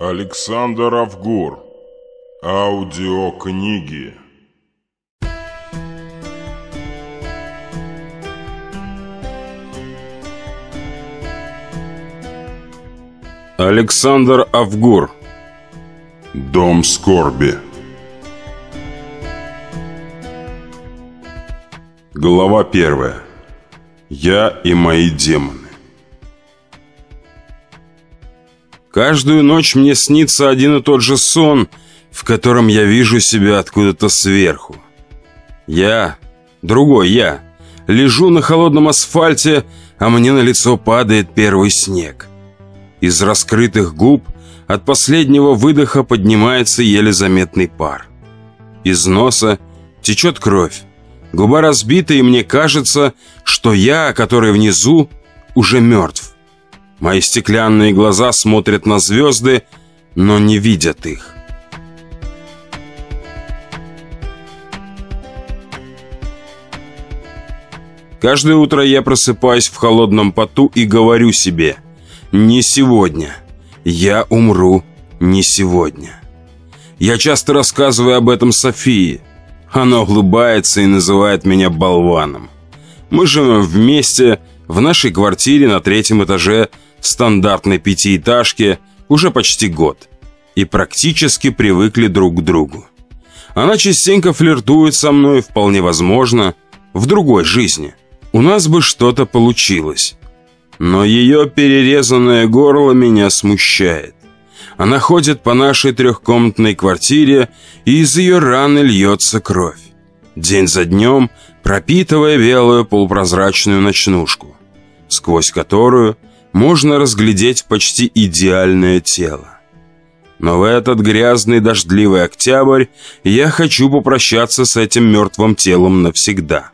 Александр Авгур. Аудиокниги. Александр Авгур. Дом скорби. Глава первая. Я и мои демоны. Каждую ночь мне снится один и тот же сон, в котором я вижу себя откуда-то сверху. Я, другой я, лежу на холодном асфальте, а мне на лицо падает первый снег. Из раскрытых губ от последнего выдоха поднимается еле заметный пар. Из носа течет кровь. Губа разбита, и мне кажется, что я, который внизу, уже мертв. Мои стеклянные глаза смотрят на звезды, но не видят их. Каждое утро я просыпаюсь в холодном поту и говорю себе «Не сегодня». Я умру не сегодня. Я часто рассказываю об этом Софии. Она улыбается и называет меня болваном. Мы живем вместе в нашей квартире на третьем этаже стандартной пятиэтажки уже почти год и практически привыкли друг к другу. Она частенько флиртует со мной, вполне возможно, в другой жизни. У нас бы что-то получилось. Но ее перерезанное горло меня смущает. Она ходит по нашей трехкомнатной квартире, и из ее раны льется кровь. День за днем пропитывая белую полупрозрачную ночнушку, сквозь которую можно разглядеть почти идеальное тело. Но в этот грязный дождливый октябрь я хочу попрощаться с этим мертвым телом навсегда.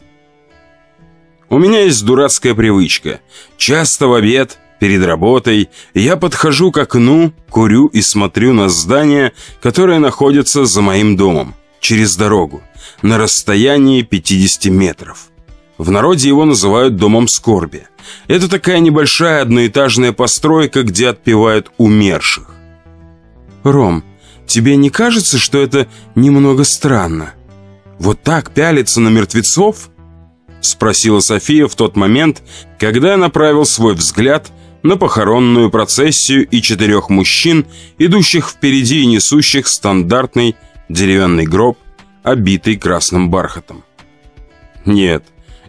У меня есть дурацкая привычка. Часто в обед, перед работой, я подхожу к окну, курю и смотрю на здание, которое находится за моим домом, через дорогу, на расстоянии 50 метров. В народе его называют «домом скорби». Это такая небольшая одноэтажная постройка, где отпевают умерших. «Ром, тебе не кажется, что это немного странно? Вот так пялиться на мертвецов?» Спросила София в тот момент, когда я направил свой взгляд на похоронную процессию и четырех мужчин, идущих впереди и несущих стандартный деревянный гроб, обитый красным бархатом. «Нет,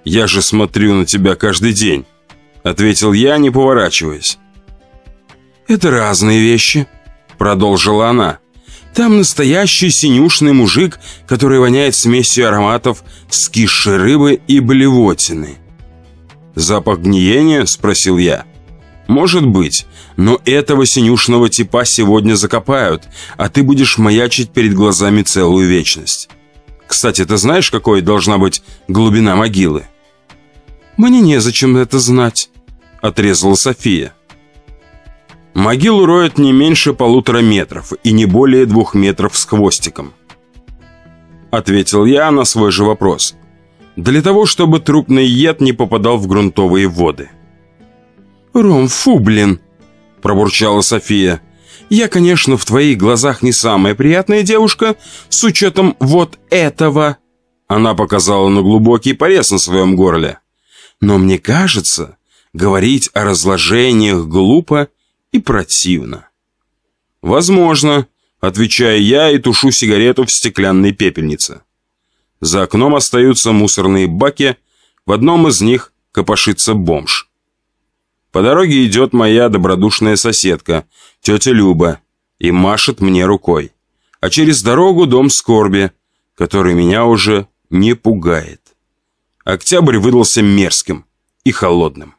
я же смотрю на тебя каждый день», — ответил я, не поворачиваясь. «Это разные вещи», — продолжила она. Там настоящий синюшный мужик, который воняет смесью ароматов скисшей рыбы и блевотины. «Запах гниения?» – спросил я. «Может быть, но этого синюшного типа сегодня закопают, а ты будешь маячить перед глазами целую вечность. Кстати, ты знаешь, какой должна быть глубина могилы?» «Мне незачем это знать», – отрезала София. Могилу роют не меньше полутора метров и не более двух метров с хвостиком. Ответил я на свой же вопрос. Для того, чтобы трупный яд не попадал в грунтовые воды. «Ром, фу, блин!» – пробурчала София. «Я, конечно, в твоих глазах не самая приятная девушка, с учетом вот этого!» Она показала на глубокий порез на своем горле. «Но мне кажется, говорить о разложениях глупо – и противно. «Возможно», — отвечаю я и тушу сигарету в стеклянной пепельнице. За окном остаются мусорные баки, в одном из них копошится бомж. По дороге идет моя добродушная соседка, тетя Люба, и машет мне рукой. А через дорогу дом скорби, который меня уже не пугает. Октябрь выдался мерзким и холодным.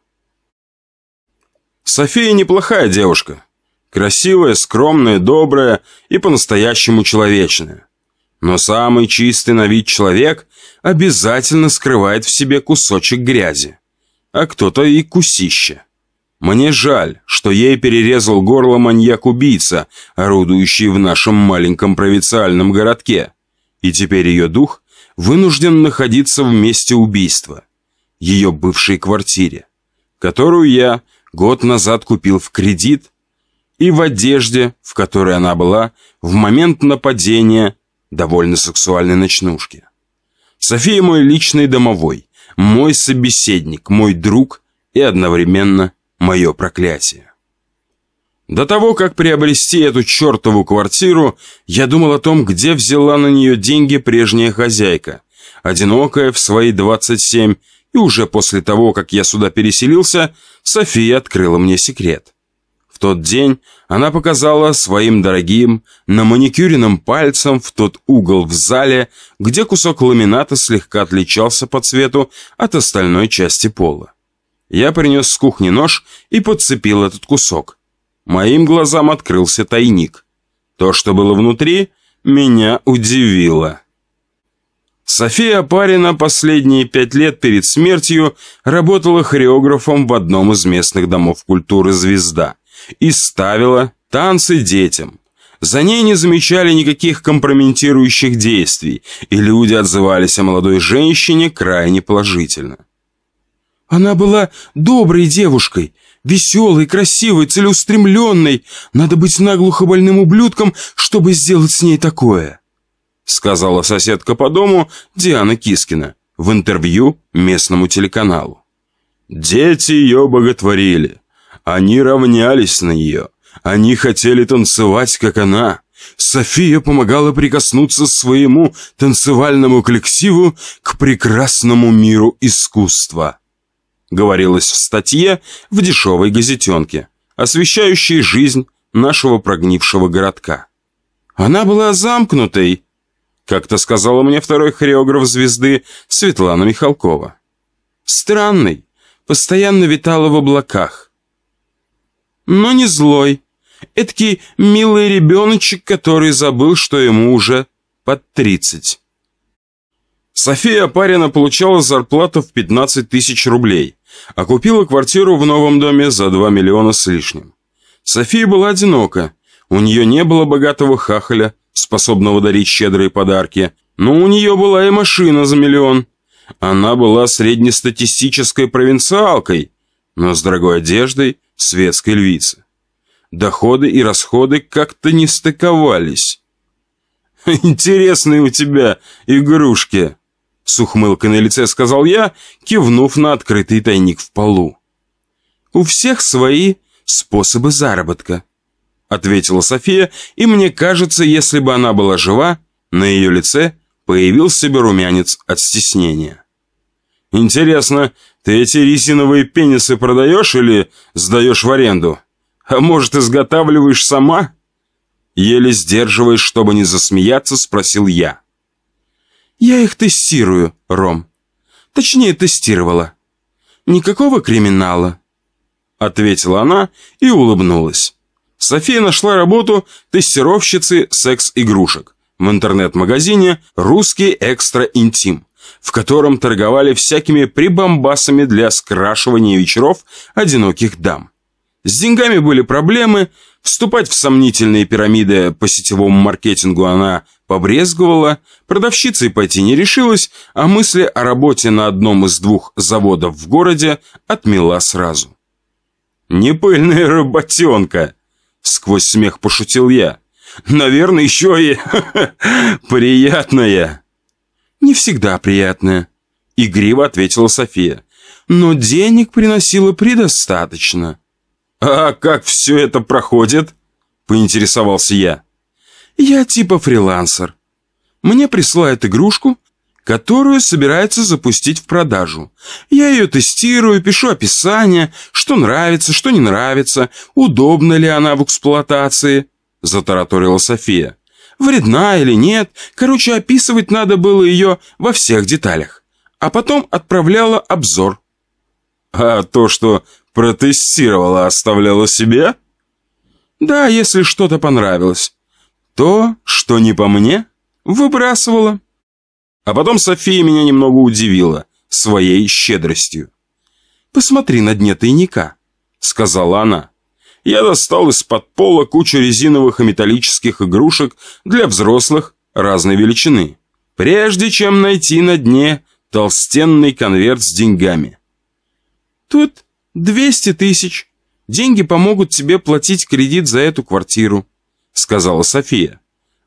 София неплохая девушка. Красивая, скромная, добрая и по-настоящему человечная. Но самый чистый на вид человек обязательно скрывает в себе кусочек грязи. А кто-то и кусище. Мне жаль, что ей перерезал горло маньяк-убийца, орудующий в нашем маленьком провинциальном городке. И теперь ее дух вынужден находиться в месте убийства, ее бывшей квартире, которую я год назад купил в кредит, и в одежде, в которой она была в момент нападения довольно сексуальной ночнушки. София мой личный домовой, мой собеседник, мой друг и одновременно мое проклятие. До того, как приобрести эту чертову квартиру, я думал о том, где взяла на нее деньги прежняя хозяйка, одинокая в свои 27, и уже после того, как я сюда переселился, София открыла мне секрет. В тот день она показала своим дорогим на маникюренным пальцем в тот угол в зале, где кусок ламината слегка отличался по цвету от остальной части пола. Я принес с кухни нож и подцепил этот кусок. Моим глазам открылся тайник. То, что было внутри, меня удивило. София Апарина последние пять лет перед смертью работала хореографом в одном из местных домов культуры «Звезда» и ставила танцы детям. За ней не замечали никаких компрометирующих действий, и люди отзывались о молодой женщине крайне положительно. «Она была доброй девушкой, веселой, красивой, целеустремленной. Надо быть наглухо больным ублюдком, чтобы сделать с ней такое», сказала соседка по дому Диана Кискина в интервью местному телеканалу. Дети ее боготворили. Они равнялись на нее. Они хотели танцевать, как она. София помогала прикоснуться своему танцевальному коллективу к прекрасному миру искусства. Говорилось в статье в дешевой газетенке, освещающей жизнь нашего прогнившего городка. Она была замкнутой, как-то сказала мне второй хореограф звезды Светлана Михалкова. Странный, постоянно витала в облаках но не злой. Эдакий милый ребеночек, который забыл, что ему уже под тридцать. София Апарина получала зарплату в 15 тысяч рублей, а купила квартиру в новом доме за 2 миллиона с лишним. София была одинока, у нее не было богатого хахаля, способного дарить щедрые подарки, но у нее была и машина за миллион. Она была среднестатистической провинциалкой, но с дорогой одеждой, светской львицы. Доходы и расходы как-то не стыковались. «Интересные у тебя игрушки!» С ухмылкой на лице сказал я, кивнув на открытый тайник в полу. «У всех свои способы заработка», ответила София, и мне кажется, если бы она была жива, на ее лице появился бы румянец от стеснения. «Интересно, ты эти резиновые пенисы продаешь или сдаешь в аренду? А может, изготавливаешь сама?» Еле сдерживаясь, чтобы не засмеяться, спросил я. «Я их тестирую, Ром. Точнее, тестировала. Никакого криминала», — ответила она и улыбнулась. София нашла работу тестировщицы секс-игрушек в интернет-магазине «Русский экстра интим» в котором торговали всякими прибамбасами для скрашивания вечеров одиноких дам. С деньгами были проблемы, вступать в сомнительные пирамиды по сетевому маркетингу она побрезговала, продавщицей пойти не решилась, а мысли о работе на одном из двух заводов в городе отмела сразу. «Не пыльная работенка!» — сквозь смех пошутил я. «Наверное, еще и приятная!» «Не всегда приятная», — игриво ответила София. «Но денег приносила предостаточно». «А как все это проходит?» — поинтересовался я. «Я типа фрилансер. Мне присылают игрушку, которую собирается запустить в продажу. Я ее тестирую, пишу описание, что нравится, что не нравится, удобна ли она в эксплуатации», — затараторила София вредна или нет. Короче, описывать надо было ее во всех деталях. А потом отправляла обзор. А то, что протестировала, оставляла себе? Да, если что-то понравилось. То, что не по мне, выбрасывала. А потом София меня немного удивила своей щедростью. «Посмотри на дне тайника», — сказала она я достал из-под пола кучу резиновых и металлических игрушек для взрослых разной величины. прежде чем найти на дне толстенный конверт с деньгами. «Тут двести тысяч. Деньги помогут тебе платить кредит за эту квартиру», — сказала София.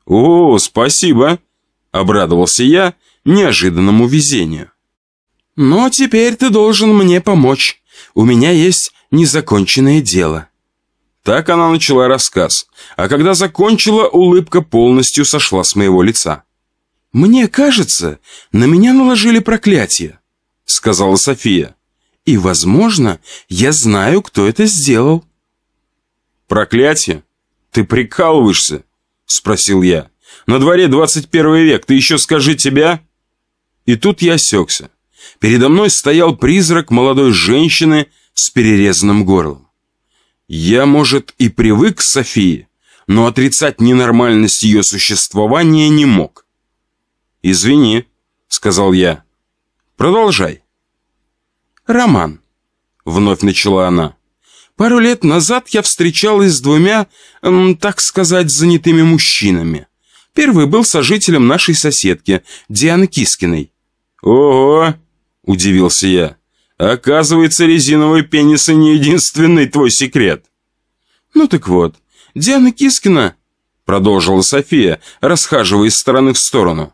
«О, спасибо!» — обрадовался я неожиданному везению. «Но теперь ты должен мне помочь. У меня есть незаконченное дело». Так она начала рассказ, а когда закончила, улыбка полностью сошла с моего лица. «Мне кажется, на меня наложили проклятие», — сказала София. «И, возможно, я знаю, кто это сделал». «Проклятие? Ты прикалываешься?» — спросил я. «На дворе 21 век, ты еще скажи тебя?» И тут я осекся. Передо мной стоял призрак молодой женщины с перерезанным горлом. Я, может, и привык к Софии, но отрицать ненормальность ее существования не мог. «Извини», — сказал я. «Продолжай». «Роман», — вновь начала она. «Пару лет назад я встречалась с двумя, так сказать, занятыми мужчинами. Первый был сожителем нашей соседки, Дианы Кискиной». «Ого!» — удивился я. Оказывается, резиновые пенисы не единственный твой секрет. Ну так вот, Диана Кискина, продолжила София, расхаживая из стороны в сторону.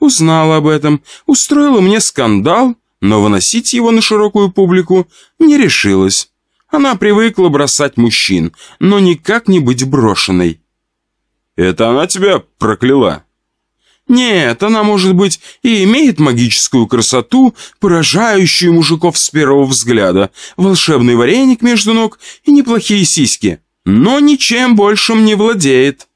Узнала об этом, устроила мне скандал, но выносить его на широкую публику не решилась. Она привыкла бросать мужчин, но никак не быть брошенной. Это она тебя прокляла? Нет, она, может быть, и имеет магическую красоту, поражающую мужиков с первого взгляда, волшебный вареник между ног и неплохие сиськи, но ничем большим не владеет.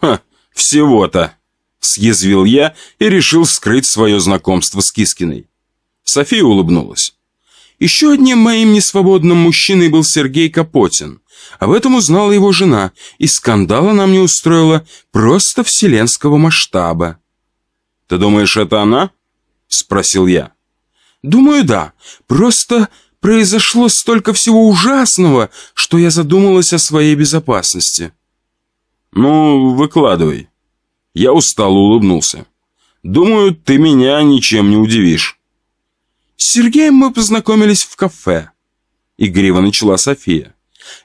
Ха, всего-то, съязвил я и решил скрыть свое знакомство с Кискиной. София улыбнулась. Еще одним моим несвободным мужчиной был Сергей Капотин. Об этом узнала его жена, и скандала нам не устроила просто вселенского масштаба. «Ты думаешь, это она?» — спросил я. «Думаю, да. Просто произошло столько всего ужасного, что я задумалась о своей безопасности». «Ну, выкладывай». Я устало улыбнулся. «Думаю, ты меня ничем не удивишь». «С Сергеем мы познакомились в кафе», — игриво начала София.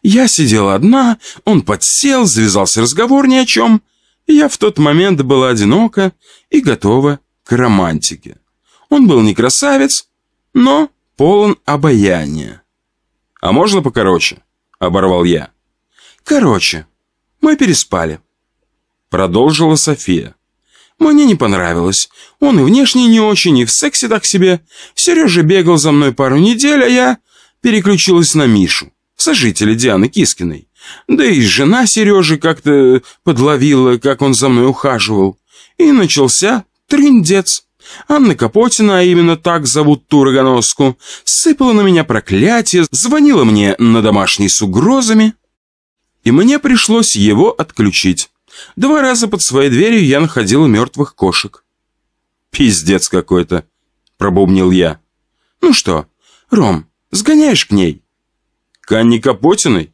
Я сидела одна, он подсел, завязался разговор ни о чем. Я в тот момент была одинока и готова к романтике. Он был не красавец, но полон обаяния. «А можно покороче?» — оборвал я. «Короче, мы переспали», — продолжила София. «Мне не понравилось. Он и внешне не очень, и в сексе так себе. Сережа бегал за мной пару недель, а я переключилась на Мишу сожителя Дианы Кискиной. Да и жена Сережи как-то подловила, как он за мной ухаживал. И начался трындец. Анна Капотина, а именно так зовут ту рогоноску, сыпала на меня проклятие, звонила мне на домашней с угрозами. И мне пришлось его отключить. Два раза под своей дверью я находила мертвых кошек. «Пиздец какой-то», — пробубнил я. «Ну что, Ром, сгоняешь к ней?» К Анне Капотиной?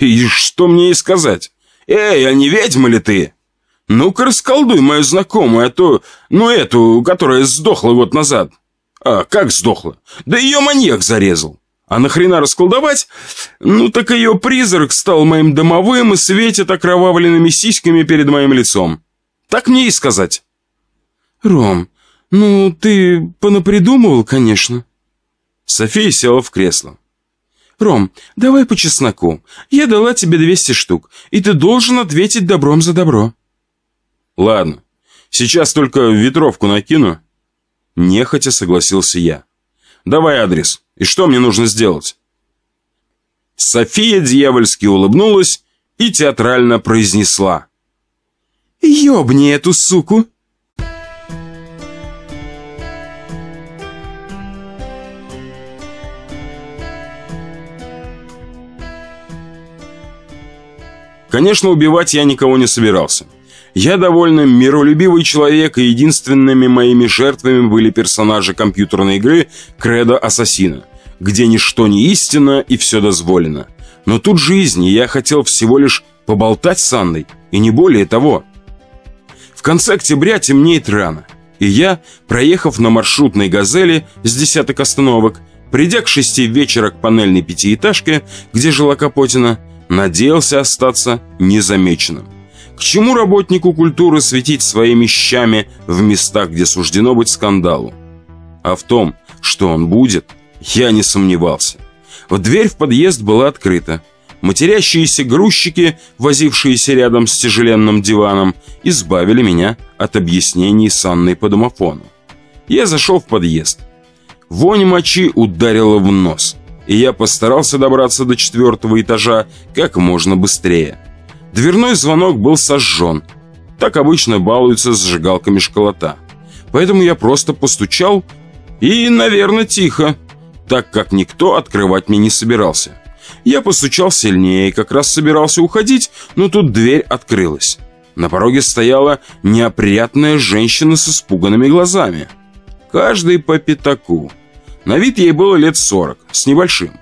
И что мне ей сказать? Эй, а не ведьма ли ты? Ну-ка расколдуй мою знакомую, а то... Ну эту, которая сдохла год назад. А, как сдохла? Да ее маньяк зарезал. А нахрена расколдовать? Ну так ее призрак стал моим домовым и светит окровавленными сиськами перед моим лицом. Так мне и сказать. Ром, ну ты понапридумывал, конечно. София села в кресло. «Ром, давай по чесноку. Я дала тебе 200 штук, и ты должен ответить добром за добро». «Ладно, сейчас только ветровку накину». Нехотя согласился я. «Давай адрес. И что мне нужно сделать?» София дьявольски улыбнулась и театрально произнесла. «Ёбни эту суку!» Конечно, убивать я никого не собирался. Я довольно миролюбивый человек, и единственными моими жертвами были персонажи компьютерной игры «Кредо Ассасина», где ничто не истинно и все дозволено. Но тут жизнь, и я хотел всего лишь поболтать с Анной, и не более того. В конце октября темнеет рано, и я, проехав на маршрутной «Газели» с десяток остановок, придя к шести вечера к панельной пятиэтажке, где жила Капотина, надеялся остаться незамеченным. К чему работнику культуры светить своими щами в местах, где суждено быть скандалу? А в том, что он будет, я не сомневался. В дверь в подъезд была открыта. Матерящиеся грузчики, возившиеся рядом с тяжеленным диваном, избавили меня от объяснений с Анной по домофону. Я зашел в подъезд. Вонь мочи ударила в нос, и я постарался добраться до четвертого этажа как можно быстрее. Дверной звонок был сожжен. Так обычно балуются с сжигалками школота. Поэтому я просто постучал и, наверное, тихо, так как никто открывать мне не собирался. Я постучал сильнее и как раз собирался уходить, но тут дверь открылась. На пороге стояла неопрятная женщина с испуганными глазами. Каждый по пятаку. На вид ей было лет сорок, с небольшим.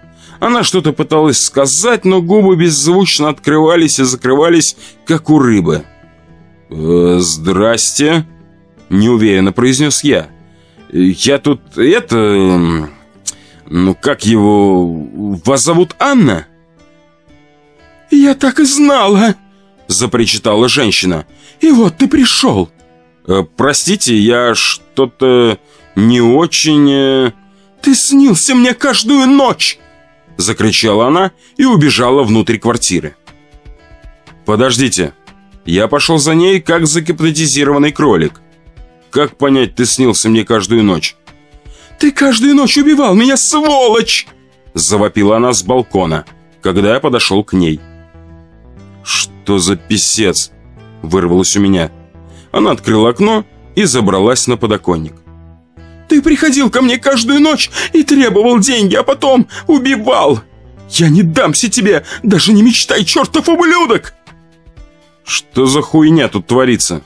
Она что-то пыталась сказать, но губы беззвучно открывались и закрывались, как у рыбы. «Э, «Здрасте», — неуверенно произнес я. «Я тут, это... Ну, как его... Вас зовут Анна?» «Я так и знала!» — запричитала женщина. «И вот ты пришел!» э, «Простите, я что-то не очень...» э, «Ты снился мне каждую ночь!» Закричала она и убежала внутрь квартиры. «Подождите!» Я пошел за ней, как загипнотизированный кролик. «Как понять, ты снился мне каждую ночь?» «Ты каждую ночь убивал меня, сволочь!» Завопила она с балкона, когда я подошел к ней. «Что за писец?» Вырвалось у меня. Она открыла окно и забралась на подоконник. Ты приходил ко мне каждую ночь и требовал деньги, а потом убивал. Я не дамся тебе, даже не мечтай, чертов ублюдок!» «Что за хуйня тут творится?»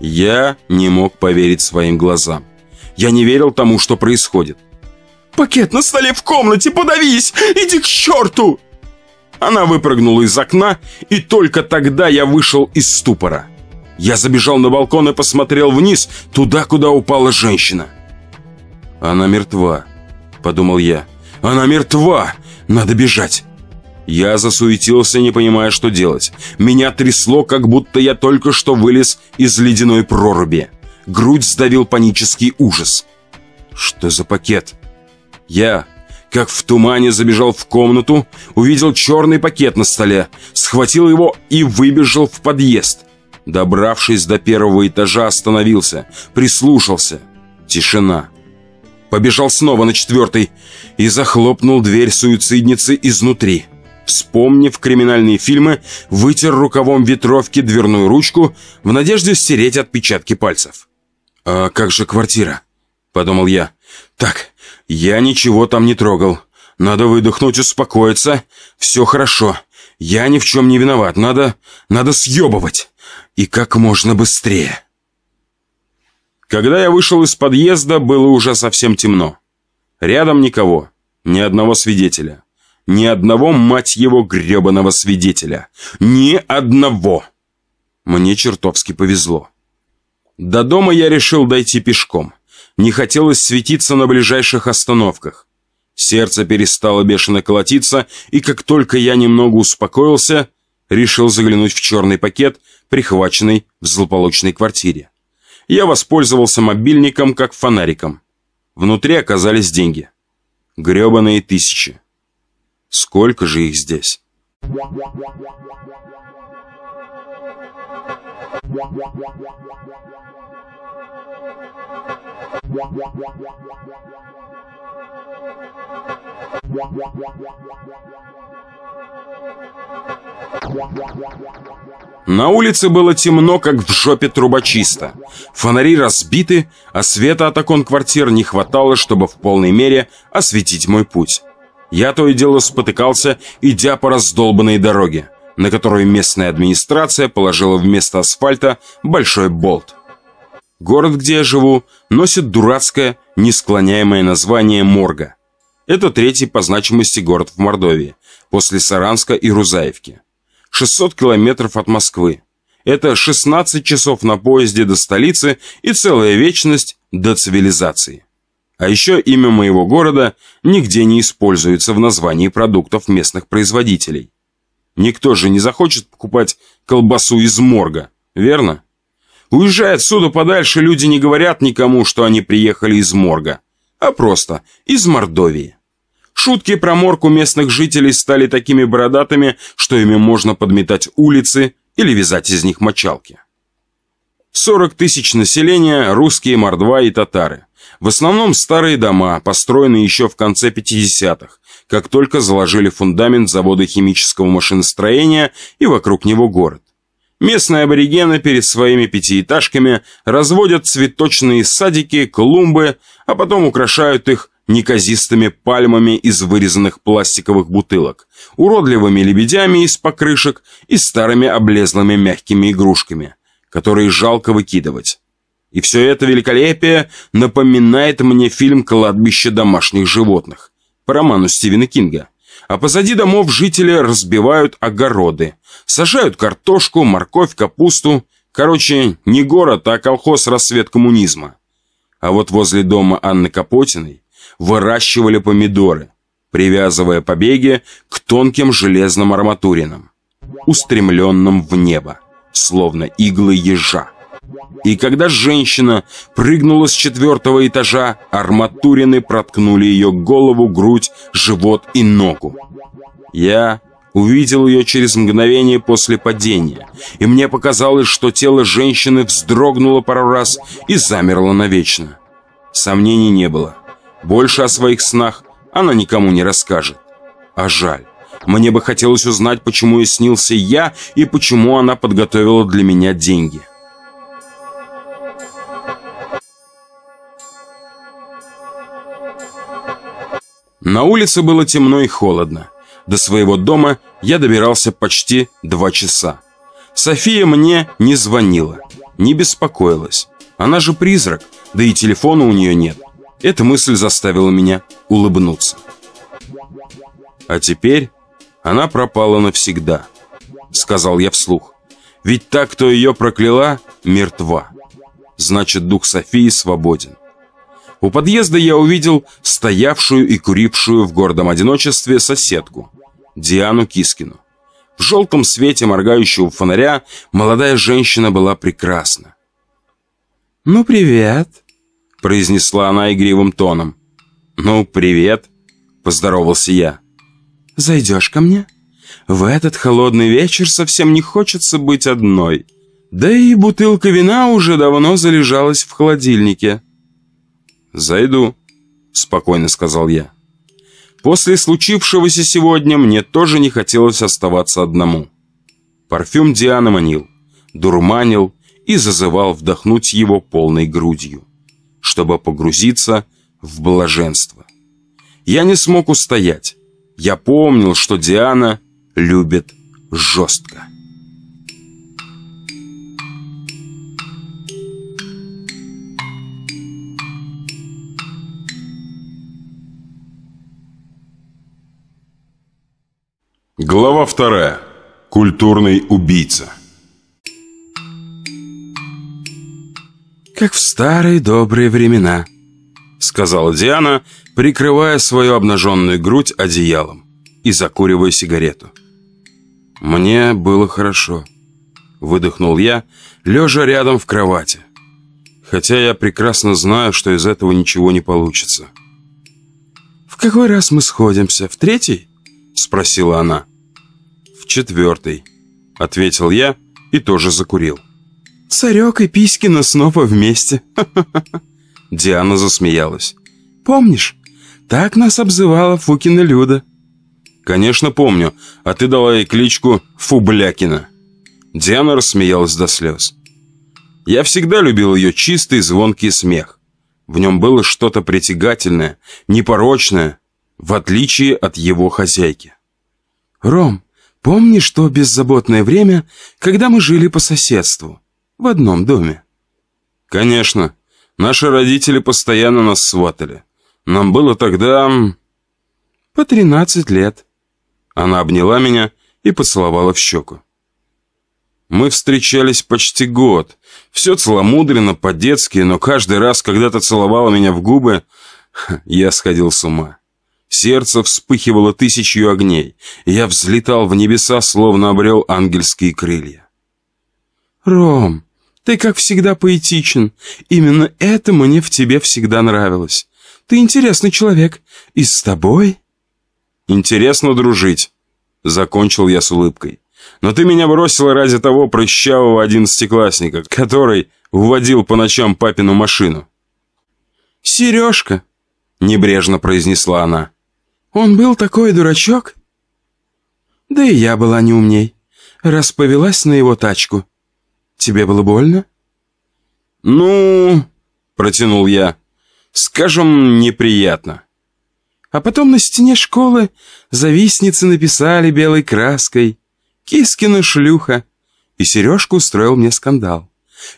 Я не мог поверить своим глазам. Я не верил тому, что происходит. «Пакет на столе в комнате, подавись! Иди к черту!» Она выпрыгнула из окна, и только тогда я вышел из ступора. Я забежал на балкон и посмотрел вниз, туда, куда упала женщина. «Она мертва», — подумал я. «Она мертва! Надо бежать!» Я засуетился, не понимая, что делать. Меня трясло, как будто я только что вылез из ледяной проруби. Грудь сдавил панический ужас. Что за пакет? Я, как в тумане, забежал в комнату, увидел черный пакет на столе, схватил его и выбежал в подъезд. Добравшись до первого этажа, остановился, прислушался. Тишина. Побежал снова на четвертый и захлопнул дверь суицидницы изнутри. Вспомнив криминальные фильмы, вытер рукавом ветровки дверную ручку в надежде стереть отпечатки пальцев. «А как же квартира?» – подумал я. «Так, я ничего там не трогал. Надо выдохнуть, успокоиться. Все хорошо. Я ни в чем не виноват. Надо... надо съебывать. И как можно быстрее». Когда я вышел из подъезда, было уже совсем темно. Рядом никого, ни одного свидетеля. Ни одного, мать его, гребаного свидетеля. Ни одного. Мне чертовски повезло. До дома я решил дойти пешком. Не хотелось светиться на ближайших остановках. Сердце перестало бешено колотиться, и как только я немного успокоился, решил заглянуть в черный пакет, прихваченный в злополучной квартире я воспользовался мобильником как фонариком. Внутри оказались деньги. Гребаные тысячи. Сколько же их здесь? На улице было темно, как в жопе трубочиста. Фонари разбиты, а света от окон квартир не хватало, чтобы в полной мере осветить мой путь. Я то и дело спотыкался, идя по раздолбанной дороге, на которую местная администрация положила вместо асфальта большой болт. Город, где я живу, носит дурацкое, несклоняемое название Морга. Это третий по значимости город в Мордовии, после Саранска и Рузаевки. 600 километров от Москвы. Это 16 часов на поезде до столицы и целая вечность до цивилизации. А еще имя моего города нигде не используется в названии продуктов местных производителей. Никто же не захочет покупать колбасу из морга, верно? Уезжая отсюда подальше, люди не говорят никому, что они приехали из морга, а просто из Мордовии. Шутки про морг у местных жителей стали такими бородатыми, что ими можно подметать улицы или вязать из них мочалки. 40 тысяч населения – русские, мордва и татары. В основном старые дома, построенные еще в конце 50-х, как только заложили фундамент завода химического машиностроения и вокруг него город. Местные аборигены перед своими пятиэтажками разводят цветочные садики, клумбы, а потом украшают их неказистыми пальмами из вырезанных пластиковых бутылок, уродливыми лебедями из покрышек и старыми облезлыми мягкими игрушками, которые жалко выкидывать. И все это великолепие напоминает мне фильм «Кладбище домашних животных» по роману Стивена Кинга. А позади домов жители разбивают огороды, сажают картошку, морковь, капусту. Короче, не город, а колхоз «Рассвет коммунизма». А вот возле дома Анны Капотиной выращивали помидоры, привязывая побеги к тонким железным арматуринам, устремленным в небо, словно иглы ежа. И когда женщина прыгнула с четвертого этажа, арматурины проткнули ее голову, грудь, живот и ногу. Я увидел ее через мгновение после падения, и мне показалось, что тело женщины вздрогнуло пару раз и замерло навечно. Сомнений не было. Больше о своих снах она никому не расскажет. А жаль. Мне бы хотелось узнать, почему ей снился я и почему она подготовила для меня деньги. На улице было темно и холодно. До своего дома я добирался почти два часа. София мне не звонила, не беспокоилась. Она же призрак, да и телефона у нее нет. Эта мысль заставила меня улыбнуться. А теперь она пропала навсегда, сказал я вслух. Ведь та, кто ее прокляла, мертва. Значит, дух Софии свободен. У подъезда я увидел стоявшую и курившую в гордом одиночестве соседку, Диану Кискину. В желтом свете моргающего фонаря молодая женщина была прекрасна. «Ну, привет», — произнесла она игривым тоном. «Ну, привет», — поздоровался я. «Зайдешь ко мне? В этот холодный вечер совсем не хочется быть одной. Да и бутылка вина уже давно залежалась в холодильнике». «Зайду», — спокойно сказал я. После случившегося сегодня мне тоже не хотелось оставаться одному. Парфюм Дианы манил, дурманил и зазывал вдохнуть его полной грудью, чтобы погрузиться в блаженство. Я не смог устоять. Я помнил, что Диана любит жестко. Глава вторая. Культурный убийца. «Как в старые добрые времена», — сказала Диана, прикрывая свою обнаженную грудь одеялом и закуривая сигарету. «Мне было хорошо», — выдохнул я, лежа рядом в кровати. Хотя я прекрасно знаю, что из этого ничего не получится. «В какой раз мы сходимся? В третий?» Спросила она. В четвертый, ответил я и тоже закурил. Царек и Писькина снова вместе. Диана засмеялась. Помнишь, так нас обзывала Фукина Люда. Конечно, помню, а ты дала ей кличку Фублякина. Диана рассмеялась до слез. Я всегда любил ее чистый звонкий смех. В нем было что-то притягательное, непорочное, в отличие от его хозяйки. «Ром, помнишь то беззаботное время, когда мы жили по соседству, в одном доме?» «Конечно. Наши родители постоянно нас сватали. Нам было тогда...» «По тринадцать лет». Она обняла меня и поцеловала в щеку. Мы встречались почти год. Все целомудренно, по-детски, но каждый раз, когда ты целовала меня в губы, я сходил с ума. Сердце вспыхивало тысячью огней, я взлетал в небеса, словно обрел ангельские крылья. «Ром, ты, как всегда, поэтичен. Именно это мне в тебе всегда нравилось. Ты интересный человек, и с тобой...» «Интересно дружить», — закончил я с улыбкой. «Но ты меня бросила ради того прыщавого одиннадцатиклассника, который уводил по ночам папину машину». «Сережка», — небрежно произнесла она. «Он был такой дурачок?» «Да и я была не умней, раз повелась на его тачку. Тебе было больно?» «Ну...» — протянул я. «Скажем, неприятно». А потом на стене школы завистницы написали белой краской «Кискина шлюха», и Сережка устроил мне скандал.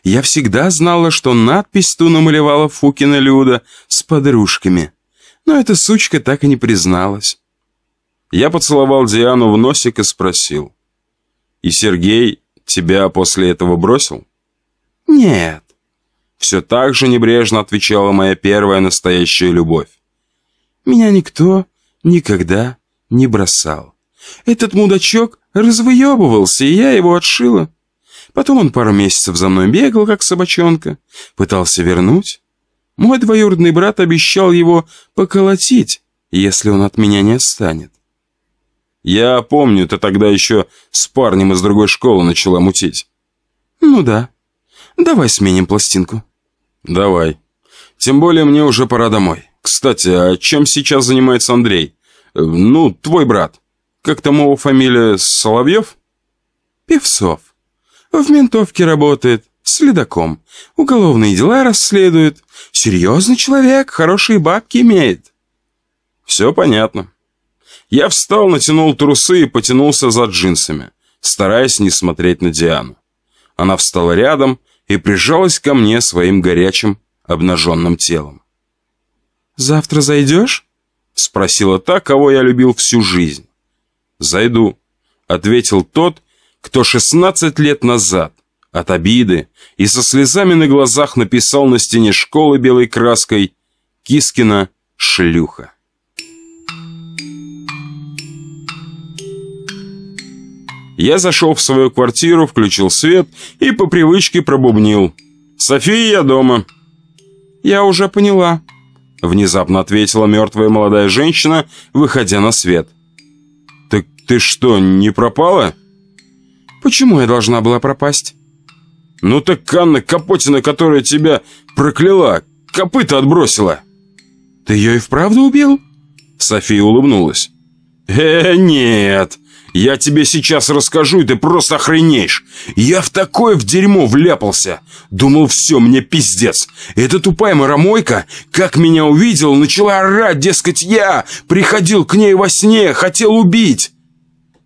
Я всегда знала, что надпись ту намалевала Фукина Люда с подружками, но эта сучка так и не призналась. Я поцеловал Диану в носик и спросил. «И Сергей тебя после этого бросил?» «Нет». Все так же небрежно отвечала моя первая настоящая любовь. Меня никто никогда не бросал. Этот мудачок развыебывался, и я его отшила. Потом он пару месяцев за мной бегал, как собачонка, пытался вернуть. Мой двоюродный брат обещал его поколотить, если он от меня не отстанет. Я помню, ты тогда еще с парнем из другой школы начала мутить. Ну да. Давай сменим пластинку. Давай. Тем более мне уже пора домой. Кстати, а чем сейчас занимается Андрей? Ну, твой брат. Как там его фамилия Соловьев? Певцов. В ментовке работает, следаком. Уголовные дела расследует. Серьезный человек, хорошие бабки имеет. Все понятно. Я встал, натянул трусы и потянулся за джинсами, стараясь не смотреть на Диану. Она встала рядом и прижалась ко мне своим горячим, обнаженным телом. «Завтра зайдешь?» — спросила та, кого я любил всю жизнь. «Зайду», — ответил тот, кто 16 лет назад от обиды и со слезами на глазах написал на стене школы белой краской «Кискина шлюха». Я зашел в свою квартиру, включил свет и по привычке пробубнил. «София, я дома». «Я уже поняла», — внезапно ответила мертвая молодая женщина, выходя на свет. «Так ты что, не пропала?» Почему я должна была пропасть? Ну так Анна Капотина, которая тебя прокляла, копыта отбросила. Ты ее и вправду убил? София улыбнулась. Э, нет. Я тебе сейчас расскажу, и ты просто охренеешь. Я в такое в дерьмо вляпался. Думал, все, мне пиздец. Эта тупая маромойка, как меня увидела, начала орать, дескать, я приходил к ней во сне, хотел убить.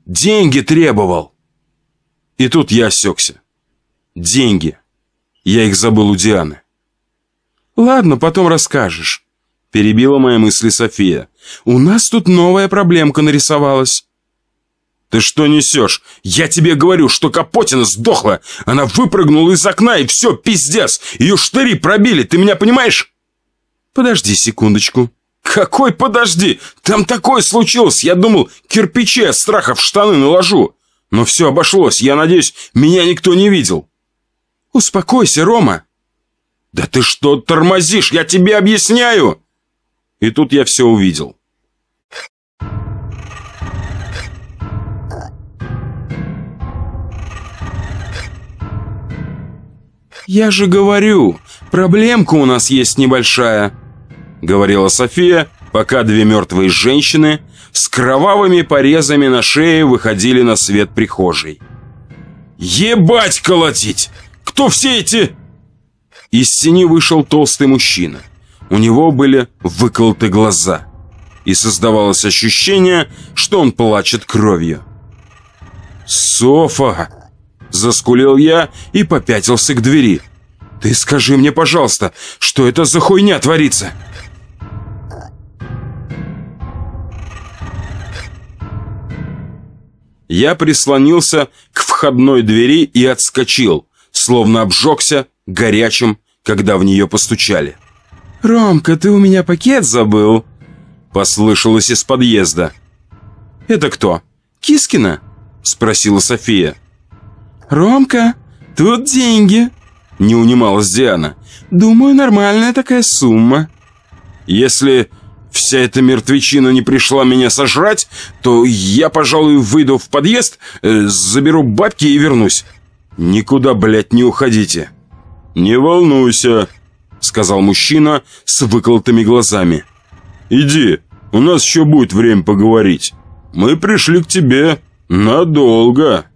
Деньги требовал. И тут я осекся. Деньги. Я их забыл у Дианы. «Ладно, потом расскажешь», — перебила мои мысли София. «У нас тут новая проблемка нарисовалась». «Ты что несешь? Я тебе говорю, что Капотина сдохла. Она выпрыгнула из окна, и все, пиздец. Ее штыри пробили, ты меня понимаешь?» «Подожди секундочку». «Какой подожди? Там такое случилось. Я думал, кирпичи от страха в штаны наложу. Но все обошлось. Я надеюсь, меня никто не видел. Успокойся, Рома. Да ты что тормозишь? Я тебе объясняю. И тут я все увидел. «Я же говорю, проблемка у нас есть небольшая», — говорила София, пока две мертвые женщины с кровавыми порезами на шее выходили на свет прихожей. «Ебать колотить! Кто все эти...» Из тени вышел толстый мужчина. У него были выколоты глаза. И создавалось ощущение, что он плачет кровью. «Софа!» Заскулил я и попятился к двери. «Ты скажи мне, пожалуйста, что это за хуйня творится?» Я прислонился к входной двери и отскочил, словно обжегся горячим, когда в нее постучали. «Ромка, ты у меня пакет забыл?» Послышалось из подъезда. «Это кто? Кискина?» Спросила София. «Ромка, тут деньги!» Не унималась Диана. «Думаю, нормальная такая сумма». «Если вся эта мертвечина не пришла меня сожрать, то я, пожалуй, выйду в подъезд, э, заберу бабки и вернусь. Никуда, блядь, не уходите». «Не волнуйся», — сказал мужчина с выколотыми глазами. «Иди, у нас еще будет время поговорить. Мы пришли к тебе надолго».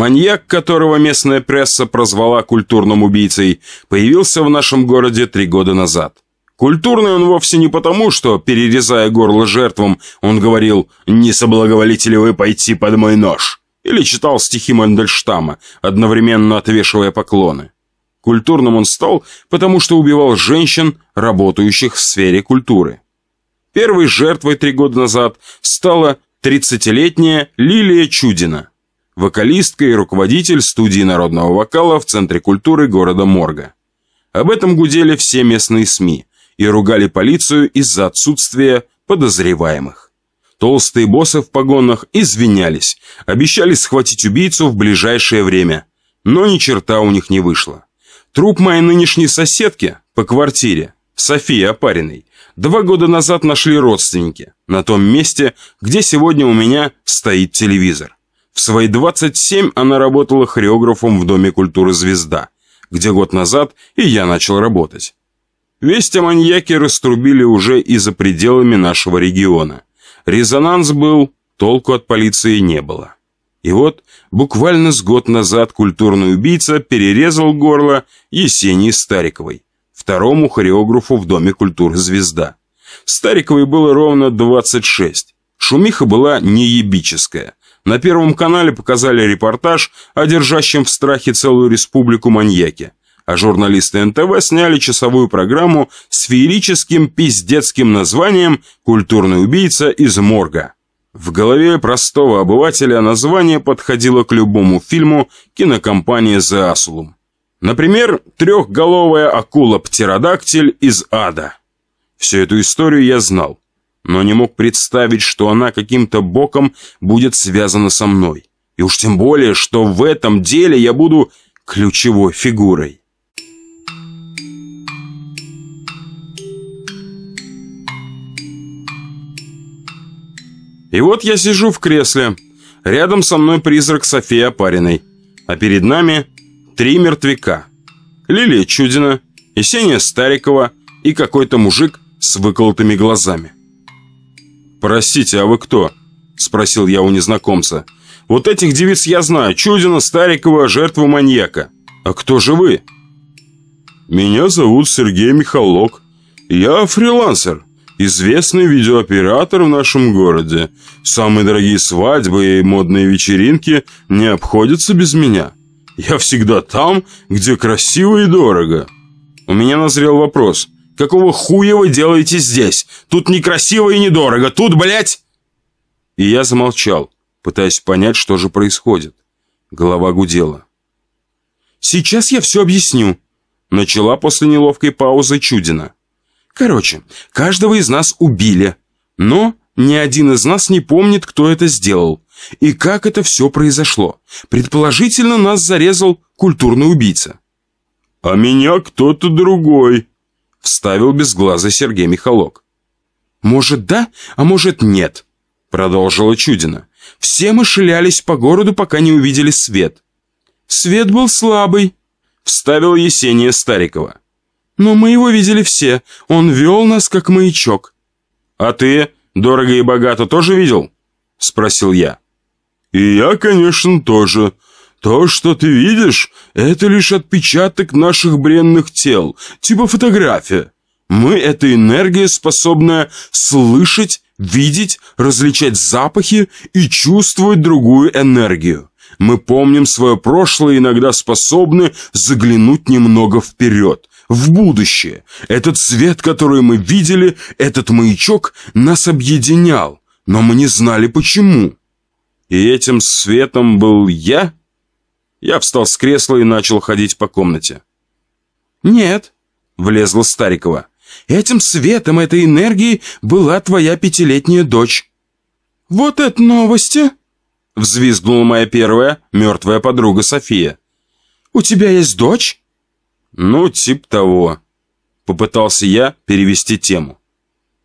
Маньяк, которого местная пресса прозвала культурным убийцей, появился в нашем городе три года назад. Культурный он вовсе не потому, что, перерезая горло жертвам, он говорил «Не соблаговолите ли вы пойти под мой нож?» или читал стихи Мандельштама, одновременно отвешивая поклоны. Культурным он стал, потому что убивал женщин, работающих в сфере культуры. Первой жертвой три года назад стала 30-летняя Лилия Чудина вокалистка и руководитель студии народного вокала в Центре культуры города Морга. Об этом гудели все местные СМИ и ругали полицию из-за отсутствия подозреваемых. Толстые боссы в погонах извинялись, обещали схватить убийцу в ближайшее время, но ни черта у них не вышло. Труп моей нынешней соседки по квартире, Софии Опариной, два года назад нашли родственники, на том месте, где сегодня у меня стоит телевизор. В свои 27 она работала хореографом в Доме культуры «Звезда», где год назад и я начал работать. Весть о маньяке раструбили уже и за пределами нашего региона. Резонанс был, толку от полиции не было. И вот, буквально с год назад культурный убийца перерезал горло Есении Стариковой, второму хореографу в Доме культуры «Звезда». Стариковой было ровно 26. Шумиха была неебическая. На Первом канале показали репортаж о держащем в страхе целую республику маньяке, а журналисты НТВ сняли часовую программу с феерическим пиздецким названием «Культурный убийца из морга». В голове простого обывателя название подходило к любому фильму кинокомпании «The Asylum». Например, «Трехголовая акула-птеродактиль из ада». Всю эту историю я знал но не мог представить, что она каким-то боком будет связана со мной. И уж тем более, что в этом деле я буду ключевой фигурой. И вот я сижу в кресле. Рядом со мной призрак Софии Опариной. А перед нами три мертвяка. Лилия Чудина, Есения Старикова и какой-то мужик с выколотыми глазами. «Простите, а вы кто?» – спросил я у незнакомца. «Вот этих девиц я знаю. Чудина, Старикова, жертву маньяка. А кто же вы?» «Меня зовут Сергей Михалок. Я фрилансер, известный видеооператор в нашем городе. Самые дорогие свадьбы и модные вечеринки не обходятся без меня. Я всегда там, где красиво и дорого». У меня назрел вопрос – Какого хуя вы делаете здесь? Тут некрасиво и недорого. Тут, блядь...» И я замолчал, пытаясь понять, что же происходит. Голова гудела. «Сейчас я все объясню», — начала после неловкой паузы Чудина. «Короче, каждого из нас убили, но ни один из нас не помнит, кто это сделал и как это все произошло. Предположительно, нас зарезал культурный убийца». «А меня кто-то другой», — вставил безглазый Сергей Михалок. «Может, да, а может, нет», — продолжила Чудина. «Все мы шилялись по городу, пока не увидели свет». «Свет был слабый», — вставила Есения Старикова. «Но мы его видели все. Он вел нас, как маячок». «А ты, дорого и богато, тоже видел?» — спросил я. «И я, конечно, тоже», то, что ты видишь, это лишь отпечаток наших бренных тел, типа фотография. Мы — это энергия, способная слышать, видеть, различать запахи и чувствовать другую энергию. Мы помним свое прошлое и иногда способны заглянуть немного вперед, в будущее. Этот свет, который мы видели, этот маячок нас объединял, но мы не знали почему. И этим светом был я? Я встал с кресла и начал ходить по комнате. «Нет», — влезла Старикова. «Этим светом, этой энергией была твоя пятилетняя дочь». «Вот это новости!» — взвизгнула моя первая мертвая подруга София. «У тебя есть дочь?» «Ну, тип того». Попытался я перевести тему.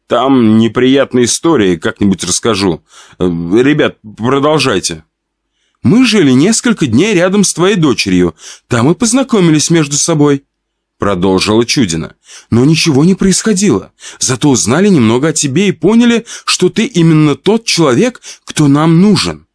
«Там неприятные истории, как-нибудь расскажу. Э, ребят, продолжайте». «Мы жили несколько дней рядом с твоей дочерью. Там и познакомились между собой». Продолжила Чудина. «Но ничего не происходило. Зато узнали немного о тебе и поняли, что ты именно тот человек, кто нам нужен.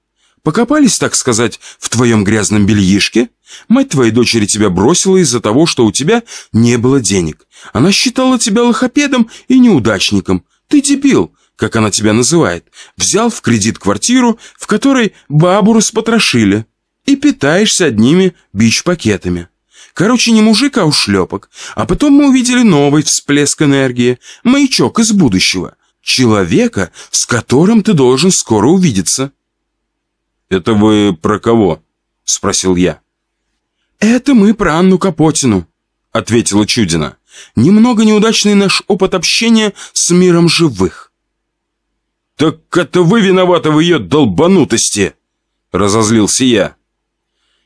Покопались, так сказать, в твоем грязном бельишке?» Мать твоей дочери тебя бросила из-за того, что у тебя не было денег. Она считала тебя лохопедом и неудачником. Ты дебил, как она тебя называет. Взял в кредит квартиру, в которой бабу распотрошили. И питаешься одними бич-пакетами. Короче, не мужик, а ушлепок. А потом мы увидели новый всплеск энергии. Маячок из будущего. Человека, с которым ты должен скоро увидеться. «Это вы про кого?» – спросил я. «Это мы про Анну Капотину», — ответила Чудина. «Немного неудачный наш опыт общения с миром живых». «Так это вы виноваты в ее долбанутости!» — разозлился я.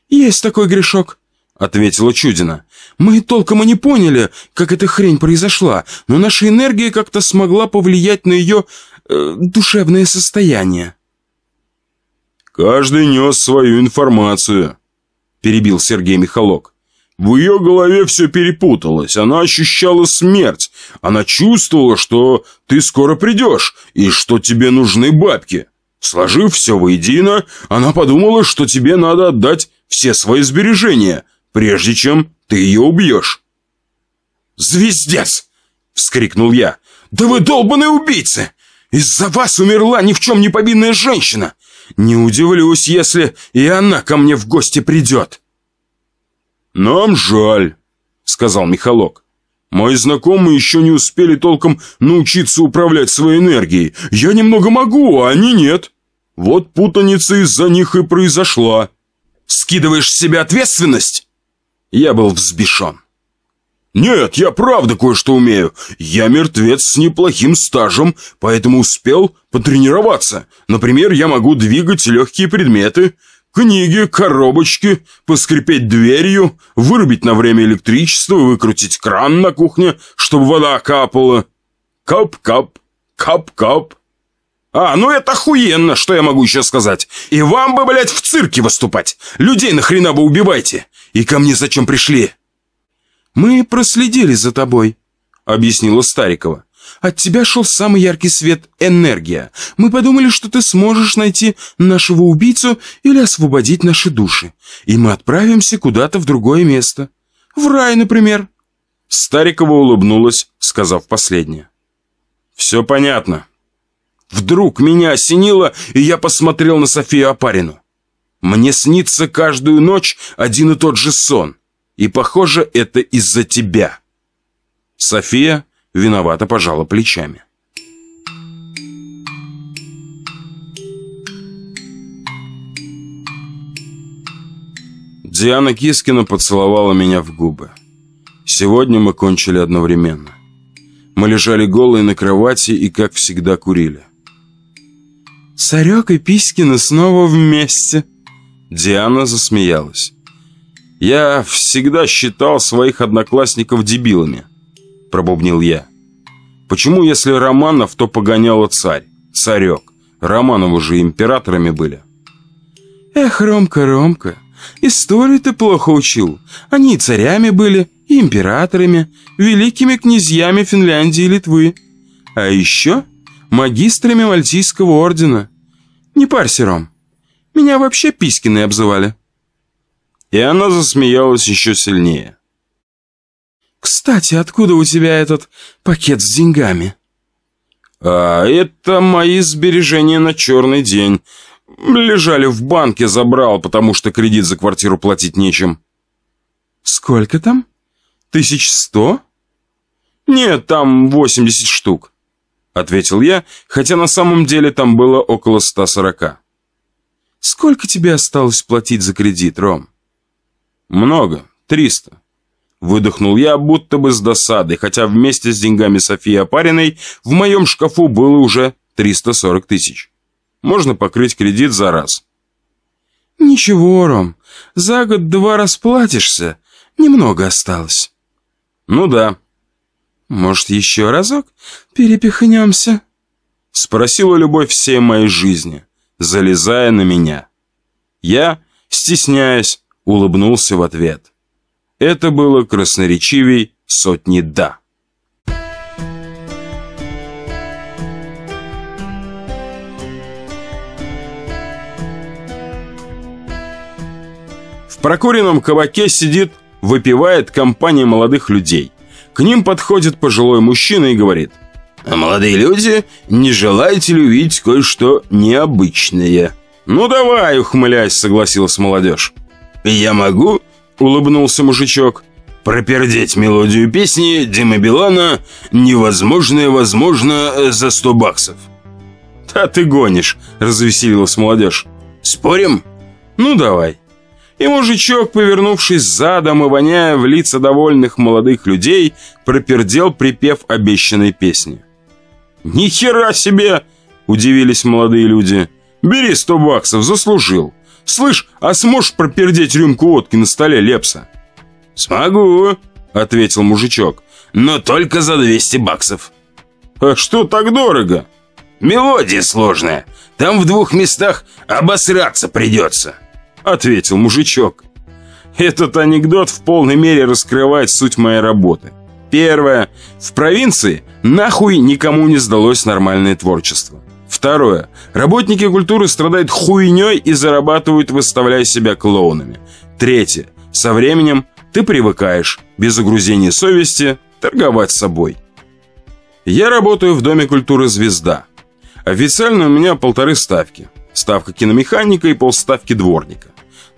«Есть такой грешок», — ответила Чудина. «Мы толком и не поняли, как эта хрень произошла, но наша энергия как-то смогла повлиять на ее э, душевное состояние». «Каждый нес свою информацию», перебил Сергей Михалок. В ее голове все перепуталось, она ощущала смерть, она чувствовала, что ты скоро придешь и что тебе нужны бабки. Сложив все воедино, она подумала, что тебе надо отдать все свои сбережения, прежде чем ты ее убьешь. «Звездец!» — вскрикнул я. «Да вы долбаные убийцы! Из-за вас умерла ни в чем не повинная женщина! Не удивлюсь, если и она ко мне в гости придет. «Нам жаль», — сказал Михалок. «Мои знакомые еще не успели толком научиться управлять своей энергией. Я немного могу, а они нет. Вот путаница из-за них и произошла». «Скидываешь с себя ответственность?» Я был взбешен. «Нет, я правда кое-что умею. Я мертвец с неплохим стажем, поэтому успел потренироваться. Например, я могу двигать легкие предметы, книги, коробочки, поскрипеть дверью, вырубить на время электричество, выкрутить кран на кухне, чтобы вода капала. Кап-кап, кап-кап». «А, ну это охуенно, что я могу еще сказать? И вам бы, блядь, в цирке выступать! Людей нахрена вы убиваете? И ко мне зачем пришли?» «Мы проследили за тобой», — объяснила Старикова. «От тебя шел самый яркий свет — энергия. Мы подумали, что ты сможешь найти нашего убийцу или освободить наши души. И мы отправимся куда-то в другое место. В рай, например». Старикова улыбнулась, сказав последнее. «Все понятно». Вдруг меня осенило, и я посмотрел на Софию Апарину. Мне снится каждую ночь один и тот же сон — и, похоже, это из-за тебя. София виновато пожала плечами. Диана Кискина поцеловала меня в губы. Сегодня мы кончили одновременно. Мы лежали голые на кровати и, как всегда, курили. «Царек и Писькина снова вместе!» Диана засмеялась. «Я всегда считал своих одноклассников дебилами», – пробубнил я. «Почему, если Романов, то погоняла царь, царек? Романовы же императорами были». «Эх, Ромка, Ромка, историю ты плохо учил. Они и царями были, и императорами, великими князьями Финляндии и Литвы. А еще магистрами Мальтийского ордена. Не парься, Ром, меня вообще Писькиной обзывали». И она засмеялась еще сильнее. «Кстати, откуда у тебя этот пакет с деньгами?» «А это мои сбережения на черный день. Лежали в банке, забрал, потому что кредит за квартиру платить нечем». «Сколько там?» Тысяч сто? Нет, там восемьдесят штук, ответил я, хотя на самом деле там было около ста сорока. Сколько тебе осталось платить за кредит, Ром? Много, триста. Выдохнул я, будто бы с досадой, хотя вместе с деньгами Софии Опариной в моем шкафу было уже 340 тысяч. Можно покрыть кредит за раз. «Ничего, Ром, за год два расплатишься. Немного осталось». «Ну да». «Может, еще разок перепихнемся?» Спросила любовь всей моей жизни, залезая на меня. Я, стесняясь, улыбнулся в ответ. Это было красноречивей сотни «да». В прокуренном кабаке сидит, выпивает компания молодых людей. К ним подходит пожилой мужчина и говорит «А молодые люди, не желаете ли увидеть кое-что необычное?» «Ну давай», — ухмыляясь, согласилась молодежь. «Я могу?» — улыбнулся мужичок. «Пропердеть мелодию песни Димы Билана невозможное возможно за сто баксов». «Да ты гонишь», — развеселилась молодежь. «Спорим?» «Ну давай». И мужичок, повернувшись задом и воняя в лица довольных молодых людей, пропердел припев обещанной песни. «Ни хера себе!» – удивились молодые люди. «Бери сто баксов, заслужил. Слышь, а сможешь пропердеть рюмку водки на столе, Лепса?» «Смогу», – ответил мужичок. «Но только за 200 баксов». «А что так дорого?» «Мелодия сложная. Там в двух местах обосраться придется» ответил мужичок. Этот анекдот в полной мере раскрывает суть моей работы. Первое. В провинции нахуй никому не сдалось нормальное творчество. Второе. Работники культуры страдают хуйней и зарабатывают, выставляя себя клоунами. Третье. Со временем ты привыкаешь, без угрузения совести, торговать собой. Я работаю в Доме культуры «Звезда». Официально у меня полторы ставки. Ставка киномеханика и полставки дворника.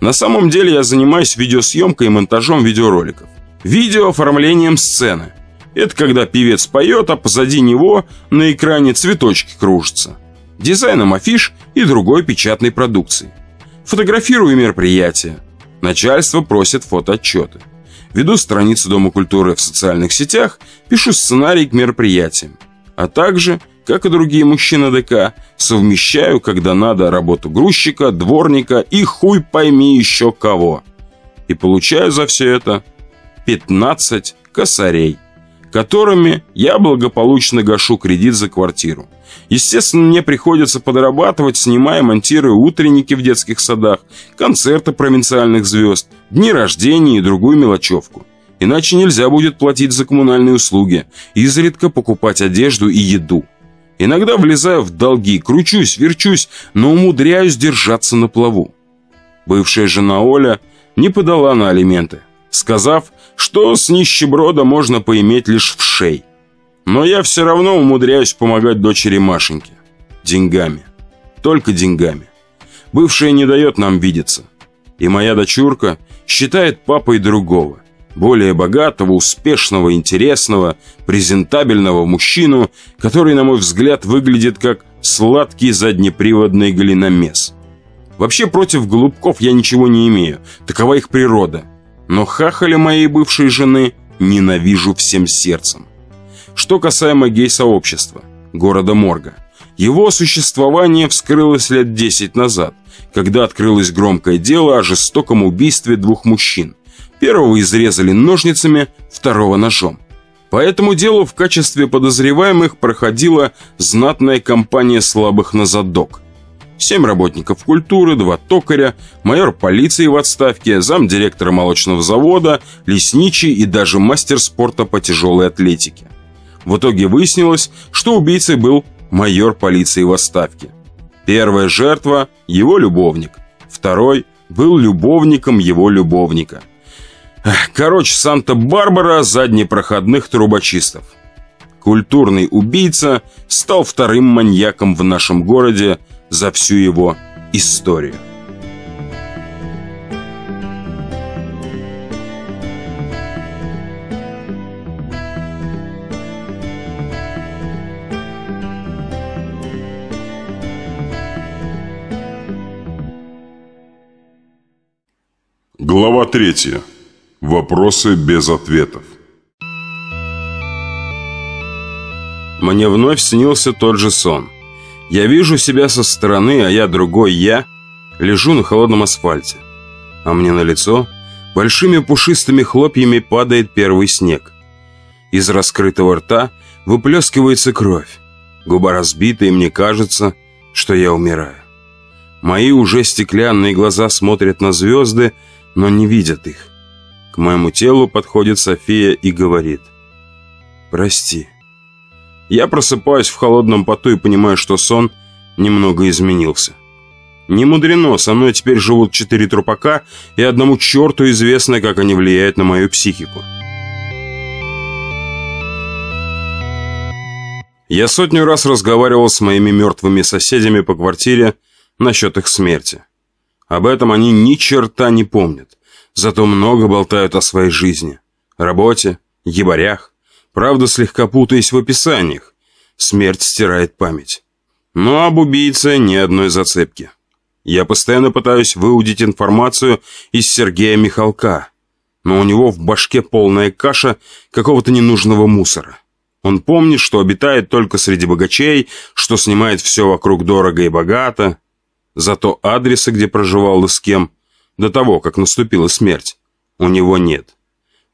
На самом деле я занимаюсь видеосъемкой и монтажом видеороликов. Видео оформлением сцены. Это когда певец поет, а позади него на экране цветочки кружатся. Дизайном афиш и другой печатной продукции. Фотографирую мероприятия. Начальство просит фотоотчеты. Веду страницу Дома культуры в социальных сетях, пишу сценарий к мероприятиям. А также как и другие мужчины ДК, совмещаю, когда надо, работу грузчика, дворника и хуй пойми еще кого. И получаю за все это 15 косарей, которыми я благополучно гашу кредит за квартиру. Естественно, мне приходится подрабатывать, снимая, монтируя утренники в детских садах, концерты провинциальных звезд, дни рождения и другую мелочевку. Иначе нельзя будет платить за коммунальные услуги, изредка покупать одежду и еду. Иногда влезаю в долги, кручусь, верчусь, но умудряюсь держаться на плаву. Бывшая жена Оля не подала на алименты, сказав, что с нищеброда можно поиметь лишь в шей. Но я все равно умудряюсь помогать дочери Машеньке. Деньгами. Только деньгами. Бывшая не дает нам видеться. И моя дочурка считает папой другого более богатого, успешного, интересного, презентабельного мужчину, который, на мой взгляд, выглядит как сладкий заднеприводный глиномес. Вообще против голубков я ничего не имею, такова их природа. Но хахаля моей бывшей жены ненавижу всем сердцем. Что касаемо гей-сообщества, города Морга. Его существование вскрылось лет 10 назад, когда открылось громкое дело о жестоком убийстве двух мужчин, Первого изрезали ножницами, второго ножом. По этому делу в качестве подозреваемых проходила знатная компания слабых на задок. Семь работников культуры, два токаря, майор полиции в отставке, замдиректора молочного завода, лесничий и даже мастер спорта по тяжелой атлетике. В итоге выяснилось, что убийцей был майор полиции в отставке. Первая жертва – его любовник. Второй был любовником его любовника – Короче, Санта-Барбара заднепроходных трубочистов. Культурный убийца стал вторым маньяком в нашем городе за всю его историю. Глава 3. Вопросы без ответов. Мне вновь снился тот же сон – я вижу себя со стороны, а я другой я лежу на холодном асфальте. А мне на лицо большими пушистыми хлопьями падает первый снег. Из раскрытого рта выплескивается кровь. Губа разбита, и мне кажется, что я умираю. Мои уже стеклянные глаза смотрят на звезды, но не видят их. К моему телу подходит София и говорит «Прости». Я просыпаюсь в холодном поту и понимаю, что сон немного изменился. Не мудрено, со мной теперь живут четыре трупака, и одному черту известно, как они влияют на мою психику. Я сотню раз разговаривал с моими мертвыми соседями по квартире насчет их смерти. Об этом они ни черта не помнят, зато много болтают о своей жизни, работе, ебарях, правда слегка путаясь в описаниях. Смерть стирает память. Но об убийце ни одной зацепки. Я постоянно пытаюсь выудить информацию из Сергея Михалка, но у него в башке полная каша какого-то ненужного мусора. Он помнит, что обитает только среди богачей, что снимает все вокруг дорого и богато. Зато адреса, где проживал и с кем, до того, как наступила смерть, у него нет.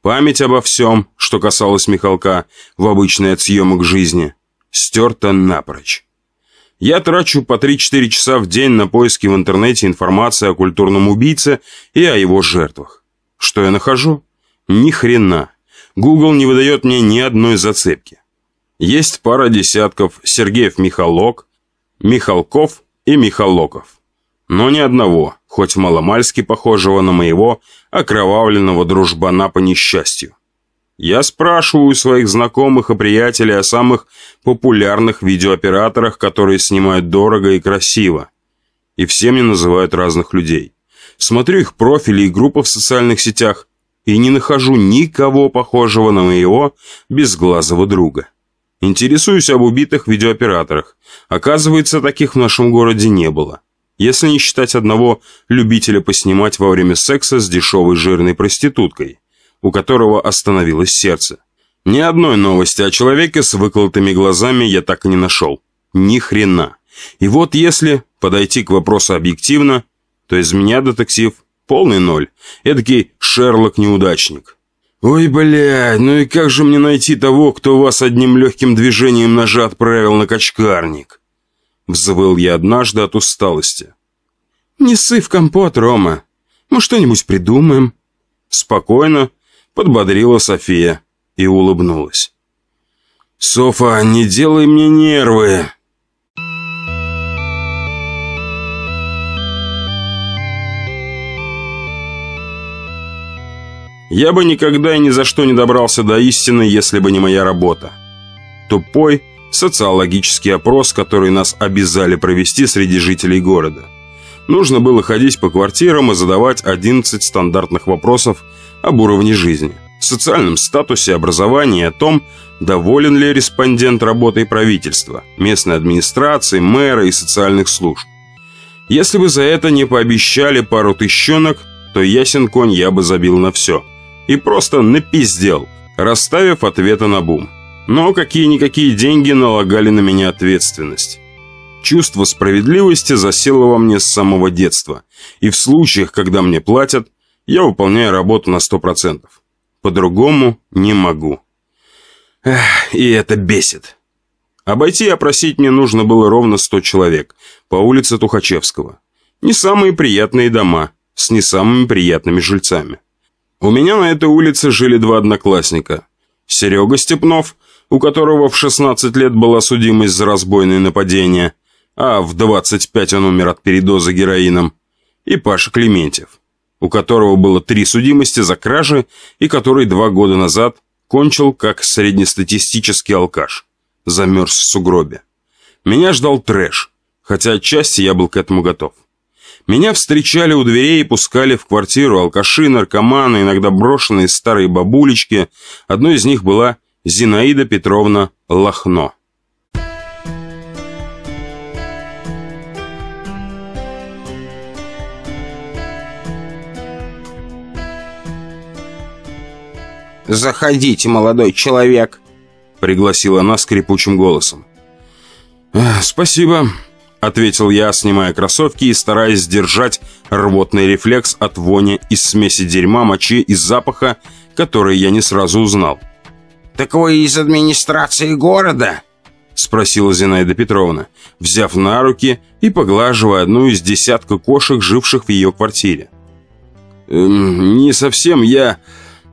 Память обо всем, что касалось Михалка в обычной от съемок жизни, стерта напрочь. Я трачу по 3-4 часа в день на поиски в интернете информации о культурном убийце и о его жертвах. Что я нахожу? Ни хрена. Google не выдает мне ни одной зацепки. Есть пара десятков Сергеев Михалок, Михалков и Михалоков. Но ни одного, хоть маломальски похожего на моего окровавленного дружбана по несчастью. Я спрашиваю своих знакомых и приятелей о самых популярных видеооператорах, которые снимают дорого и красиво. И все мне называют разных людей. Смотрю их профили и группы в социальных сетях и не нахожу никого похожего на моего безглазого друга. Интересуюсь об убитых видеооператорах. Оказывается, таких в нашем городе не было. Если не считать одного любителя поснимать во время секса с дешевой жирной проституткой, у которого остановилось сердце. Ни одной новости о человеке с выколотыми глазами я так и не нашел. Ни хрена. И вот если подойти к вопросу объективно, то из меня детектив полный ноль. Эдакий Шерлок-неудачник. «Ой, блядь, ну и как же мне найти того, кто вас одним легким движением ножа отправил на качкарник?» Взвыл я однажды от усталости. «Не ссы в компот, Рома. Мы что-нибудь придумаем». Спокойно подбодрила София и улыбнулась. «Софа, не делай мне нервы!» Я бы никогда и ни за что не добрался до истины, если бы не моя работа. Тупой социологический опрос, который нас обязали провести среди жителей города. Нужно было ходить по квартирам и задавать 11 стандартных вопросов об уровне жизни, социальном статусе, образовании о том, доволен ли респондент работой правительства, местной администрации, мэра и социальных служб. Если бы за это не пообещали пару тыщенок, то ясен конь я бы забил на все – и просто напиздел, расставив ответы на бум. Но какие-никакие деньги налагали на меня ответственность. Чувство справедливости засело во мне с самого детства, и в случаях, когда мне платят, я выполняю работу на сто процентов. По-другому не могу. Эх, и это бесит. Обойти и опросить мне нужно было ровно сто человек по улице Тухачевского. Не самые приятные дома, с не самыми приятными жильцами. У меня на этой улице жили два одноклассника. Серега Степнов, у которого в 16 лет была судимость за разбойное нападение, а в 25 он умер от передоза героином, и Паша Клементьев, у которого было три судимости за кражи и который два года назад кончил как среднестатистический алкаш, замерз в сугробе. Меня ждал трэш, хотя отчасти я был к этому готов. Меня встречали у дверей и пускали в квартиру алкаши, наркоманы, иногда брошенные старые бабулечки. Одной из них была Зинаида Петровна Лохно. «Заходите, молодой человек», — пригласила она скрипучим голосом. «Спасибо», — ответил я, снимая кроссовки и стараясь сдержать рвотный рефлекс от вони из смеси дерьма, мочи и запаха, который я не сразу узнал. «Так вы из администрации города?» — спросила Зинаида Петровна, взяв на руки и поглаживая одну из десятка кошек, живших в ее квартире. «Эм, «Не совсем я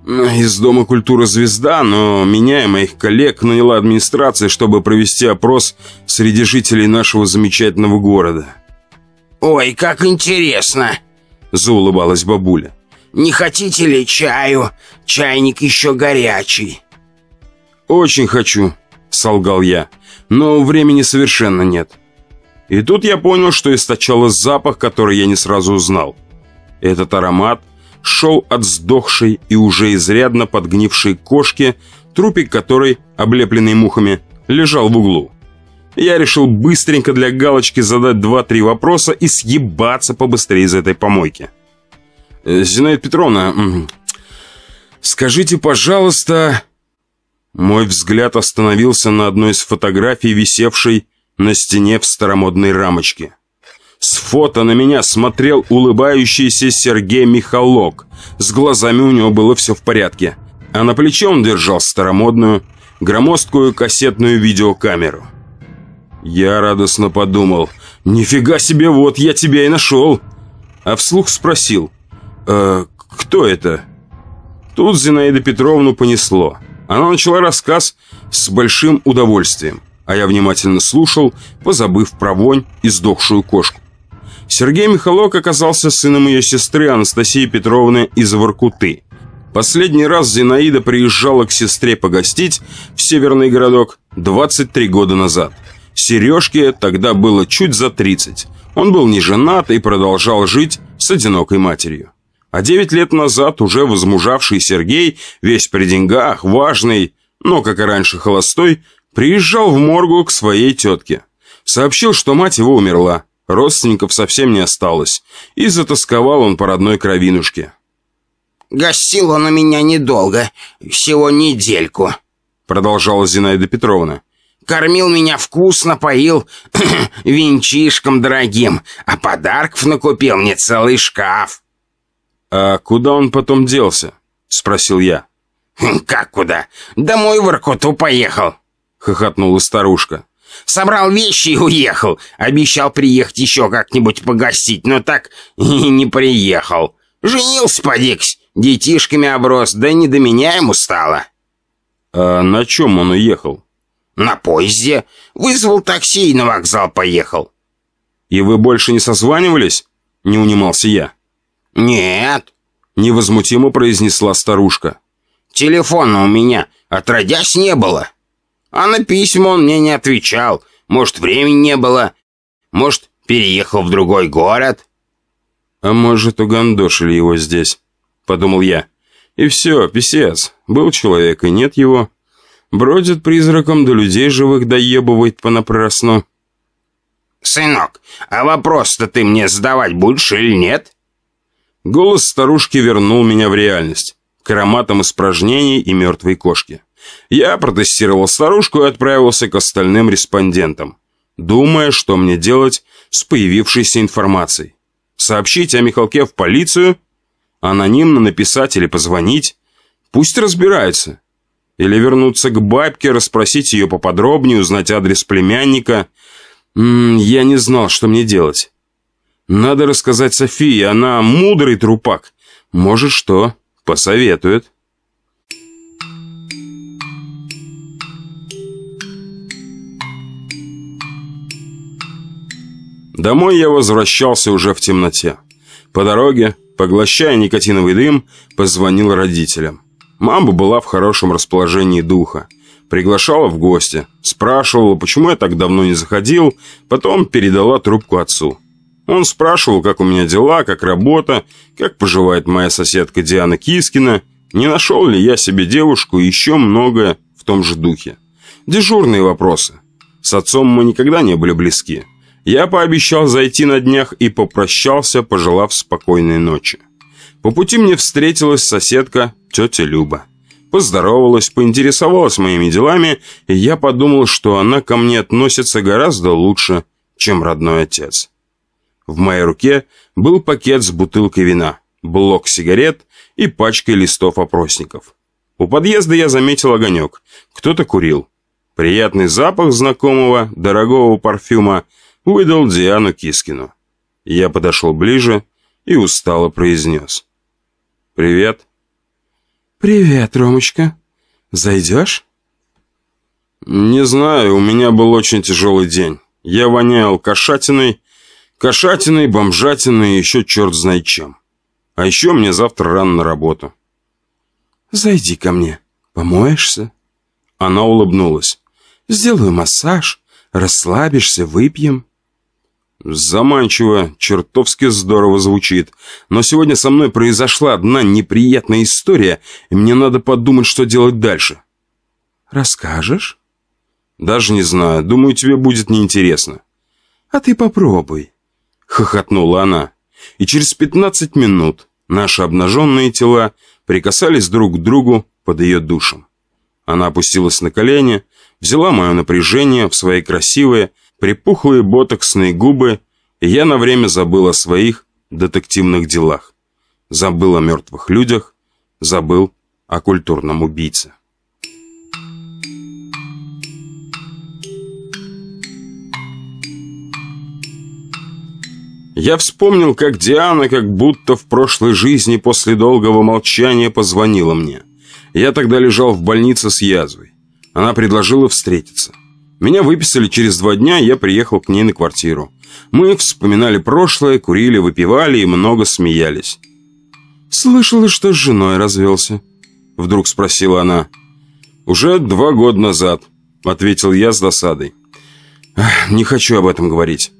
из Дома культуры «Звезда», но меня и моих коллег наняла администрация, чтобы провести опрос среди жителей нашего замечательного города». «Ой, как интересно!» — заулыбалась бабуля. «Не хотите ли чаю? Чайник еще горячий». «Очень хочу», — солгал я но времени совершенно нет. И тут я понял, что источало запах, который я не сразу узнал. Этот аромат шел от сдохшей и уже изрядно подгнившей кошки, трупик которой, облепленный мухами, лежал в углу. Я решил быстренько для галочки задать два-три вопроса и съебаться побыстрее из этой помойки. «Э, «Зинаида Петровна, скажите, пожалуйста...» Мой взгляд остановился на одной из фотографий, висевшей на стене в старомодной рамочке. С фото на меня смотрел улыбающийся Сергей Михалок. С глазами у него было все в порядке. А на плече он держал старомодную, громоздкую кассетную видеокамеру. Я радостно подумал, «Нифига себе, вот я тебя и нашел!» А вслух спросил, «Э, «Кто это?» Тут Зинаида Петровну понесло. Она начала рассказ с большим удовольствием, а я внимательно слушал, позабыв про вонь и сдохшую кошку. Сергей Михалок оказался сыном ее сестры Анастасии Петровны из Воркуты. Последний раз Зинаида приезжала к сестре погостить в северный городок 23 года назад. Сережке тогда было чуть за 30. Он был не женат и продолжал жить с одинокой матерью. А девять лет назад уже возмужавший Сергей, весь при деньгах, важный, но, как и раньше, холостой, приезжал в моргу к своей тетке. Сообщил, что мать его умерла, родственников совсем не осталось, и затасковал он по родной кровинушке. «Гостил он у меня недолго, всего недельку», продолжала Зинаида Петровна. «Кормил меня вкусно, поил венчишком дорогим, а подарков накупил мне целый шкаф». «А куда он потом делся?» — спросил я. «Хм, «Как куда? Домой в Иркуту поехал», — хохотнула старушка. «Собрал вещи и уехал. Обещал приехать еще как-нибудь погостить, но так и не приехал. Женился, подиксь, детишками оброс, да не до меня ему стало». «А на чем он уехал?» «На поезде. Вызвал такси и на вокзал поехал». «И вы больше не созванивались?» — не унимался я. «Нет», — невозмутимо произнесла старушка. «Телефона у меня отродясь не было. А на письма он мне не отвечал. Может, времени не было. Может, переехал в другой город». «А может, угандошили его здесь?» — подумал я. «И все, писец. Был человек, и нет его. Бродит призраком, до людей живых доебывает понапрасну». «Сынок, а вопрос-то ты мне задавать будешь или нет?» Голос старушки вернул меня в реальность, к ароматам испражнений и мертвой кошки. Я протестировал старушку и отправился к остальным респондентам, думая, что мне делать с появившейся информацией. Сообщить о Михалке в полицию? Анонимно написать или позвонить? Пусть разбираются. Или вернуться к бабке, расспросить ее поподробнее, узнать адрес племянника. М -м, я не знал, что мне делать. Надо рассказать Софии, она мудрый трупак. Может, что, посоветует. Домой я возвращался уже в темноте. По дороге, поглощая никотиновый дым, позвонил родителям. Мама была в хорошем расположении духа. Приглашала в гости, спрашивала, почему я так давно не заходил, потом передала трубку отцу. Он спрашивал, как у меня дела, как работа, как поживает моя соседка Диана Кискина, не нашел ли я себе девушку и еще многое в том же духе. Дежурные вопросы. С отцом мы никогда не были близки. Я пообещал зайти на днях и попрощался, пожелав спокойной ночи. По пути мне встретилась соседка, тетя Люба. поздоровалась, поинтересовалась моими делами, и я подумал, что она ко мне относится гораздо лучше, чем родной отец. В моей руке был пакет с бутылкой вина, блок сигарет и пачкой листов опросников. У подъезда я заметил огонек. Кто-то курил. Приятный запах знакомого, дорогого парфюма выдал Диану Кискину. Я подошел ближе и устало произнес. «Привет». «Привет, Ромочка. Зайдешь?» «Не знаю, у меня был очень тяжелый день. Я вонял кошатиной, кошатиной, бомжатиной и еще черт знает чем. А еще мне завтра рано на работу». «Зайди ко мне. Помоешься?» Она улыбнулась. «Сделаю массаж, расслабишься, выпьем». Заманчиво, чертовски здорово звучит. Но сегодня со мной произошла одна неприятная история, и мне надо подумать, что делать дальше. Расскажешь? Даже не знаю. Думаю, тебе будет неинтересно. А ты попробуй. Хохотнула она. И через пятнадцать минут наши обнаженные тела прикасались друг к другу под ее душем. Она опустилась на колени, взяла мое напряжение в свои красивые, припухлые ботоксные губы, и я на время забыл о своих детективных делах. Забыл о мертвых людях, забыл о культурном убийце. Я вспомнил, как Диана, как будто в прошлой жизни после долгого молчания позвонила мне. Я тогда лежал в больнице с язвой. Она предложила встретиться. Меня выписали через два дня, я приехал к ней на квартиру. Мы вспоминали прошлое, курили, выпивали и много смеялись. «Слышала, что с женой развелся?» Вдруг спросила она. «Уже два года назад», — ответил я с досадой. «Не хочу об этом говорить».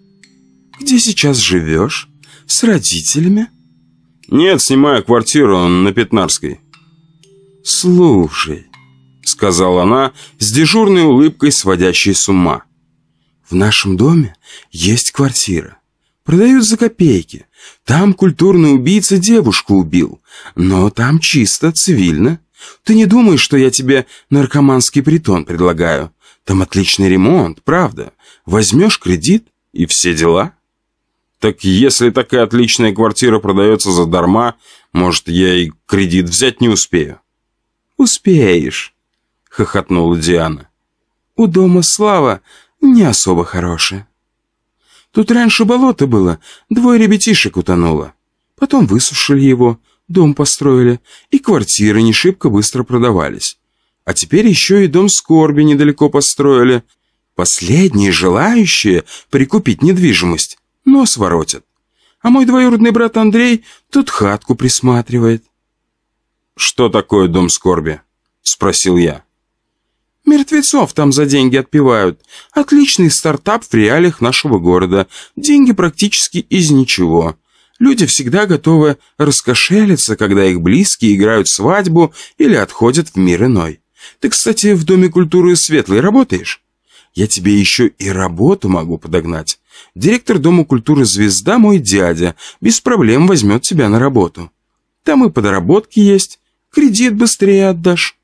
«Где сейчас живешь? С родителями?» «Нет, снимаю квартиру на Пятнарской». «Слушай, — сказала она с дежурной улыбкой, сводящей с ума. «В нашем доме есть квартира. Продают за копейки. Там культурный убийца девушку убил. Но там чисто, цивильно. Ты не думаешь, что я тебе наркоманский притон предлагаю? Там отличный ремонт, правда. Возьмешь кредит и все дела». «Так если такая отличная квартира продается задарма, может, я и кредит взять не успею?» «Успеешь» хохотнула Диана. «У дома Слава не особо хорошая. Тут раньше болото было, двое ребятишек утонуло. Потом высушили его, дом построили, и квартиры не шибко быстро продавались. А теперь еще и дом скорби недалеко построили. Последние желающие прикупить недвижимость нос воротят. А мой двоюродный брат Андрей тут хатку присматривает. «Что такое дом скорби?» — спросил я. Мертвецов там за деньги отпивают. Отличный стартап в реалиях нашего города. Деньги практически из ничего. Люди всегда готовы раскошелиться, когда их близкие играют свадьбу или отходят в мир иной. Ты, кстати, в Доме культуры Светлой работаешь? Я тебе еще и работу могу подогнать. Директор Дома культуры «Звезда» мой дядя. Без проблем возьмет тебя на работу. Там и подработки есть. Кредит быстрее отдашь.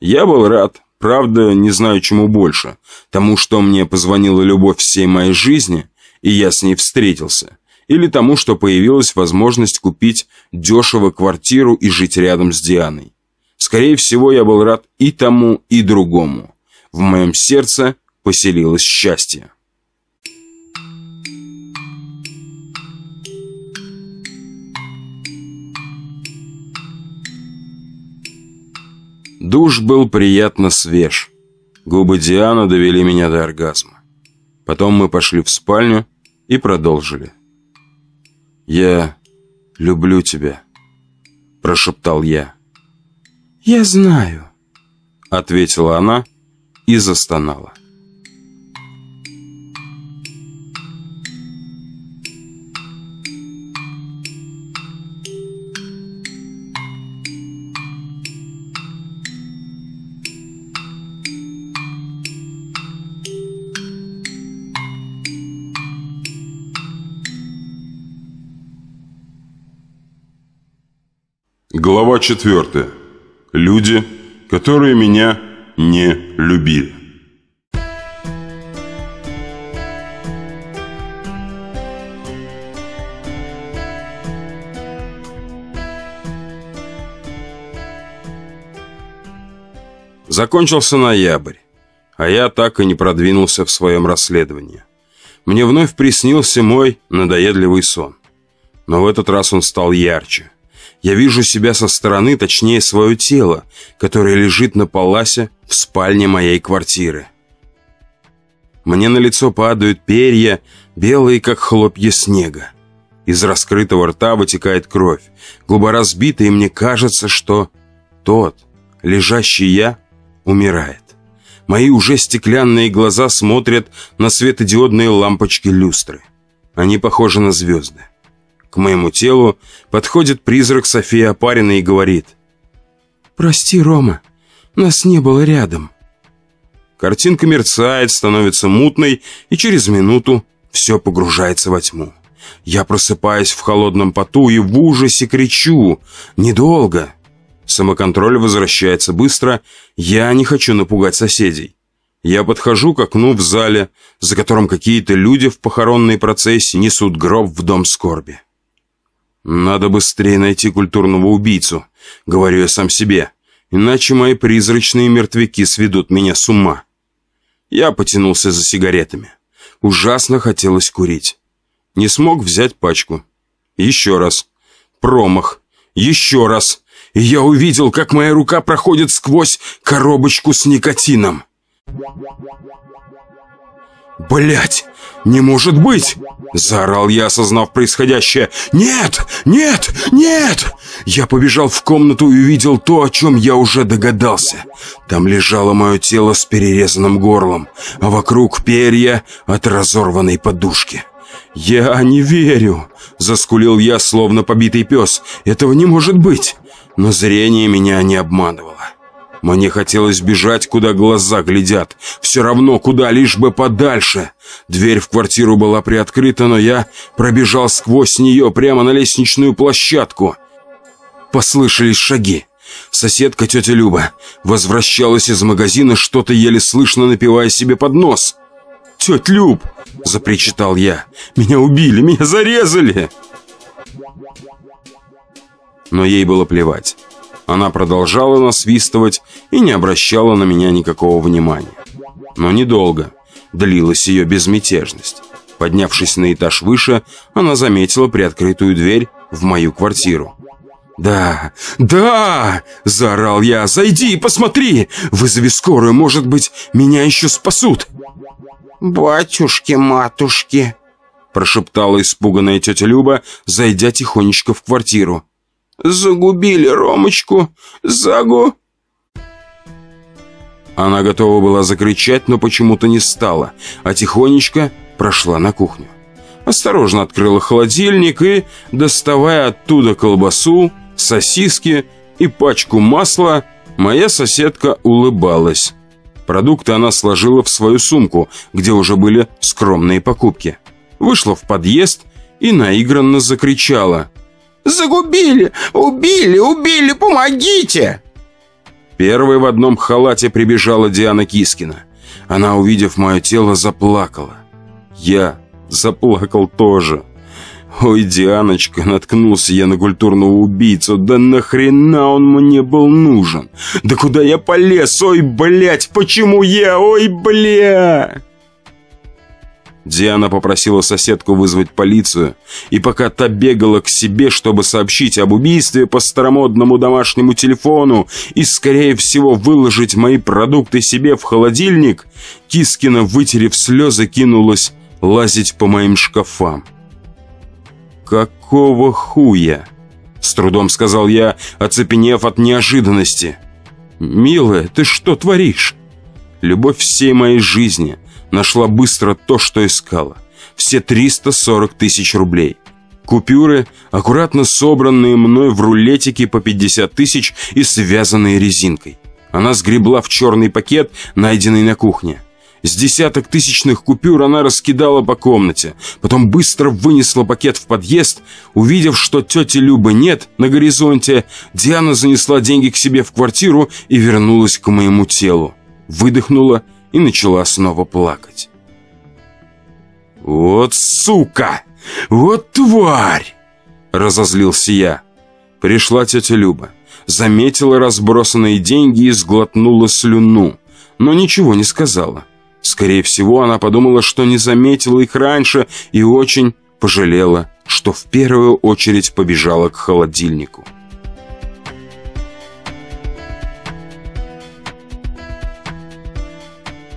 Я был рад. Правда, не знаю, чему больше. Тому, что мне позвонила любовь всей моей жизни, и я с ней встретился. Или тому, что появилась возможность купить дешево квартиру и жить рядом с Дианой. Скорее всего, я был рад и тому, и другому. В моем сердце поселилось счастье. Душ был приятно свеж. Губы Дианы довели меня до оргазма. Потом мы пошли в спальню и продолжили. «Я люблю тебя», – прошептал я. «Я знаю», – ответила она и застонала. Глава 4. Люди, которые меня не любили. Закончился ноябрь, а я так и не продвинулся в своем расследовании. Мне вновь приснился мой надоедливый сон. Но в этот раз он стал ярче. Я вижу себя со стороны, точнее свое тело, которое лежит на паласе в спальне моей квартиры. Мне на лицо падают перья, белые, как хлопья снега. Из раскрытого рта вытекает кровь, глубоко разбитая, и мне кажется, что тот, лежащий я, умирает. Мои уже стеклянные глаза смотрят на светодиодные лампочки люстры. Они похожи на звезды. К моему телу подходит призрак Софии Апарина и говорит. «Прости, Рома, нас не было рядом». Картинка мерцает, становится мутной, и через минуту все погружается во тьму. Я просыпаюсь в холодном поту и в ужасе кричу. Недолго. Самоконтроль возвращается быстро. Я не хочу напугать соседей. Я подхожу к окну в зале, за которым какие-то люди в похоронной процессии несут гроб в дом скорби. «Надо быстрее найти культурного убийцу», — говорю я сам себе, «иначе мои призрачные мертвяки сведут меня с ума». Я потянулся за сигаретами. Ужасно хотелось курить. Не смог взять пачку. Еще раз. Промах. Еще раз и я увидел, как моя рука проходит сквозь коробочку с никотином. Блять, не может быть!» Заорал я, осознав происходящее. «Нет! Нет! Нет!» Я побежал в комнату и увидел то, о чем я уже догадался. Там лежало мое тело с перерезанным горлом, а вокруг перья от разорванной подушки. «Я не верю!» — заскулил я, словно побитый пес. «Этого не может быть!» Но зрение меня не обманывало. Мне хотелось бежать, куда глаза глядят. Все равно, куда, лишь бы подальше. Дверь в квартиру была приоткрыта, но я пробежал сквозь нее прямо на лестничную площадку. Послышались шаги. Соседка тетя Люба возвращалась из магазина, что-то еле слышно напивая себе под нос. «Тетя Люб!» – запричитал я. «Меня убили, меня зарезали!» но ей было плевать. Она продолжала насвистывать и не обращала на меня никакого внимания. Но недолго длилась ее безмятежность. Поднявшись на этаж выше, она заметила приоткрытую дверь в мою квартиру. «Да, да!» – заорал я. «Зайди и посмотри! Вызови скорую, может быть, меня еще спасут!» «Батюшки-матушки!» – прошептала испуганная тетя Люба, зайдя тихонечко в квартиру. Загубили Ромочку! Загу...» Она готова была закричать, но почему-то не стала, а тихонечко прошла на кухню. Осторожно открыла холодильник и, доставая оттуда колбасу, сосиски и пачку масла, моя соседка улыбалась. Продукты она сложила в свою сумку, где уже были скромные покупки. Вышла в подъезд и наигранно закричала. Загубили! Убили! Убили! Помогите!» Первой в одном халате прибежала Диана Кискина. Она, увидев мое тело, заплакала. Я заплакал тоже. Ой, Дианочка, наткнулся я на культурного убийцу. Да нахрена он мне был нужен? Да куда я полез? Ой, блядь, почему я? Ой, бля! Диана попросила соседку вызвать полицию, и пока та бегала к себе, чтобы сообщить об убийстве по старомодному домашнему телефону и, скорее всего, выложить мои продукты себе в холодильник, Кискина, вытерев слезы, кинулась лазить по моим шкафам. «Какого хуя?» — с трудом сказал я, оцепенев от неожиданности. «Милая, ты что творишь?» Любовь всей моей жизни — Нашла быстро то, что искала. Все 340 тысяч рублей. Купюры, аккуратно собранные мной в рулетике по 50 тысяч и связанные резинкой. Она сгребла в черный пакет, найденный на кухне. С десяток тысячных купюр она раскидала по комнате, потом быстро вынесла пакет в подъезд. Увидев, что тети Любы нет на горизонте, Диана занесла деньги к себе в квартиру и вернулась к моему телу. Выдохнула и начала снова плакать. «Вот сука! Вот тварь!» Разозлился я. Пришла тетя Люба, заметила разбросанные деньги и сглотнула слюну, но ничего не сказала. Скорее всего, она подумала, что не заметила их раньше и очень пожалела, что в первую очередь побежала к холодильнику.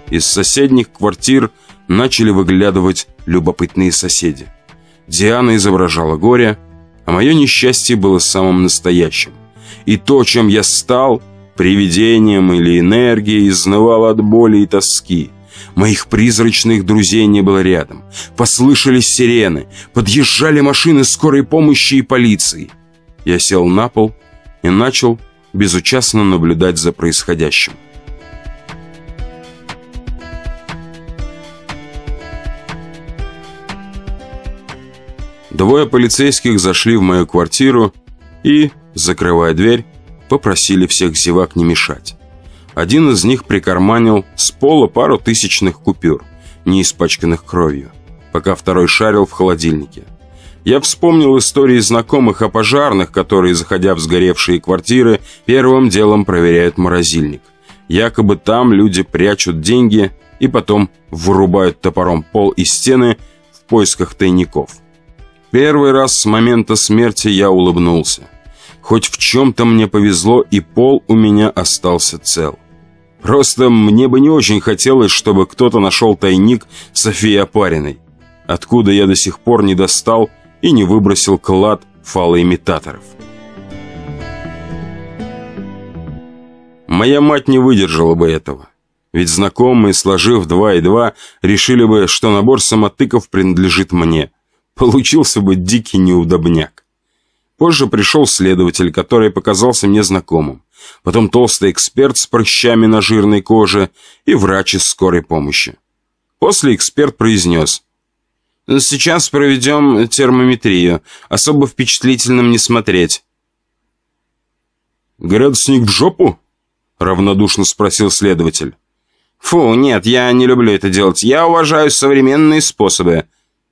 Из соседних квартир начали выглядывать любопытные соседи. Диана изображала горе, а мое несчастье было самым настоящим. И то, чем я стал, привидением или энергией, изнывало от боли и тоски. Моих призрачных друзей не было рядом. Послышались сирены, подъезжали машины скорой помощи и полиции. Я сел на пол и начал безучастно наблюдать за происходящим. Двое полицейских зашли в мою квартиру и, закрывая дверь, попросили всех зевак не мешать. Один из них прикарманил с пола пару тысячных купюр, не испачканных кровью, пока второй шарил в холодильнике. Я вспомнил истории знакомых о пожарных, которые, заходя в сгоревшие квартиры, первым делом проверяют морозильник. Якобы там люди прячут деньги и потом вырубают топором пол и стены в поисках тайников. Первый раз с момента смерти я улыбнулся. Хоть в чем-то мне повезло, и пол у меня остался цел. Просто мне бы не очень хотелось, чтобы кто-то нашел тайник Софии Опариной, откуда я до сих пор не достал и не выбросил клад фалоимитаторов. Моя мать не выдержала бы этого. Ведь знакомые, сложив два и два, решили бы, что набор самотыков принадлежит мне. Получился бы дикий неудобняк. Позже пришел следователь, который показался мне знакомым. Потом толстый эксперт с прыщами на жирной коже и врач из скорой помощи. После эксперт произнес. «Сейчас проведем термометрию. Особо впечатлительным не смотреть». «Градусник в жопу?» Равнодушно спросил следователь. «Фу, нет, я не люблю это делать. Я уважаю современные способы».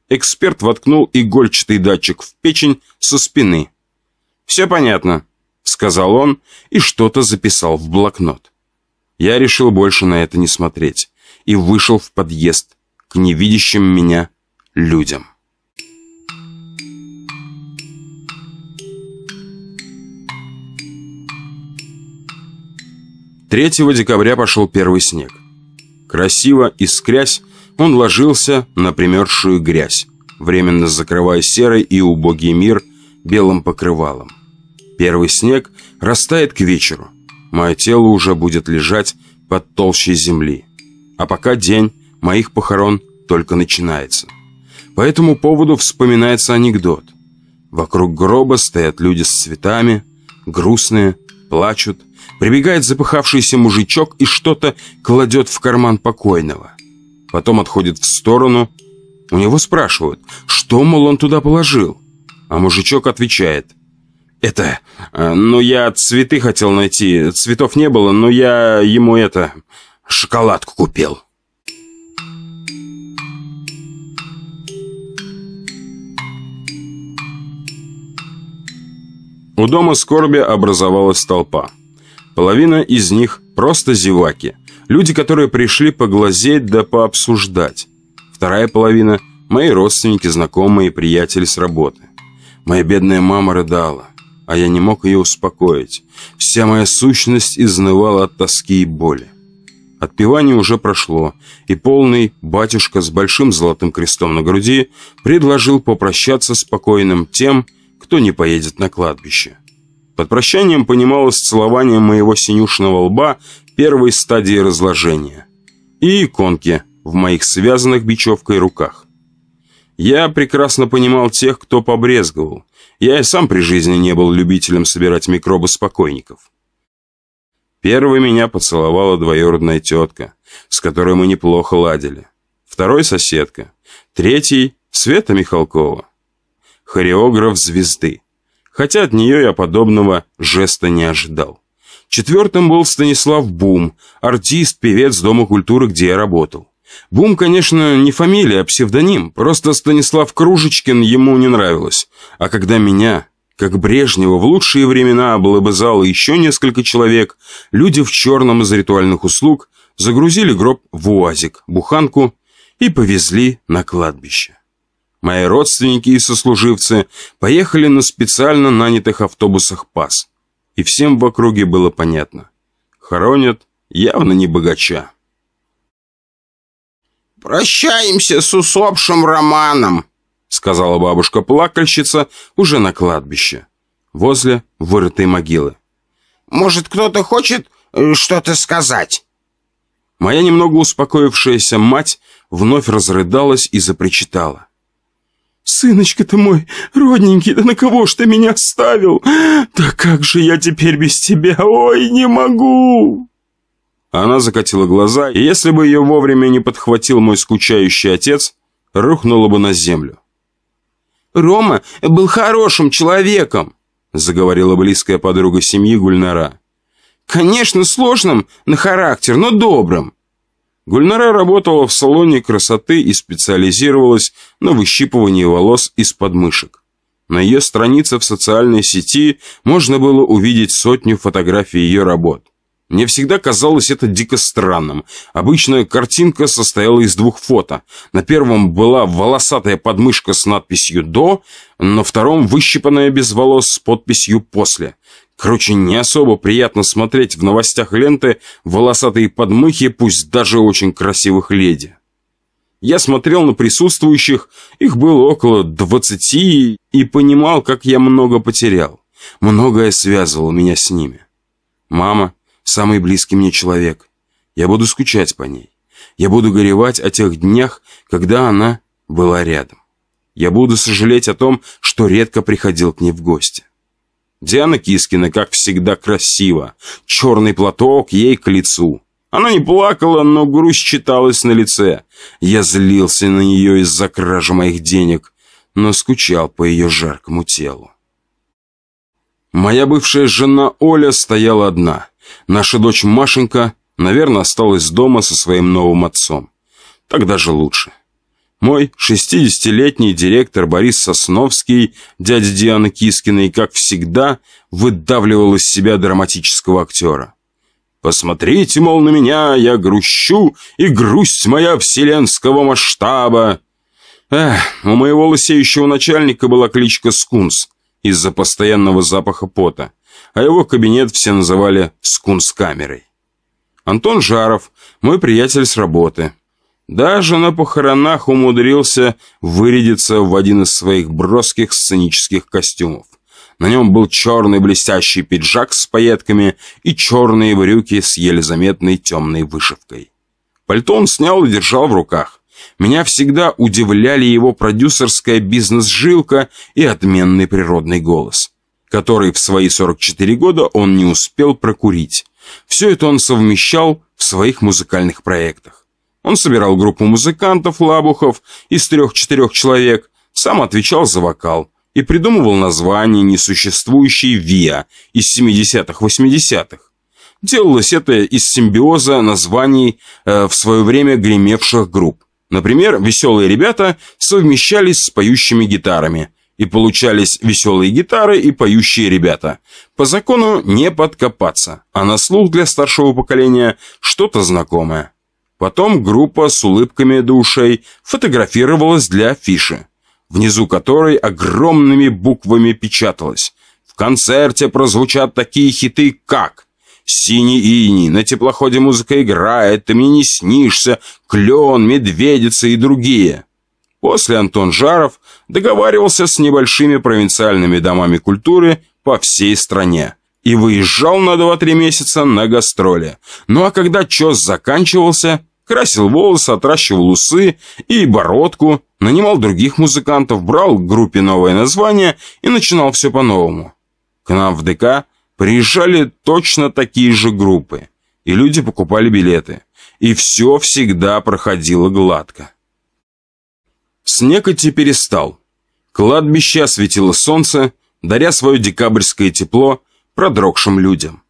Эксперт воткнул игольчатый датчик в печень со спины. «Все понятно», — сказал он и что-то записал в блокнот. Я решил больше на это не смотреть и вышел в подъезд к невидящим меня людям. Третьего декабря пошел первый снег. Красиво, искрясь, он ложился на примерзшую грязь, временно закрывая серый и убогий мир белым покрывалом. Первый снег растает к вечеру. Мое тело уже будет лежать под толщей земли. А пока день моих похорон только начинается. По этому поводу вспоминается анекдот. Вокруг гроба стоят люди с цветами, грустные, плачут. Прибегает запыхавшийся мужичок и что-то кладет в карман покойного. Потом отходит в сторону. У него спрашивают, что, мол, он туда положил. А мужичок отвечает – это... Э, ну, я цветы хотел найти. Цветов не было, но я ему это... Шоколадку купил. У дома скорби образовалась толпа. Половина из них просто зеваки. Люди, которые пришли поглазеть да пообсуждать. Вторая половина – мои родственники, знакомые и приятели с работы. Моя бедная мама рыдала а я не мог ее успокоить. Вся моя сущность изнывала от тоски и боли. Отпевание уже прошло, и полный батюшка с большим золотым крестом на груди предложил попрощаться с покойным тем, кто не поедет на кладбище. Под прощанием понималось целование моего синюшного лба первой стадии разложения и иконки в моих связанных бечевкой руках. Я прекрасно понимал тех, кто побрезговал, я и сам при жизни не был любителем собирать микробы спокойников. Первой меня поцеловала двоюродная тетка, с которой мы неплохо ладили. Второй соседка. Третий — Света Михалкова. Хореограф звезды. Хотя от нее я подобного жеста не ожидал. Четвертым был Станислав Бум, артист, певец Дома культуры, где я работал. Бум, конечно, не фамилия, а псевдоним. Просто Станислав Кружечкин ему не нравилось. А когда меня, как Брежнева, в лучшие времена облобызало еще несколько человек, люди в черном из ритуальных услуг загрузили гроб в УАЗик, буханку и повезли на кладбище. Мои родственники и сослуживцы поехали на специально нанятых автобусах ПАС. И всем в округе было понятно. Хоронят явно не богача. «Прощаемся с усопшим Романом», — сказала бабушка-плакальщица уже на кладбище, возле вырытой могилы. «Может, кто-то хочет э, что-то сказать?» Моя немного успокоившаяся мать вновь разрыдалась и запричитала. «Сыночка ты мой, родненький, да на кого ж ты меня оставил? Да как же я теперь без тебя? Ой, не могу!» Она закатила глаза, и если бы ее вовремя не подхватил мой скучающий отец, рухнула бы на землю. «Рома был хорошим человеком», — заговорила близкая подруга семьи Гульнара. «Конечно, сложным на характер, но добрым». Гульнара работала в салоне красоты и специализировалась на выщипывании волос из подмышек. На ее странице в социальной сети можно было увидеть сотню фотографий ее работ. Мне всегда казалось это дико странным. Обычная картинка состояла из двух фото. На первом была волосатая подмышка с надписью «До», на втором выщипанная без волос с подписью «После». Короче, не особо приятно смотреть в новостях ленты волосатые подмыхи, пусть даже очень красивых леди. Я смотрел на присутствующих, их было около двадцати, и понимал, как я много потерял. Многое связывало меня с ними. Мама, самый близкий мне человек. Я буду скучать по ней. Я буду горевать о тех днях, когда она была рядом. Я буду сожалеть о том, что редко приходил к ней в гости. Диана Кискина, как всегда, красиво. Черный платок ей к лицу. Она не плакала, но грусть читалась на лице. Я злился на нее из-за кражи моих денег, но скучал по ее жаркому телу. Моя бывшая жена Оля стояла одна. Наша дочь Машенька, наверное, осталась дома со своим новым отцом. Так даже лучше. Мой шестидесятилетний директор Борис Сосновский, дядя Дианы Кискиной, как всегда, выдавливал из себя драматического актера. «Посмотрите, мол, на меня, я грущу, и грусть моя вселенского масштаба!» Эх, у моего лысеющего начальника была кличка Скунс из-за постоянного запаха пота а его кабинет все называли «скунс-камерой». Антон Жаров, мой приятель с работы. Даже на похоронах умудрился вырядиться в один из своих броских сценических костюмов. На нем был черный блестящий пиджак с пайетками и черные брюки с еле заметной темной вышивкой. Пальто он снял и держал в руках. Меня всегда удивляли его продюсерская бизнес-жилка и отменный природный голос который в свои 44 года он не успел прокурить. Все это он совмещал в своих музыкальных проектах. Он собирал группу музыкантов, лабухов из трех-четырех человек, сам отвечал за вокал и придумывал названия несуществующие ВИА из 70-х-80-х. Делалось это из симбиоза названий э, в свое время гремевших групп. Например, «Веселые ребята» совмещались с поющими гитарами, и получались веселые гитары и поющие ребята. По закону не подкопаться, а на слух для старшего поколения что-то знакомое. Потом группа с улыбками до ушей фотографировалась для афиши, внизу которой огромными буквами печаталось «В концерте прозвучат такие хиты, как...» «Синий ини», «На теплоходе музыка играет», «Ты мне не снишься», «Клен», «Медведица» и другие. После Антон Жаров договаривался с небольшими провинциальными домами культуры по всей стране и выезжал на 2-3 месяца на гастроли. Ну а когда ЧОС заканчивался, красил волосы, отращивал усы и бородку, нанимал других музыкантов, брал группе новое название и начинал все по-новому. К нам в ДК приезжали точно такие же группы, и люди покупали билеты, и все всегда проходило гладко. Снег идти перестал. Кладбище осветило солнце, даря свое декабрьское тепло продрогшим людям.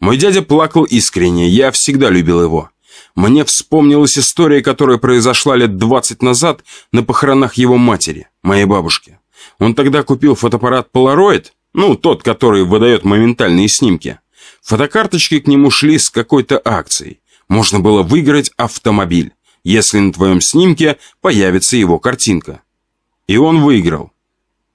Мой дядя плакал искренне, я всегда любил его. Мне вспомнилась история, которая произошла лет 20 назад на похоронах его матери, моей бабушки. Он тогда купил фотоаппарат Polaroid, ну, тот, который выдает моментальные снимки. Фотокарточки к нему шли с какой-то акцией. Можно было выиграть автомобиль, если на твоем снимке появится его картинка. И он выиграл.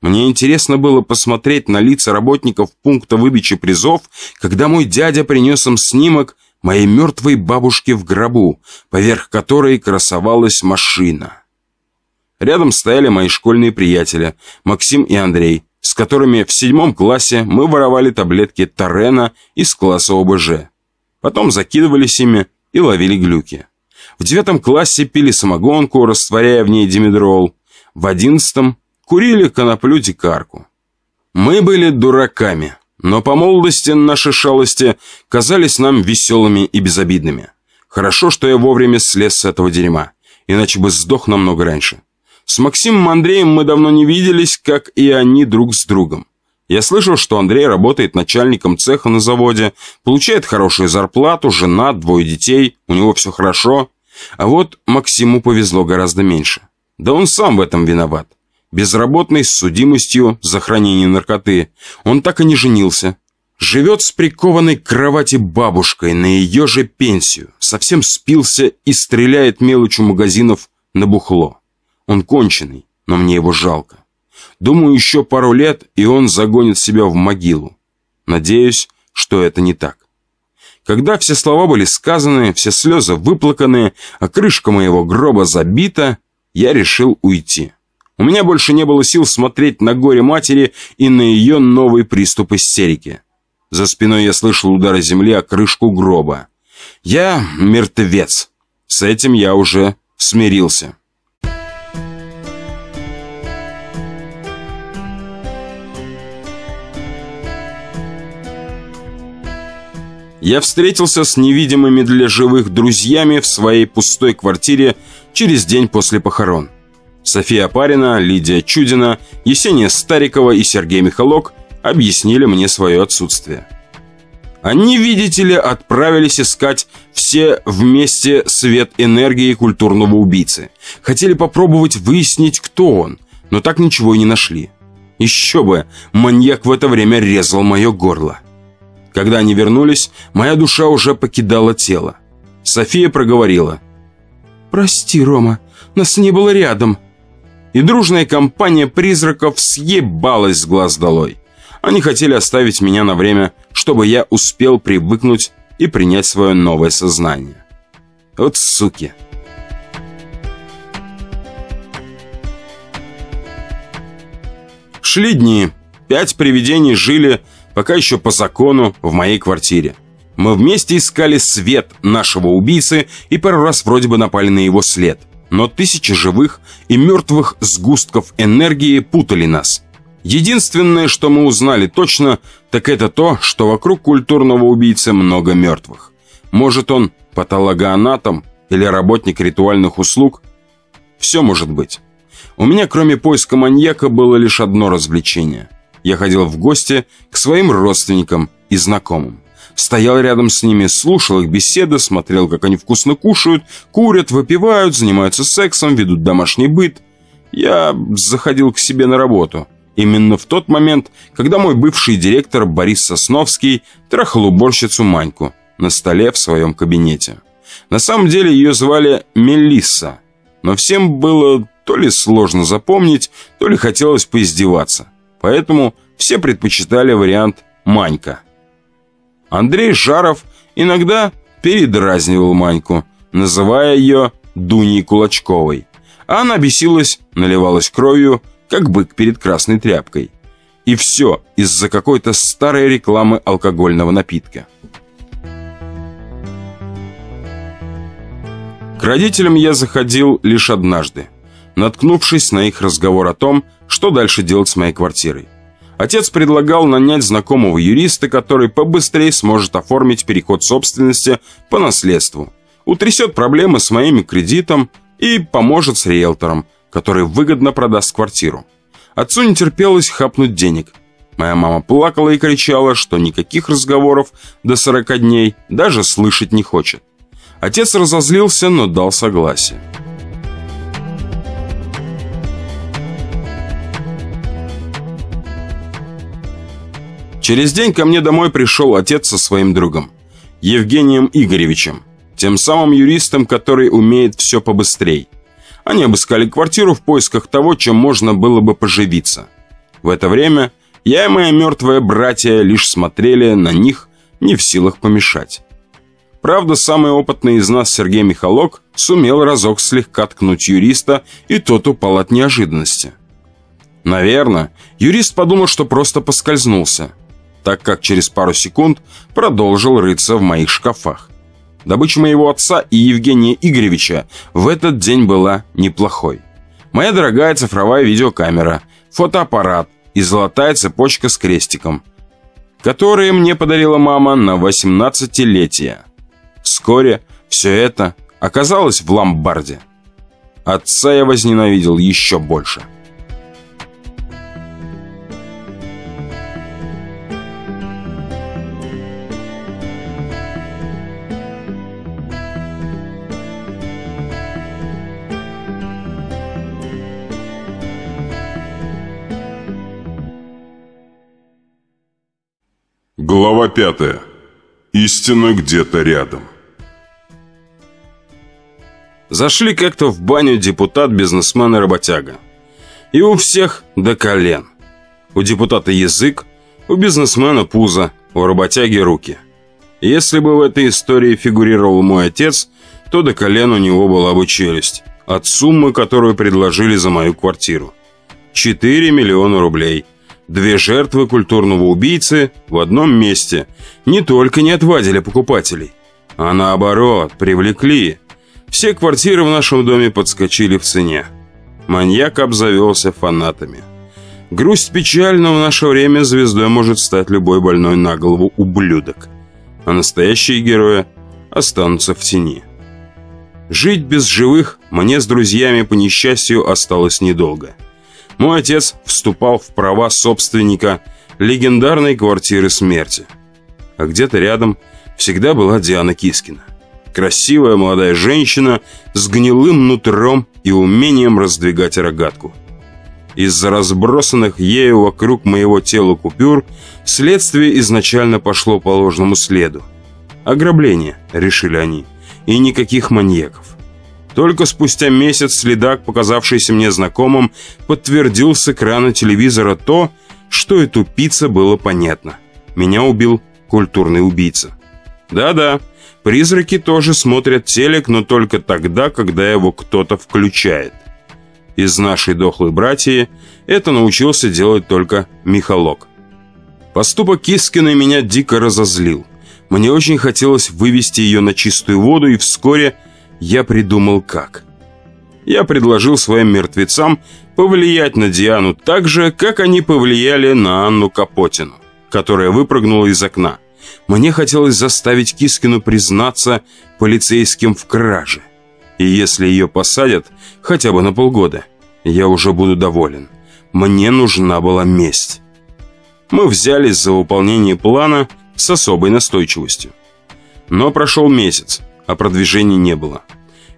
Мне интересно было посмотреть на лица работников пункта выдачи призов, когда мой дядя принес им снимок моей мертвой бабушки в гробу, поверх которой красовалась машина. Рядом стояли мои школьные приятели, Максим и Андрей, с которыми в седьмом классе мы воровали таблетки Торена из класса ОБЖ. Потом закидывались ими и ловили глюки. В девятом классе пили самогонку, растворяя в ней димедрол. В одиннадцатом курили коноплю дикарку. Мы были дураками, но по молодости наши шалости казались нам веселыми и безобидными. Хорошо, что я вовремя слез с этого дерьма, иначе бы сдох намного раньше. С Максимом Андреем мы давно не виделись, как и они друг с другом. Я слышал, что Андрей работает начальником цеха на заводе, получает хорошую зарплату, жена, двое детей, у него все хорошо. А вот Максиму повезло гораздо меньше. Да он сам в этом виноват. Безработный с судимостью за хранение наркоты. Он так и не женился. Живет с прикованной кровати бабушкой на ее же пенсию. Совсем спился и стреляет мелочью магазинов на бухло. Он конченый, но мне его жалко. Думаю, еще пару лет, и он загонит себя в могилу. Надеюсь, что это не так. Когда все слова были сказаны, все слезы выплаканы, а крышка моего гроба забита, я решил уйти. У меня больше не было сил смотреть на горе матери и на ее новый приступ истерики. За спиной я слышал удары земли о крышку гроба. Я мертвец. С этим я уже смирился. я встретился с невидимыми для живых друзьями в своей пустой квартире через день после похорон. София Парина, Лидия Чудина, Есения Старикова и Сергей Михалок объяснили мне свое отсутствие. Они, видите ли, отправились искать все вместе свет энергии культурного убийцы. Хотели попробовать выяснить, кто он, но так ничего и не нашли. Еще бы, маньяк в это время резал мое горло. Когда они вернулись, моя душа уже покидала тело. София проговорила. «Прости, Рома, нас не было рядом». И дружная компания призраков съебалась с глаз долой. Они хотели оставить меня на время, чтобы я успел привыкнуть и принять свое новое сознание. Вот суки. Шли дни. Пять привидений жили пока еще по закону, в моей квартире. Мы вместе искали свет нашего убийцы и пару раз вроде бы напали на его след. Но тысячи живых и мертвых сгустков энергии путали нас. Единственное, что мы узнали точно, так это то, что вокруг культурного убийцы много мертвых. Может он патологоанатом или работник ритуальных услуг? Все может быть. У меня кроме поиска маньяка было лишь одно развлечение – я ходил в гости к своим родственникам и знакомым. Стоял рядом с ними, слушал их беседы, смотрел, как они вкусно кушают, курят, выпивают, занимаются сексом, ведут домашний быт. Я заходил к себе на работу. Именно в тот момент, когда мой бывший директор Борис Сосновский трахал уборщицу Маньку на столе в своем кабинете. На самом деле ее звали Мелисса, но всем было то ли сложно запомнить, то ли хотелось поиздеваться поэтому все предпочитали вариант «Манька». Андрей Жаров иногда передразнивал Маньку, называя ее Дуней Кулачковой. А она бесилась, наливалась кровью, как бык перед красной тряпкой. И все из-за какой-то старой рекламы алкогольного напитка. К родителям я заходил лишь однажды наткнувшись на их разговор о том, что дальше делать с моей квартирой. Отец предлагал нанять знакомого юриста, который побыстрее сможет оформить переход собственности по наследству, утрясет проблемы с моим кредитом и поможет с риэлтором, который выгодно продаст квартиру. Отцу не терпелось хапнуть денег. Моя мама плакала и кричала, что никаких разговоров до 40 дней даже слышать не хочет. Отец разозлился, но дал согласие. Через день ко мне домой пришел отец со своим другом, Евгением Игоревичем, тем самым юристом, который умеет все побыстрей. Они обыскали квартиру в поисках того, чем можно было бы поживиться. В это время я и мои мертвые братья лишь смотрели на них, не в силах помешать. Правда, самый опытный из нас, Сергей Михалок, сумел разок слегка ткнуть юриста, и тот упал от неожиданности. Наверное, юрист подумал, что просто поскользнулся – так как через пару секунд продолжил рыться в моих шкафах. Добыча моего отца и Евгения Игоревича в этот день была неплохой. Моя дорогая цифровая видеокамера, фотоаппарат и золотая цепочка с крестиком, которые мне подарила мама на 18-летие. Вскоре все это оказалось в ломбарде. Отца я возненавидел еще больше – Глава пятая. Истина где-то рядом. Зашли как-то в баню депутат, бизнесмен и работяга. И у всех до колен. У депутата язык, у бизнесмена пузо, у работяги руки. Если бы в этой истории фигурировал мой отец, то до колен у него была бы челюсть. От суммы, которую предложили за мою квартиру. 4 миллиона рублей – Две жертвы культурного убийцы в одном месте не только не отвадили покупателей, а наоборот, привлекли. Все квартиры в нашем доме подскочили в цене. Маньяк обзавелся фанатами. Грусть печальна в наше время звездой может стать любой больной на голову ублюдок. А настоящие герои останутся в тени. Жить без живых мне с друзьями по несчастью осталось недолго – мой отец вступал в права собственника легендарной квартиры смерти. А где-то рядом всегда была Диана Кискина. Красивая молодая женщина с гнилым нутром и умением раздвигать рогатку. Из-за разбросанных ею вокруг моего тела купюр следствие изначально пошло по ложному следу. Ограбление, решили они, и никаких маньяков. Только спустя месяц следак, показавшийся мне знакомым, подтвердил с экрана телевизора то, что и тупица было понятно. Меня убил культурный убийца. Да-да, призраки тоже смотрят телек, но только тогда, когда его кто-то включает. Из нашей дохлой братьи это научился делать только Михалок. Поступок Кискиной меня дико разозлил. Мне очень хотелось вывести ее на чистую воду, и вскоре я придумал как. Я предложил своим мертвецам повлиять на Диану так же, как они повлияли на Анну Капотину, которая выпрыгнула из окна. Мне хотелось заставить Кискину признаться полицейским в краже. И если ее посадят хотя бы на полгода, я уже буду доволен. Мне нужна была месть. Мы взялись за выполнение плана с особой настойчивостью. Но прошел месяц, а продвижений не было.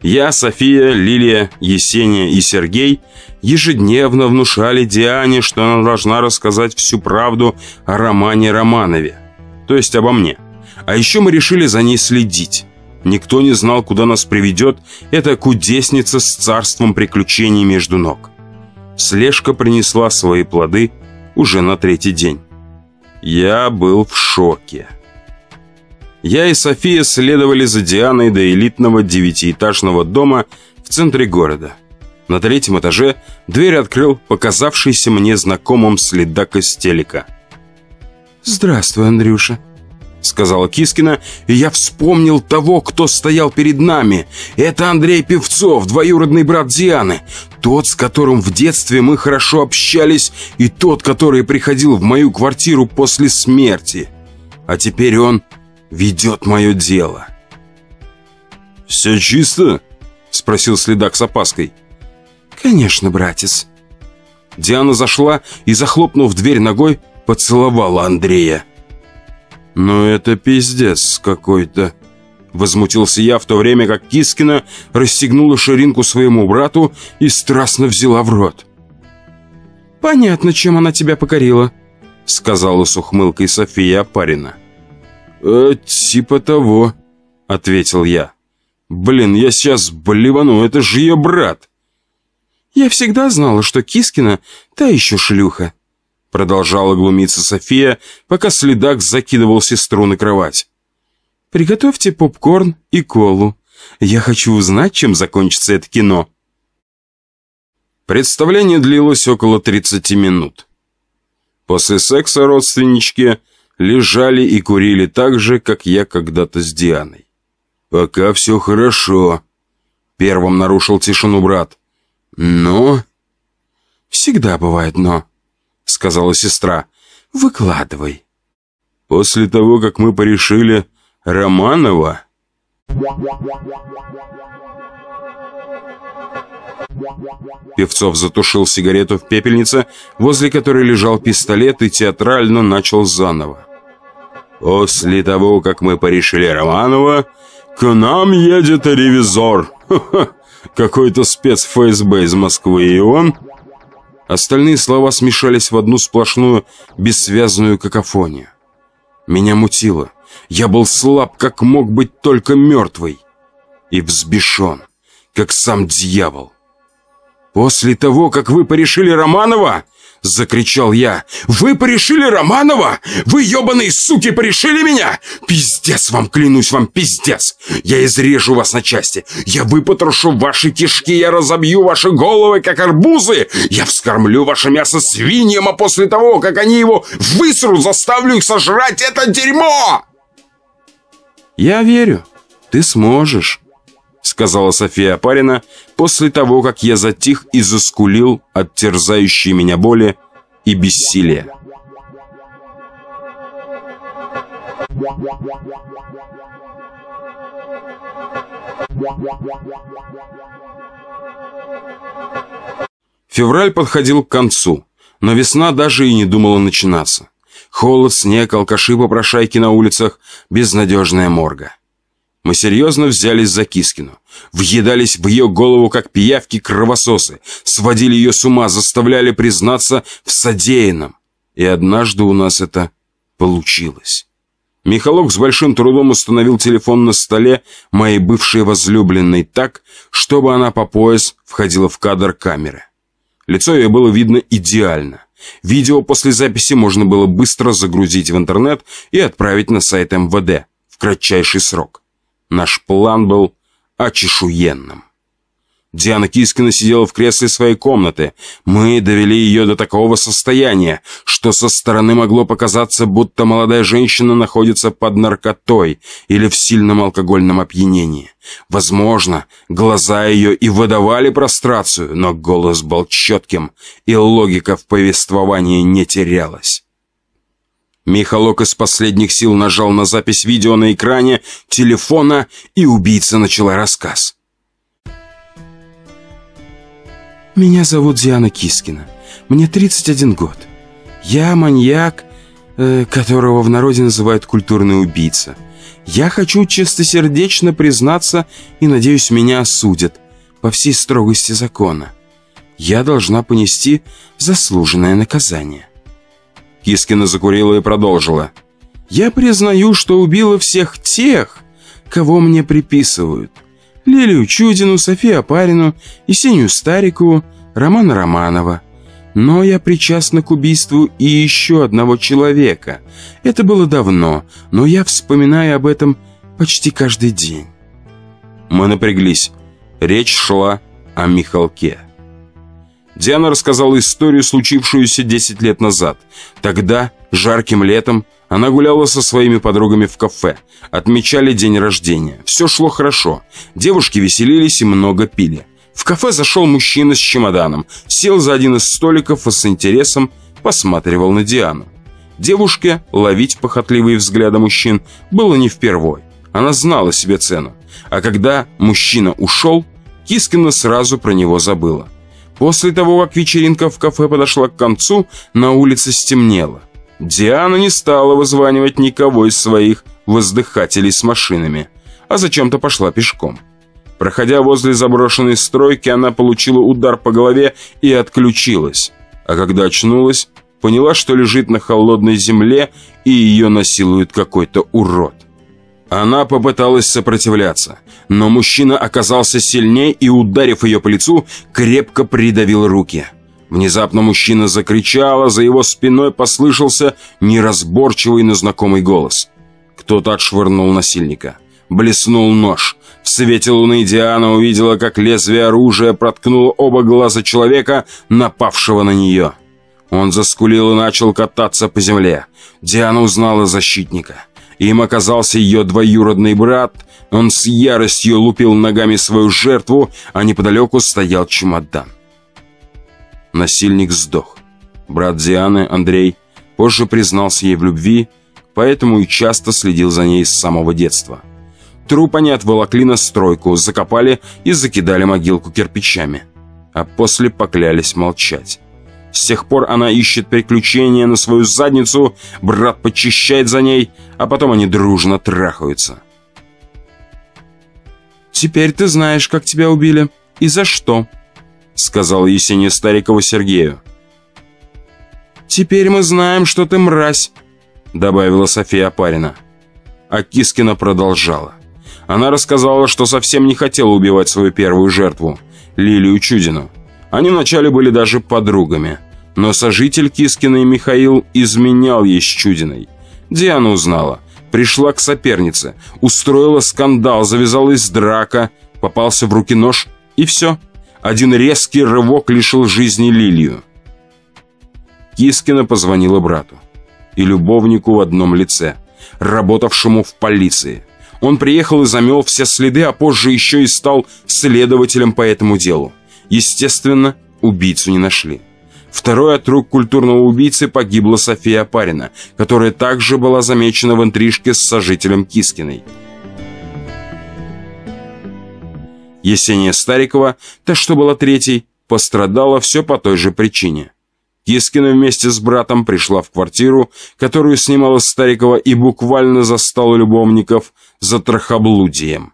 Я, София, Лилия, Есения и Сергей ежедневно внушали Диане, что она должна рассказать всю правду о Романе Романове, то есть обо мне. А еще мы решили за ней следить. Никто не знал, куда нас приведет эта кудесница с царством приключений между ног. Слежка принесла свои плоды уже на третий день. Я был в шоке. Я и София следовали за Дианой до элитного девятиэтажного дома в центре города. На третьем этаже дверь открыл показавшийся мне знакомым следак из телека. «Здравствуй, Андрюша», сказала Кискина, и я вспомнил того, кто стоял перед нами. Это Андрей Певцов, двоюродный брат Дианы. Тот, с которым в детстве мы хорошо общались, и тот, который приходил в мою квартиру после смерти. А теперь он ведет мое дело. «Все чисто?» — спросил следак с опаской. «Конечно, братец». Диана зашла и, захлопнув дверь ногой, поцеловала Андрея. «Ну это пиздец какой-то!» Возмутился я, в то время как Кискина расстегнула ширинку своему брату и страстно взяла в рот. «Понятно, чем она тебя покорила», — сказала с ухмылкой София Апарина. «Э, «Типа того», — ответил я. «Блин, я сейчас блевану, это же ее брат!» «Я всегда знала, что Кискина — та еще шлюха», Продолжала глумиться София, пока следак закидывал сестру на кровать. «Приготовьте попкорн и колу. Я хочу узнать, чем закончится это кино». Представление длилось около 30 минут. После секса родственнички лежали и курили так же, как я когда-то с Дианой. «Пока все хорошо», — первым нарушил тишину брат. «Но...» «Всегда бывает «но», — сказала сестра. «Выкладывай». «После того, как мы порешили Романова...» Певцов затушил сигарету в пепельнице, возле которой лежал пистолет и театрально начал заново. «После того, как мы порешили Романова, к нам едет ревизор. Какой-то спец ФСБ из Москвы, и он...» Остальные слова смешались в одну сплошную, бессвязную какофонию. Меня мутило. Я был слаб, как мог быть только мертвый. И взбешен, как сам дьявол. «После того, как вы порешили Романова, — закричал я. «Вы порешили Романова? Вы, ебаные суки, порешили меня? Пиздец вам, клянусь вам, пиздец! Я изрежу вас на части! Я выпотрошу ваши кишки, я разобью ваши головы, как арбузы! Я вскормлю ваше мясо свиньям, а после того, как они его высрут, заставлю их сожрать это дерьмо!» «Я верю. Ты сможешь» сказала София Апарина после того, как я затих и заскулил от терзающей меня боли и бессилия. Февраль подходил к концу, но весна даже и не думала начинаться. Холод, снег, алкаши-попрошайки на улицах, безнадежная морга. Мы серьезно взялись за Кискину. Въедались в ее голову, как пиявки-кровососы. Сводили ее с ума, заставляли признаться в содеянном. И однажды у нас это получилось. Михалок с большим трудом установил телефон на столе моей бывшей возлюбленной так, чтобы она по пояс входила в кадр камеры. Лицо ее было видно идеально. Видео после записи можно было быстро загрузить в интернет и отправить на сайт МВД в кратчайший срок. Наш план был очешуенным. Диана Кискина сидела в кресле своей комнаты. Мы довели ее до такого состояния, что со стороны могло показаться, будто молодая женщина находится под наркотой или в сильном алкогольном опьянении. Возможно, глаза ее и выдавали прострацию, но голос был четким, и логика в повествовании не терялась. Михалок из последних сил нажал на запись видео на экране телефона, и убийца начала рассказ. «Меня зовут Диана Кискина. Мне 31 год. Я маньяк, э, которого в народе называют культурный убийца. Я хочу чистосердечно признаться и, надеюсь, меня осудят по всей строгости закона. Я должна понести заслуженное наказание». Кискина закурила и продолжила. «Я признаю, что убила всех тех, кого мне приписывают. Лилию Чудину, Софию Апарину, Есению Старикову, Романа Романова. Но я причастна к убийству и еще одного человека. Это было давно, но я вспоминаю об этом почти каждый день». Мы напряглись. Речь шла о Михалке. Диана рассказала историю, случившуюся 10 лет назад. Тогда, жарким летом, она гуляла со своими подругами в кафе. Отмечали день рождения. Все шло хорошо. Девушки веселились и много пили. В кафе зашел мужчина с чемоданом, сел за один из столиков и с интересом посматривал на Диану. Девушке ловить похотливые взгляды мужчин было не впервой. Она знала себе цену. А когда мужчина ушел, Кискина сразу про него забыла. После того, как вечеринка в кафе подошла к концу, на улице стемнело. Диана не стала вызванивать никого из своих воздыхателей с машинами, а зачем-то пошла пешком. Проходя возле заброшенной стройки, она получила удар по голове и отключилась. А когда очнулась, поняла, что лежит на холодной земле и ее насилует какой-то урод. Она попыталась сопротивляться, но мужчина оказался сильнее и, ударив ее по лицу, крепко придавил руки. Внезапно мужчина закричал, а за его спиной послышался неразборчивый, но знакомый голос. Кто-то отшвырнул насильника. Блеснул нож. В свете луны Диана увидела, как лезвие оружия проткнуло оба глаза человека, напавшего на нее. Он заскулил и начал кататься по земле. Диана узнала защитника. Им оказался ее двоюродный брат. Он с яростью лупил ногами свою жертву, а неподалеку стоял чемодан. Насильник сдох. Брат Дианы, Андрей, позже признался ей в любви, поэтому и часто следил за ней с самого детства. Труп они отволокли на стройку, закопали и закидали могилку кирпичами. А после поклялись молчать. С тех пор она ищет приключения на свою задницу, брат почищает за ней, а потом они дружно трахаются. «Теперь ты знаешь, как тебя убили и за что», — сказала Есения Старикова Сергею. «Теперь мы знаем, что ты мразь», — добавила София Апарина. А Кискина продолжала. Она рассказала, что совсем не хотела убивать свою первую жертву, Лилию Чудину. Они вначале были даже подругами. Но сожитель Кискина и Михаил изменял ей с Чудиной. Диана узнала. Пришла к сопернице, устроила скандал, завязалась драка, попался в руки нож, и все. Один резкий рывок лишил жизни Лилию. Кискина позвонила брату и любовнику в одном лице, работавшему в полиции. Он приехал и замел все следы, а позже еще и стал следователем по этому делу. Естественно, убийцу не нашли. Второй от рук культурного убийцы погибла София Парина, которая также была замечена в интрижке с сожителем Кискиной. Есения Старикова, та что была третьей, пострадала все по той же причине. Кискина вместе с братом пришла в квартиру, которую снимала Старикова и буквально застала любовников за трахоблудием.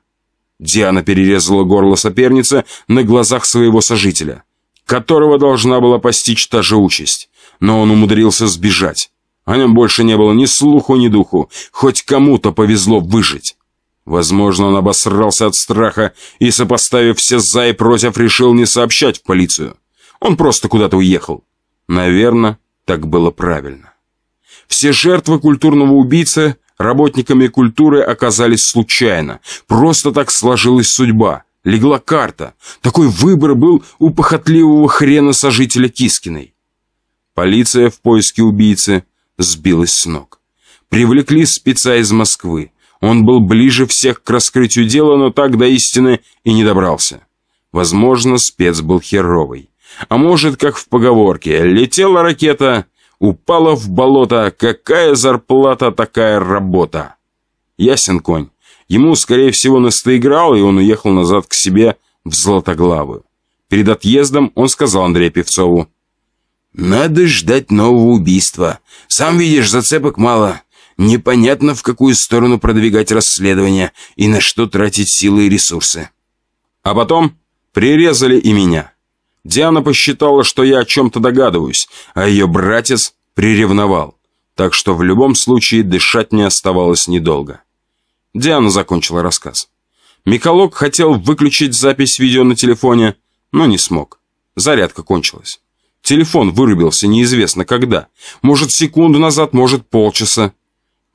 Диана перерезала горло соперницы на глазах своего сожителя, которого должна была постичь та же участь, но он умудрился сбежать. О нем больше не было ни слуху, ни духу, хоть кому-то повезло выжить. Возможно, он обосрался от страха и, сопоставив все «за» и «против», решил не сообщать в полицию. Он просто куда-то уехал. Наверное, так было правильно. Все жертвы культурного убийцы работниками культуры оказались случайно. Просто так сложилась судьба. Легла карта. Такой выбор был у похотливого хрена сожителя Кискиной. Полиция в поиске убийцы сбилась с ног. Привлекли спеца из Москвы. Он был ближе всех к раскрытию дела, но так до истины и не добрался. Возможно, спец был херовый. А может, как в поговорке, летела ракета, упала в болото, какая зарплата, такая работа. Ясен конь. Ему, скорее всего, настоиграл, и он уехал назад к себе в Златоглавую. Перед отъездом он сказал Андрею Певцову. «Надо ждать нового убийства. Сам видишь, зацепок мало. Непонятно, в какую сторону продвигать расследование и на что тратить силы и ресурсы». А потом прирезали и меня. Диана посчитала, что я о чем-то догадываюсь, а ее братец приревновал. Так что в любом случае дышать не оставалось недолго. Диана закончила рассказ. Миколог хотел выключить запись видео на телефоне, но не смог. Зарядка кончилась. Телефон вырубился неизвестно когда. Может, секунду назад, может, полчаса.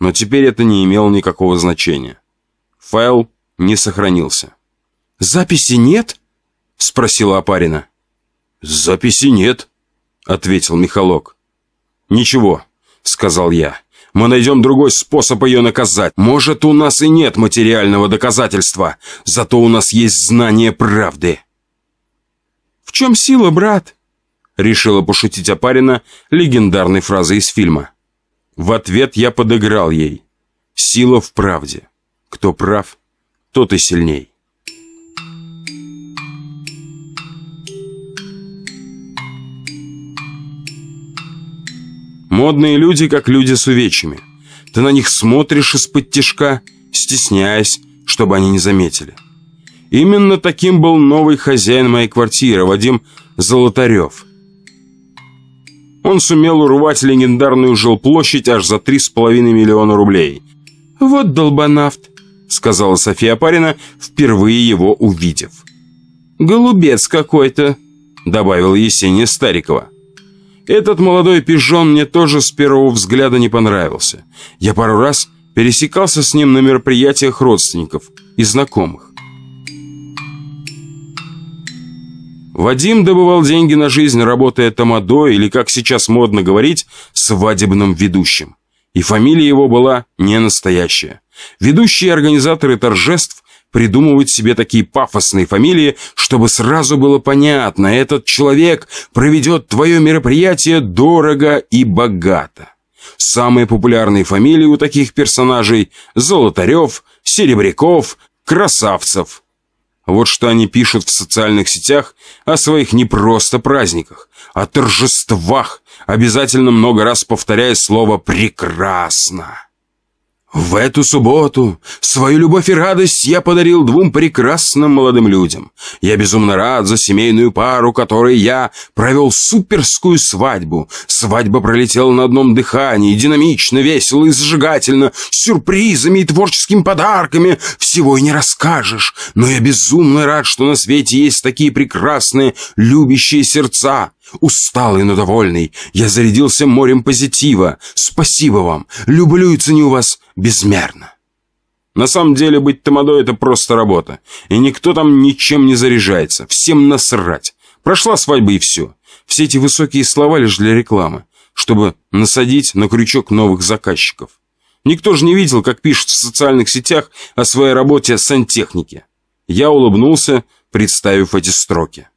Но теперь это не имело никакого значения. Файл не сохранился. «Записи нет?» — спросила Апарина. «Записи нет», — ответил Михалок. «Ничего», — сказал я. «Мы найдем другой способ ее наказать. Может, у нас и нет материального доказательства, зато у нас есть знание правды». «В чем сила, брат?» — решила пошутить Апарина легендарной фразой из фильма. В ответ я подыграл ей. «Сила в правде. Кто прав, тот и сильней». Модные люди, как люди с увечьями. Ты на них смотришь из-под тишка, стесняясь, чтобы они не заметили. Именно таким был новый хозяин моей квартиры, Вадим Золотарев. Он сумел урвать легендарную жилплощадь аж за три с половиной миллиона рублей. «Вот долбанавт», — сказала София Парина, впервые его увидев. «Голубец какой-то», — добавила Есения Старикова. Этот молодой пижон мне тоже с первого взгляда не понравился. Я пару раз пересекался с ним на мероприятиях родственников и знакомых. Вадим добывал деньги на жизнь, работая тамадо или, как сейчас модно говорить, свадебным ведущим. И фамилия его была не настоящая. Ведущие организаторы торжеств придумывать себе такие пафосные фамилии, чтобы сразу было понятно, этот человек проведет твое мероприятие дорого и богато. Самые популярные фамилии у таких персонажей – Золотарев, Серебряков, Красавцев. Вот что они пишут в социальных сетях о своих не просто праздниках, а торжествах, обязательно много раз повторяя слово «прекрасно». В эту субботу свою любовь и радость я подарил двум прекрасным молодым людям. Я безумно рад за семейную пару, которой я провел суперскую свадьбу. Свадьба пролетела на одном дыхании, динамично, весело и зажигательно, с сюрпризами и творческими подарками. Всего и не расскажешь. Но я безумно рад, что на свете есть такие прекрасные, любящие сердца. Усталый, но довольный, я зарядился морем позитива. Спасибо вам. Люблю и ценю вас безмерно. На самом деле быть тамадой – это просто работа. И никто там ничем не заряжается. Всем насрать. Прошла свадьба и все. Все эти высокие слова лишь для рекламы, чтобы насадить на крючок новых заказчиков. Никто же не видел, как пишут в социальных сетях о своей работе сантехники. Я улыбнулся, представив эти строки.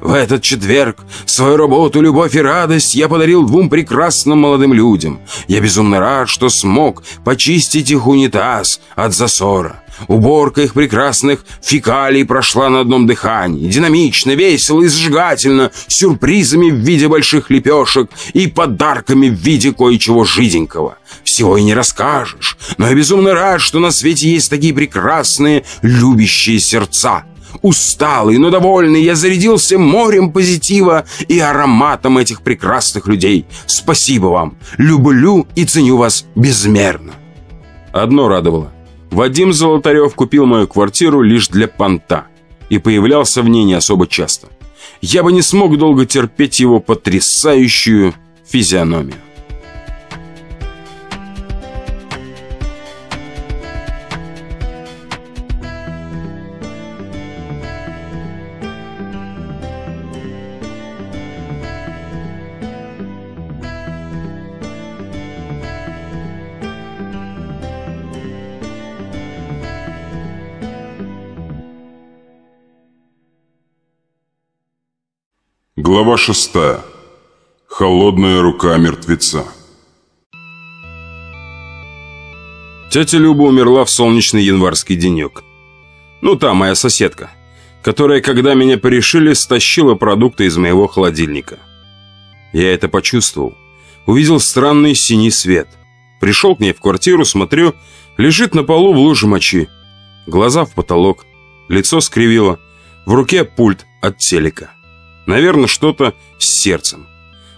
В этот четверг свою работу, любовь и радость я подарил двум прекрасным молодым людям. Я безумно рад, что смог почистить их унитаз от засора. Уборка их прекрасных фекалий прошла на одном дыхании. Динамично, весело и зажигательно, сюрпризами в виде больших лепешек и подарками в виде кое-чего жиденького. Всего и не расскажешь, но я безумно рад, что на свете есть такие прекрасные, любящие сердца. Усталый, но довольный, я зарядился морем позитива и ароматом этих прекрасных людей. Спасибо вам. Люблю и ценю вас безмерно. Одно радовало. Вадим Золотарев купил мою квартиру лишь для понта и появлялся в ней не особо часто. Я бы не смог долго терпеть его потрясающую физиономию. Глава шестая. Холодная рука мертвеца. Тетя Люба умерла в солнечный январский денек. Ну, та моя соседка, которая, когда меня порешили, стащила продукты из моего холодильника. Я это почувствовал. Увидел странный синий свет. Пришел к ней в квартиру, смотрю, лежит на полу в луже мочи. Глаза в потолок, лицо скривило, в руке пульт от телека. Наверное, что-то с сердцем.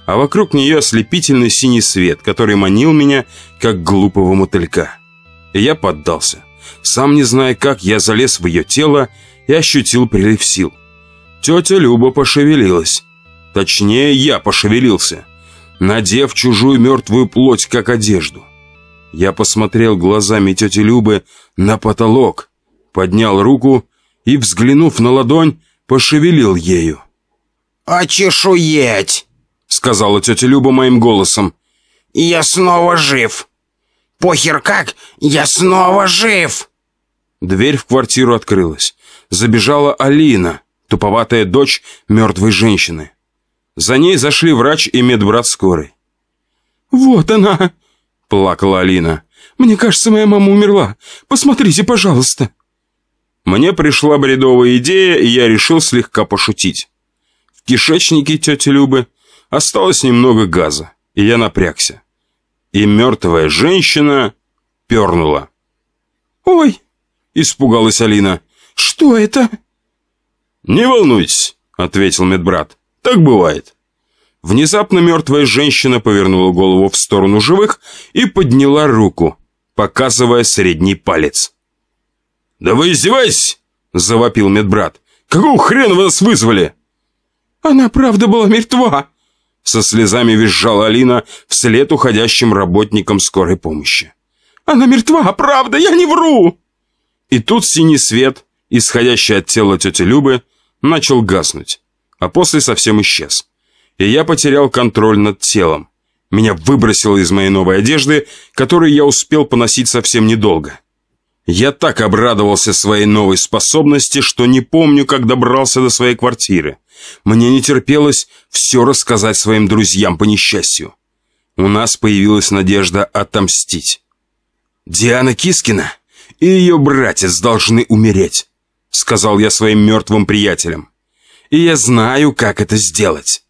А вокруг нее ослепительный синий свет, который манил меня, как глупого мотылька. И я поддался. Сам не зная как, я залез в ее тело и ощутил прилив сил. Тетя Люба пошевелилась. Точнее, я пошевелился, надев чужую мертвую плоть, как одежду. Я посмотрел глазами тети Любы на потолок, поднял руку и, взглянув на ладонь, пошевелил ею. «Очешуеть!» — сказала тетя Люба моим голосом. «Я снова жив! Похер как, я снова жив!» Дверь в квартиру открылась. Забежала Алина, туповатая дочь мертвой женщины. За ней зашли врач и медбрат скорой. «Вот она!» — плакала Алина. «Мне кажется, моя мама умерла. Посмотрите, пожалуйста!» Мне пришла бредовая идея, и я решил слегка пошутить. В кишечнике тети Любы осталось немного газа, и я напрягся. И мертвая женщина пернула. «Ой!» — испугалась Алина. «Что это?» «Не волнуйтесь», — ответил медбрат. «Так бывает». Внезапно мертвая женщина повернула голову в сторону живых и подняла руку, показывая средний палец. «Да вы издеваетесь?» – завопил медбрат. «Какого хрена вы нас вызвали?» «Она правда была мертва!» Со слезами визжала Алина вслед уходящим работникам скорой помощи. «Она мертва, правда, я не вру!» И тут синий свет, исходящий от тела тети Любы, начал гаснуть, а после совсем исчез. И я потерял контроль над телом. Меня выбросило из моей новой одежды, которую я успел поносить совсем недолго. Я так обрадовался своей новой способности, что не помню, как добрался до своей квартиры. Мне не терпелось все рассказать своим друзьям по несчастью. У нас появилась надежда отомстить. «Диана Кискина и ее братец должны умереть», сказал я своим мертвым приятелям. «И я знаю, как это сделать».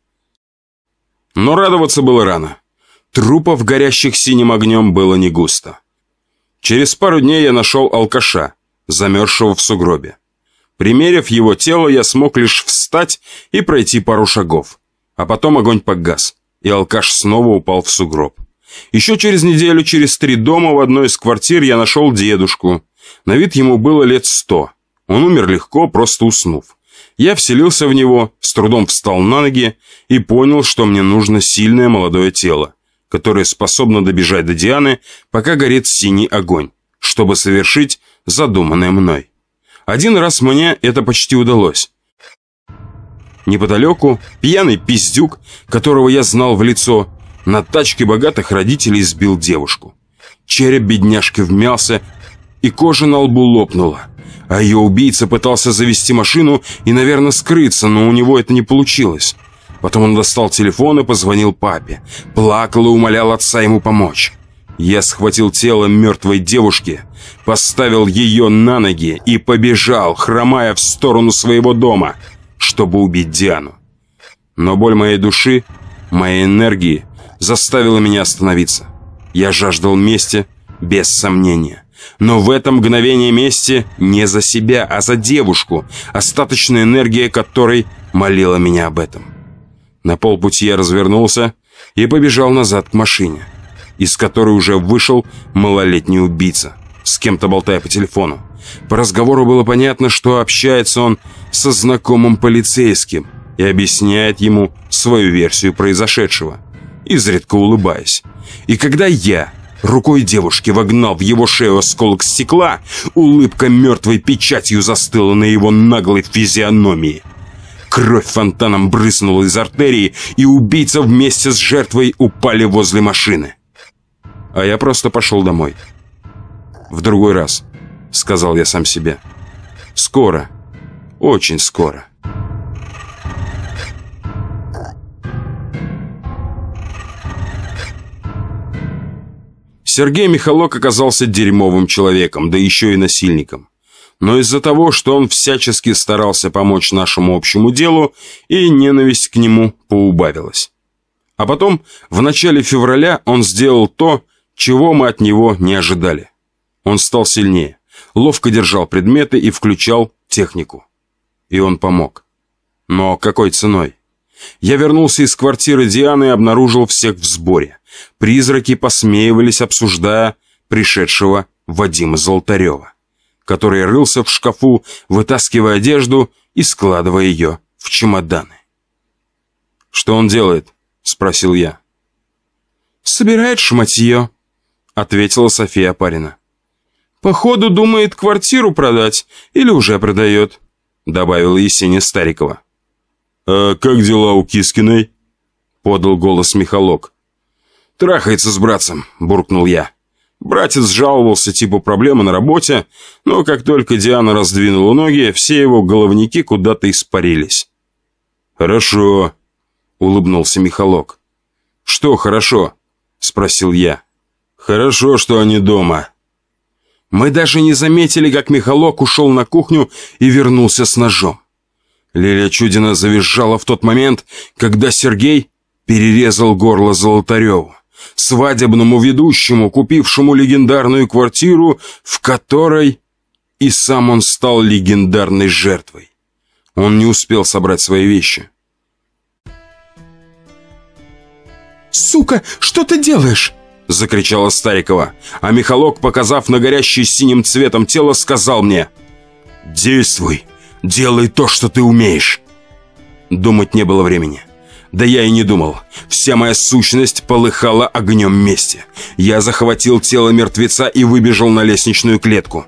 Но радоваться было рано. Трупов, горящих синим огнем, было не густо. Через пару дней я нашел алкаша, замерзшего в сугробе. Примерив его тело, я смог лишь встать и пройти пару шагов. А потом огонь погас, и алкаш снова упал в сугроб. Еще через неделю, через три дома в одной из квартир я нашел дедушку. На вид ему было лет сто. Он умер легко, просто уснув. Я вселился в него, с трудом встал на ноги и понял, что мне нужно сильное молодое тело которая способна добежать до Дианы, пока горит синий огонь, чтобы совершить задуманное мной. Один раз мне это почти удалось. Неподалеку пьяный пиздюк, которого я знал в лицо, на тачке богатых родителей сбил девушку. Череп бедняжки вмялся, и кожа на лбу лопнула. А ее убийца пытался завести машину и, наверное, скрыться, но у него это не получилось. Потом он достал телефон и позвонил папе. Плакал и умолял отца ему помочь. Я схватил тело мертвой девушки, поставил ее на ноги и побежал, хромая в сторону своего дома, чтобы убить Диану. Но боль моей души, моей энергии заставила меня остановиться. Я жаждал мести, без сомнения. Но в это мгновение мести не за себя, а за девушку, остаточная энергия которой молила меня об этом. На полпути я развернулся и побежал назад к машине, из которой уже вышел малолетний убийца, с кем-то болтая по телефону. По разговору было понятно, что общается он со знакомым полицейским и объясняет ему свою версию произошедшего, изредка улыбаясь. И когда я рукой девушки вогнал в его шею осколок стекла, улыбка мертвой печатью застыла на его наглой физиономии – Кровь фонтаном брызнула из артерии, и убийца вместе с жертвой упали возле машины. А я просто пошел домой. В другой раз, сказал я сам себе. Скоро, очень скоро. Сергей Михалок оказался дерьмовым человеком, да еще и насильником но из-за того, что он всячески старался помочь нашему общему делу, и ненависть к нему поубавилась. А потом, в начале февраля, он сделал то, чего мы от него не ожидали. Он стал сильнее, ловко держал предметы и включал технику. И он помог. Но какой ценой? Я вернулся из квартиры Дианы и обнаружил всех в сборе. Призраки посмеивались, обсуждая пришедшего Вадима Золотарева который рылся в шкафу, вытаскивая одежду и складывая ее в чемоданы. «Что он делает?» — спросил я. «Собирает шматье», — ответила София Парина. «Походу думает квартиру продать или уже продает», — добавила Есения Старикова. «А как дела у Кискиной?» — подал голос Михалок. «Трахается с братцем», — буркнул я. Братец жаловался, типа проблемы на работе, но как только Диана раздвинула ноги, все его головники куда-то испарились. «Хорошо», — улыбнулся Михалок. «Что хорошо?» — спросил я. «Хорошо, что они дома». Мы даже не заметили, как Михалок ушел на кухню и вернулся с ножом. Лилия Чудина завизжала в тот момент, когда Сергей перерезал горло Золотареву свадебному ведущему, купившему легендарную квартиру, в которой и сам он стал легендарной жертвой. Он не успел собрать свои вещи. «Сука, что ты делаешь?» Закричала Старикова, а Михалок, показав на горящее синим цветом тело, сказал мне «Действуй, делай то, что ты умеешь». Думать не было времени. Да я и не думал. Вся моя сущность полыхала огнем мести. Я захватил тело мертвеца и выбежал на лестничную клетку.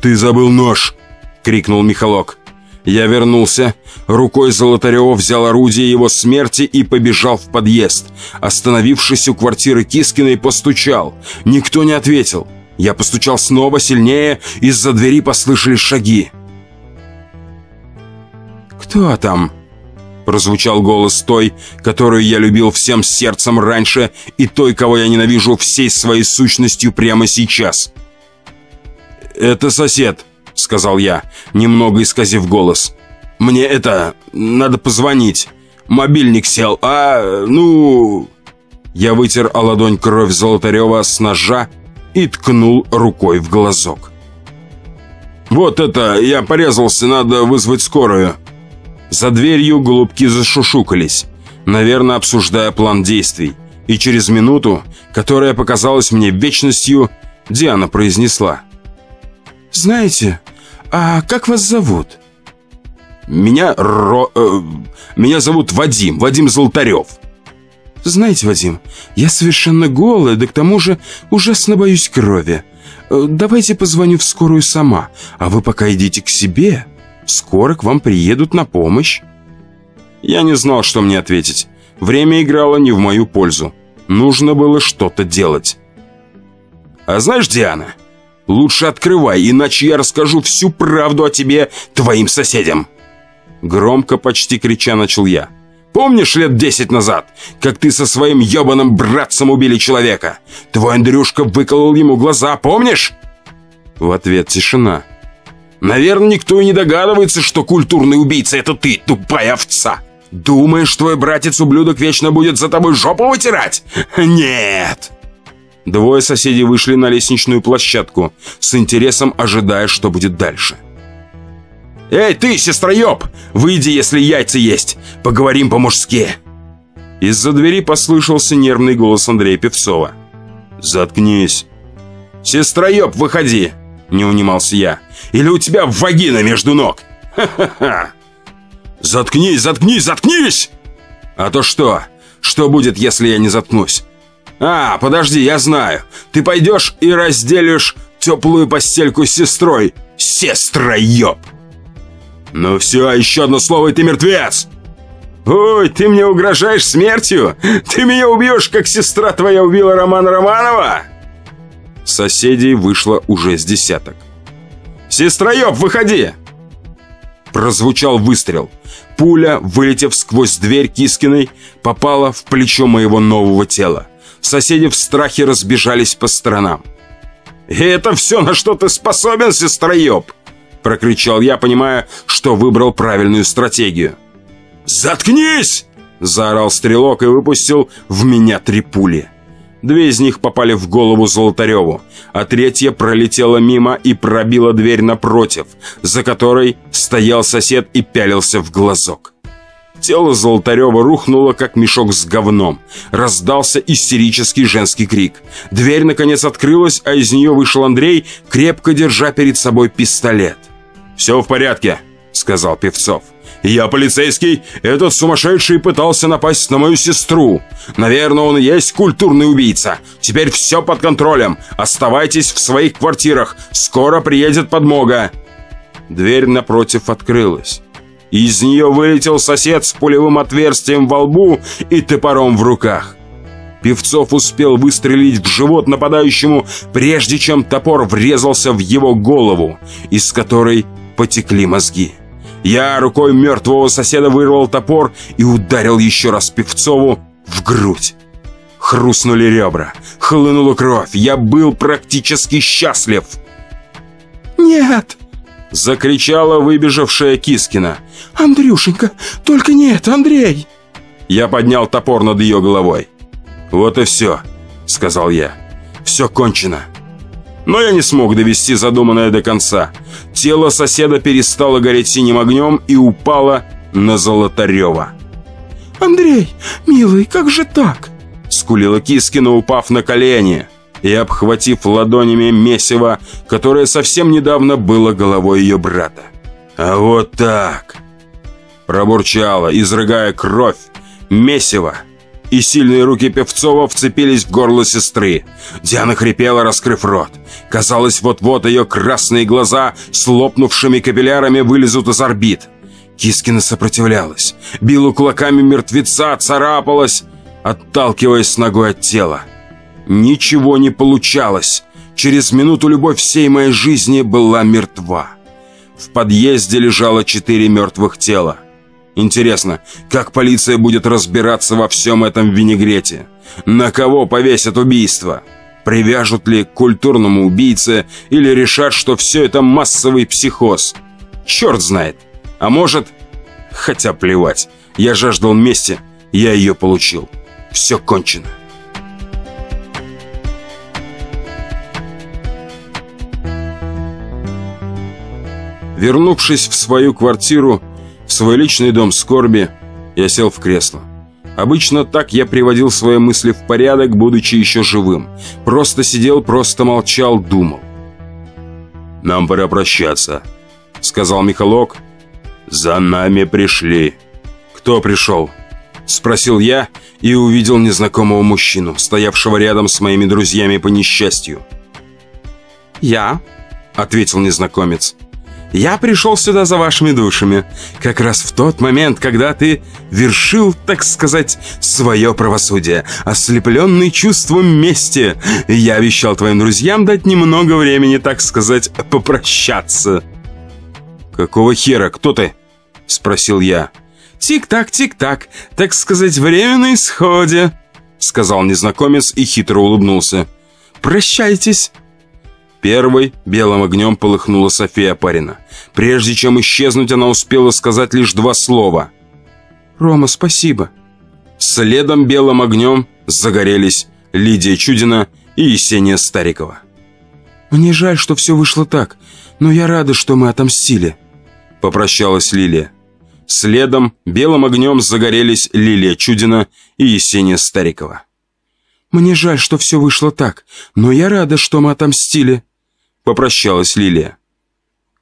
«Ты забыл нож!» — крикнул Михалок. Я вернулся, рукой Золотарева взял орудие его смерти и побежал в подъезд. Остановившись у квартиры Кискиной, постучал. Никто не ответил. Я постучал снова сильнее, из-за двери послышались шаги. «Кто там?» Прозвучал голос той, которую я любил всем сердцем раньше, и той, кого я ненавижу всей своей сущностью прямо сейчас. «Это сосед», — сказал я, немного исказив голос. «Мне это... надо позвонить. Мобильник сел, а... ну...» Я вытер о ладонь кровь Золотарева с ножа и ткнул рукой в глазок. «Вот это, я порезался, надо вызвать скорую». За дверью голубки зашушукались, наверное, обсуждая план действий. И через минуту, которая показалась мне вечностью, Диана произнесла. «Знаете, а как вас зовут?» «Меня Ро... Э, меня зовут Вадим, Вадим Золотарев». «Знаете, Вадим, я совершенно голая, да к тому же ужасно боюсь крови. Э, давайте позвоню в скорую сама, а вы пока идите к себе». Скоро к вам приедут на помощь». Я не знал, что мне ответить. Время играло не в мою пользу. Нужно было что-то делать. «А знаешь, Диана, лучше открывай, иначе я расскажу всю правду о тебе твоим соседям!» Громко, почти крича, начал я. «Помнишь лет десять назад, как ты со своим ебаным братцем убили человека? Твой Андрюшка выколол ему глаза, помнишь?» В ответ тишина. Наверное, никто и не догадывается, что культурный убийца — это ты, тупая овца. Думаешь, твой братец-ублюдок вечно будет за тобой жопу вытирать? Нет!» Двое соседей вышли на лестничную площадку, с интересом ожидая, что будет дальше. «Эй, ты, сестроеб! Выйди, если яйца есть! Поговорим по-мужски!» Из-за двери послышался нервный голос Андрея Певцова. «Заткнись!» «Сестроеб, выходи!» — не унимался я. Или у тебя вагина между ног? Ха-ха-ха! Заткнись, заткнись, заткнись! А то что? Что будет, если я не заткнусь? А, подожди, я знаю. Ты пойдешь и разделишь теплую постельку с сестрой. Сестроеб! Ну все, еще одно слово, и ты мертвец! Ой, ты мне угрожаешь смертью? Ты меня убьешь, как сестра твоя убила Романа Романова? Соседей вышло уже с десяток. «Сестроеб, выходи!» Прозвучал выстрел. Пуля, вылетев сквозь дверь Кискиной, попала в плечо моего нового тела. Соседи в страхе разбежались по сторонам. «И это все, на что ты способен, сестроеб!» Прокричал я, понимая, что выбрал правильную стратегию. «Заткнись!» Заорал стрелок и выпустил в меня три пули. Две из них попали в голову Золотареву, а третья пролетела мимо и пробила дверь напротив, за которой стоял сосед и пялился в глазок. Тело Золотарева рухнуло, как мешок с говном. Раздался истерический женский крик. Дверь, наконец, открылась, а из нее вышел Андрей, крепко держа перед собой пистолет. «Все в порядке», — сказал Певцов. Я полицейский, этот сумасшедший пытался напасть на мою сестру. Наверное, он и есть культурный убийца. Теперь все под контролем. Оставайтесь в своих квартирах. Скоро приедет подмога». Дверь напротив открылась. Из нее вылетел сосед с пулевым отверстием во лбу и топором в руках. Певцов успел выстрелить в живот нападающему, прежде чем топор врезался в его голову, из которой потекли мозги. Я рукой мертвого соседа вырвал топор и ударил еще раз Певцову в грудь. Хрустнули ребра, хлынула кровь, я был практически счастлив. «Нет!» — закричала выбежавшая Кискина. «Андрюшенька, только не это, Андрей!» Я поднял топор над ее головой. «Вот и все», — сказал я. «Все кончено». Но я не смог довести задуманное до конца. Тело соседа перестало гореть синим огнем и упало на Золотарева. «Андрей, милый, как же так?» Скулила Кискина, упав на колени и обхватив ладонями месиво, которое совсем недавно было головой ее брата. «А вот так!» Пробурчала, изрыгая кровь, месиво, и сильные руки Певцова вцепились в горло сестры. Диана хрипела, раскрыв рот. Казалось, вот-вот ее красные глаза с лопнувшими капиллярами вылезут из орбит. Кискина сопротивлялась, била кулаками мертвеца, царапалась, отталкиваясь ногой от тела. Ничего не получалось. Через минуту любовь всей моей жизни была мертва. В подъезде лежало четыре мертвых тела. Интересно, как полиция будет разбираться во всем этом винегрете? На кого повесят убийство? Привяжут ли к культурному убийце или решат, что все это массовый психоз? Черт знает. А может... Хотя плевать. Я жаждал мести, я ее получил. Все кончено. Вернувшись в свою квартиру, в свой личный дом скорби, я сел в кресло. Обычно так я приводил свои мысли в порядок, будучи еще живым. Просто сидел, просто молчал, думал. «Нам пора прощаться», — сказал Михалок. «За нами пришли». «Кто пришел?» — спросил я и увидел незнакомого мужчину, стоявшего рядом с моими друзьями по несчастью. «Я», — ответил незнакомец. Я пришел сюда за вашими душами, как раз в тот момент, когда ты вершил, так сказать, свое правосудие, ослепленный чувством мести. Я обещал твоим друзьям дать немного времени, так сказать, попрощаться». «Какого хера? Кто ты?» — спросил я. «Тик-так, тик-так, так сказать, время на исходе», — сказал незнакомец и хитро улыбнулся. «Прощайтесь». Первой белым огнем полыхнула София Парина. Прежде чем исчезнуть, она успела сказать лишь два слова. «Рома, спасибо». Следом белым огнем загорелись Лидия Чудина и Есения Старикова. «Мне жаль, что все вышло так, но я рада, что мы отомстили», — попрощалась Лилия. Следом белым огнем загорелись Лилия Чудина и Есения Старикова. «Мне жаль, что все вышло так, но я рада, что мы отомстили», Попрощалась Лилия.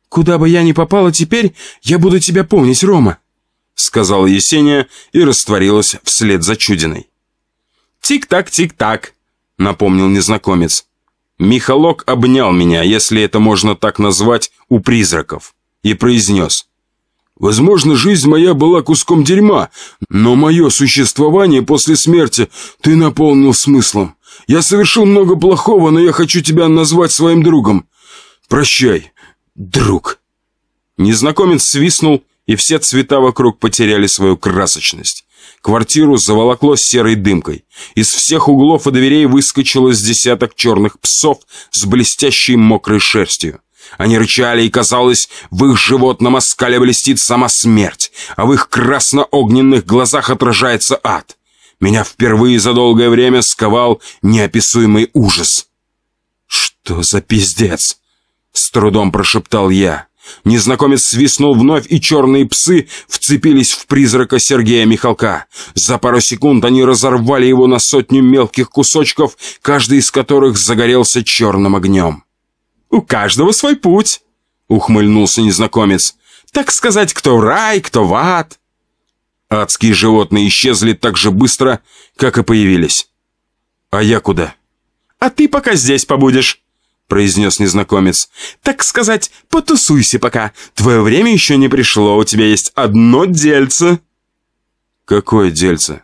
«Куда бы я ни попала теперь, я буду тебя помнить, Рома», сказала Есения и растворилась вслед за Чудиной. «Тик-так, тик-так», напомнил незнакомец. Михалок обнял меня, если это можно так назвать, у призраков, и произнес. «Возможно, жизнь моя была куском дерьма, но мое существование после смерти ты наполнил смыслом. Я совершил много плохого, но я хочу тебя назвать своим другом. Прощай, друг». Незнакомец свистнул, и все цвета вокруг потеряли свою красочность. Квартиру заволокло серой дымкой. Из всех углов и дверей выскочило с десяток черных псов с блестящей мокрой шерстью. Они рычали, и, казалось, в их животном оскале блестит сама смерть, а в их красно-огненных глазах отражается ад. Меня впервые за долгое время сковал неописуемый ужас. «Что за пиздец?» — с трудом прошептал я. Незнакомец свистнул вновь, и черные псы вцепились в призрака Сергея Михалка. За пару секунд они разорвали его на сотню мелких кусочков, каждый из которых загорелся черным огнем. «У каждого свой путь», — ухмыльнулся незнакомец. «Так сказать, кто в рай, кто в ад». Адские животные исчезли так же быстро, как и появились. А я куда? А ты пока здесь побудешь, произнес незнакомец. «Так сказать, потусуйся пока. Твое время еще не пришло, у тебя есть одно дельце». «Какое дельце?»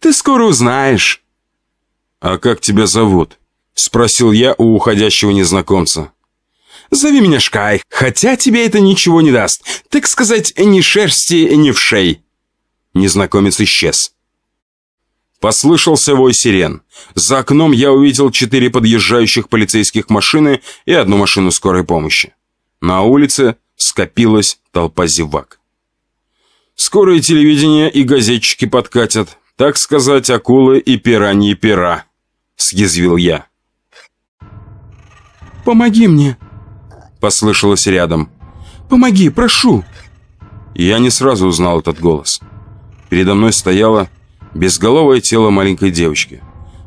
«Ты скоро узнаешь». «А как тебя зовут?» Спросил я у уходящего незнакомца. «Зови меня Шкай, хотя тебе это ничего не даст. Так сказать, ни шерсти, ни вшей». Незнакомец исчез. Послышался вой сирен. За окном я увидел четыре подъезжающих полицейских машины и одну машину скорой помощи. На улице скопилась толпа зевак. Скорое телевидение и газетчики подкатят, так сказать, акулы и пираньи пера, съязвил я. «Помоги мне!» Послышалось рядом. «Помоги, прошу!» Я не сразу узнал этот голос. Передо мной стояло безголовое тело маленькой девочки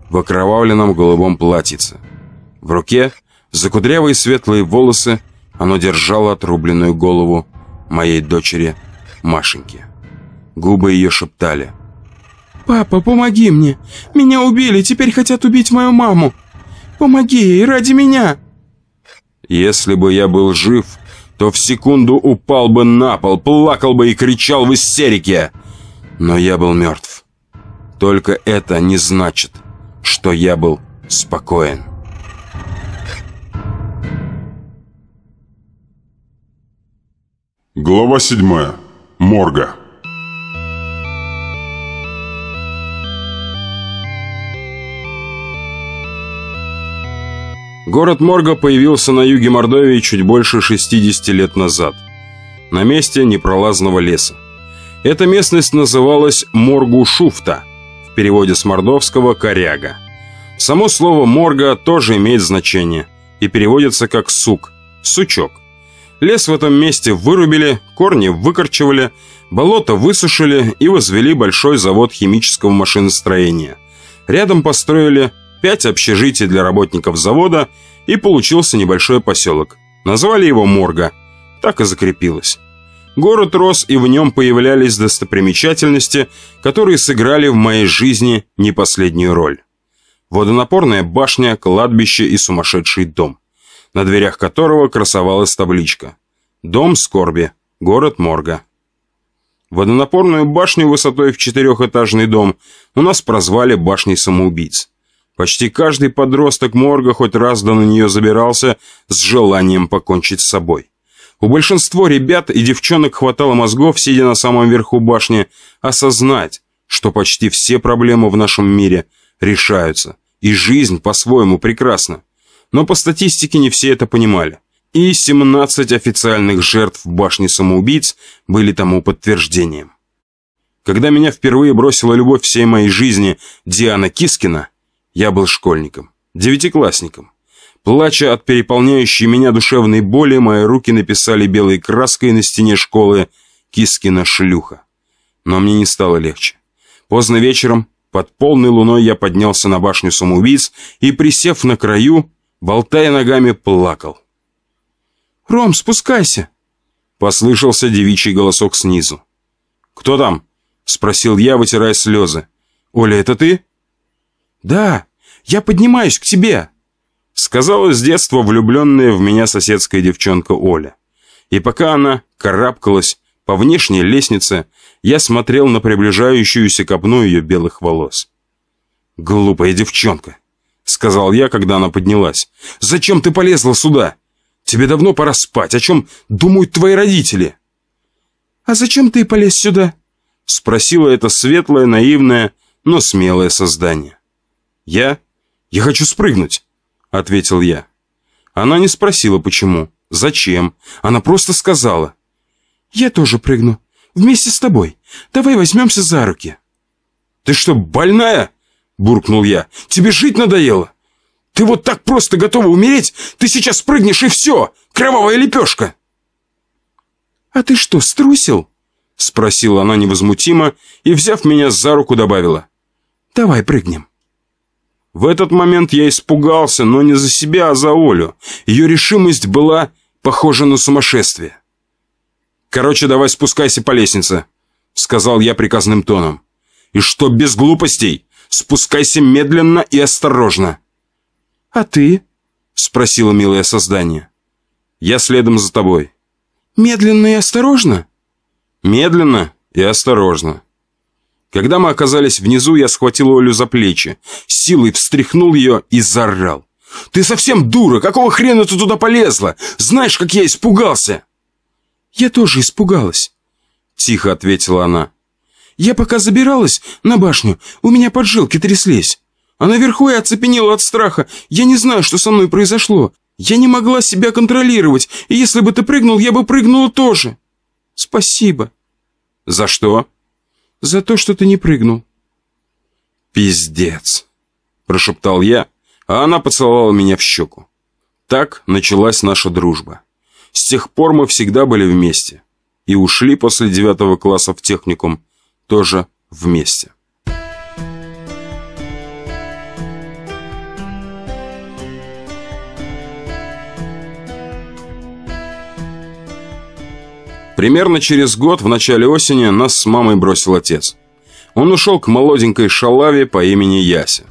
в окровавленном голубом платьице. В руке закудрявые светлые волосы оно держало отрубленную голову моей дочери Машеньки. Губы ее шептали. «Папа, помоги мне! Меня убили, теперь хотят убить мою маму! Помоги ей ради меня!» Если бы я был жив, то в секунду упал бы на пол, плакал бы и кричал в истерике. Но я был мертв. Только это не значит, что я был спокоен. Глава седьмая. Морга. Город Морга появился на юге Мордовии чуть больше 60 лет назад, на месте непролазного леса. Эта местность называлась Моргу-Шуфта, в переводе с мордовского «коряга». Само слово «морга» тоже имеет значение и переводится как «сук», «сучок». Лес в этом месте вырубили, корни выкорчевали, болото высушили и возвели большой завод химического машиностроения. Рядом построили пять общежитий для работников завода и получился небольшой поселок. Назвали его Морга. Так и закрепилось. Город рос, и в нем появлялись достопримечательности, которые сыграли в моей жизни не последнюю роль. Водонапорная башня, кладбище и сумасшедший дом, на дверях которого красовалась табличка «Дом скорби. Город Морга». Водонапорную башню высотой в четырехэтажный дом у нас прозвали башней самоубийц. Почти каждый подросток морга хоть раз да на нее забирался с желанием покончить с собой. У большинства ребят и девчонок хватало мозгов, сидя на самом верху башни, осознать, что почти все проблемы в нашем мире решаются, и жизнь по-своему прекрасна. Но по статистике не все это понимали. И 17 официальных жертв башни самоубийц были тому подтверждением. Когда меня впервые бросила любовь всей моей жизни Диана Кискина – я был школьником, девятиклассником. Плача от переполняющей меня душевной боли, мои руки написали белой краской на стене школы «Кискина шлюха». Но мне не стало легче. Поздно вечером, под полной луной, я поднялся на башню самоубийц и, присев на краю, болтая ногами, плакал. «Ром, спускайся!» Послышался девичий голосок снизу. «Кто там?» — спросил я, вытирая слезы. «Оля, это ты?» «Да, я поднимаюсь к тебе!» Сказала с детства влюбленная в меня соседская девчонка Оля. И пока она карабкалась по внешней лестнице, я смотрел на приближающуюся копну ее белых волос. «Глупая девчонка!» — сказал я, когда она поднялась. «Зачем ты полезла сюда? Тебе давно пора спать. О чем думают твои родители?» «А зачем ты полез сюда?» — спросила это светлое, наивное, но смелое создание. «Я? Я хочу спрыгнуть», — ответил я. Она не спросила, почему, зачем. Она просто сказала. «Я тоже прыгну. Вместе с тобой. Давай возьмемся за руки». «Ты что, больная?» — буркнул я. «Тебе жить надоело? Ты вот так просто готова умереть? Ты сейчас прыгнешь и все! Кровавая лепешка!» «А ты что, струсил?» — спросила она невозмутимо и, взяв меня за руку, добавила. «Давай прыгнем». В этот момент я испугался, но не за себя, а за Олю. Ее решимость была похожа на сумасшествие. «Короче, давай спускайся по лестнице», — сказал я приказным тоном. «И что, без глупостей? Спускайся медленно и осторожно». «А ты?» — Спросила милое создание. Я следом за тобой. Медленно и осторожно? Медленно и осторожно. Когда мы оказались внизу, я схватил Олю за плечи, силой встряхнул ее и заорал. «Ты совсем дура! Какого хрена ты туда полезла? Знаешь, как я испугался!» «Я тоже испугалась», — тихо ответила она. «Я пока забиралась на башню, у меня поджилки тряслись. А наверху я оцепенела от страха. Я не знаю, что со мной произошло. Я не могла себя контролировать, и если бы ты прыгнул, я бы прыгнула тоже. Спасибо». «За что?» «За то, что ты не прыгнул». «Пиздец», — прошептал я, а она поцеловала меня в щеку. Так началась наша дружба. С тех пор мы всегда были вместе. И ушли после девятого класса в техникум тоже вместе. Примерно через год, в начале осени, нас с мамой бросил отец. Он ушел к молоденькой шалаве по имени Яся,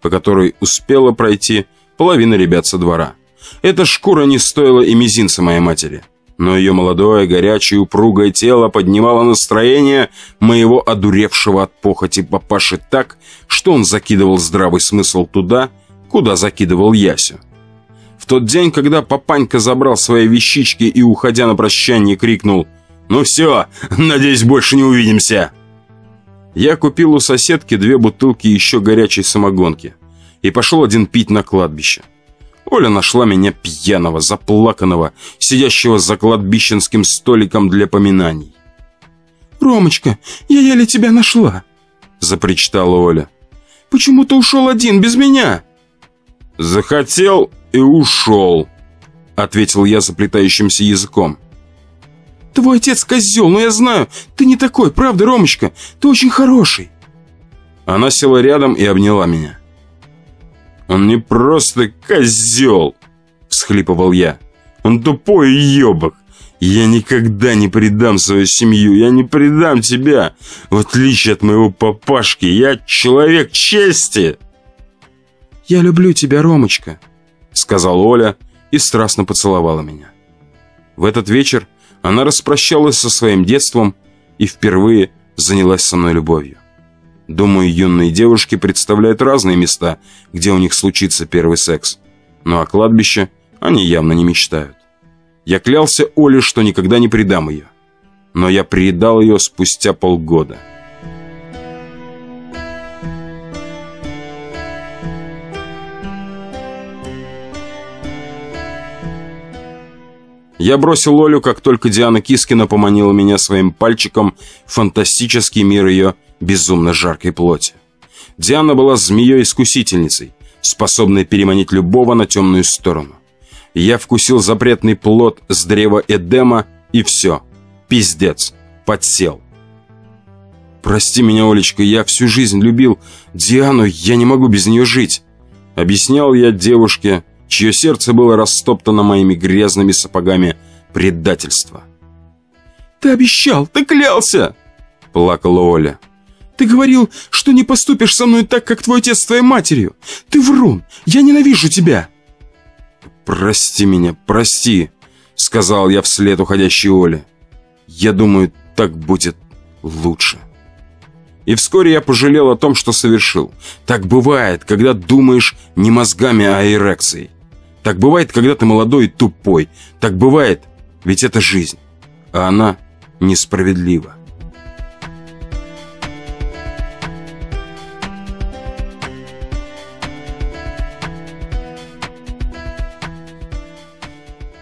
по которой успела пройти половина ребят со двора. Эта шкура не стоила и мизинца моей матери. Но ее молодое, горячее, упругое тело поднимало настроение моего одуревшего от похоти папаши так, что он закидывал здравый смысл туда, куда закидывал Ясю. В тот день, когда папанька забрал свои вещички и, уходя на прощание, крикнул «Ну все, надеюсь, больше не увидимся!» Я купил у соседки две бутылки еще горячей самогонки и пошел один пить на кладбище. Оля нашла меня пьяного, заплаканного, сидящего за кладбищенским столиком для поминаний. «Ромочка, я еле тебя нашла», — запричитала Оля. «Почему ты ушел один, без меня?» «Захотел и ушел», — ответил я заплетающимся языком. «Твой отец козел, но я знаю, ты не такой, правда, Ромочка? Ты очень хороший». Она села рядом и обняла меня. «Он не просто козел!» – всхлипывал я. «Он тупой ебок! Я никогда не предам свою семью, я не предам тебя! В отличие от моего папашки, я человек чести!» «Я люблю тебя, Ромочка», — сказала Оля и страстно поцеловала меня. В этот вечер она распрощалась со своим детством и впервые занялась со мной любовью. Думаю, юные девушки представляют разные места, где у них случится первый секс. Но о кладбище они явно не мечтают. Я клялся Оле, что никогда не предам ее. Но я предал ее спустя полгода. Я бросил Олю, как только Диана Кискина поманила меня своим пальчиком в фантастический мир ее безумно жаркой плоти. Диана была змеей-искусительницей, способной переманить любого на темную сторону. Я вкусил запретный плод с древа Эдема, и все. Пиздец. Подсел. «Прости меня, Олечка, я всю жизнь любил Диану, я не могу без нее жить», объяснял я девушке, чье сердце было растоптано моими грязными сапогами предательства. «Ты обещал, ты клялся!» плакала Оля. Ты говорил, что не поступишь со мной так, как твой отец с твоей матерью. Ты врун. Я ненавижу тебя. Прости меня, прости, сказал я вслед уходящей Оле. Я думаю, так будет лучше. И вскоре я пожалел о том, что совершил. Так бывает, когда думаешь не мозгами, а эрекцией. Так бывает, когда ты молодой и тупой. Так бывает, ведь это жизнь. А она несправедлива.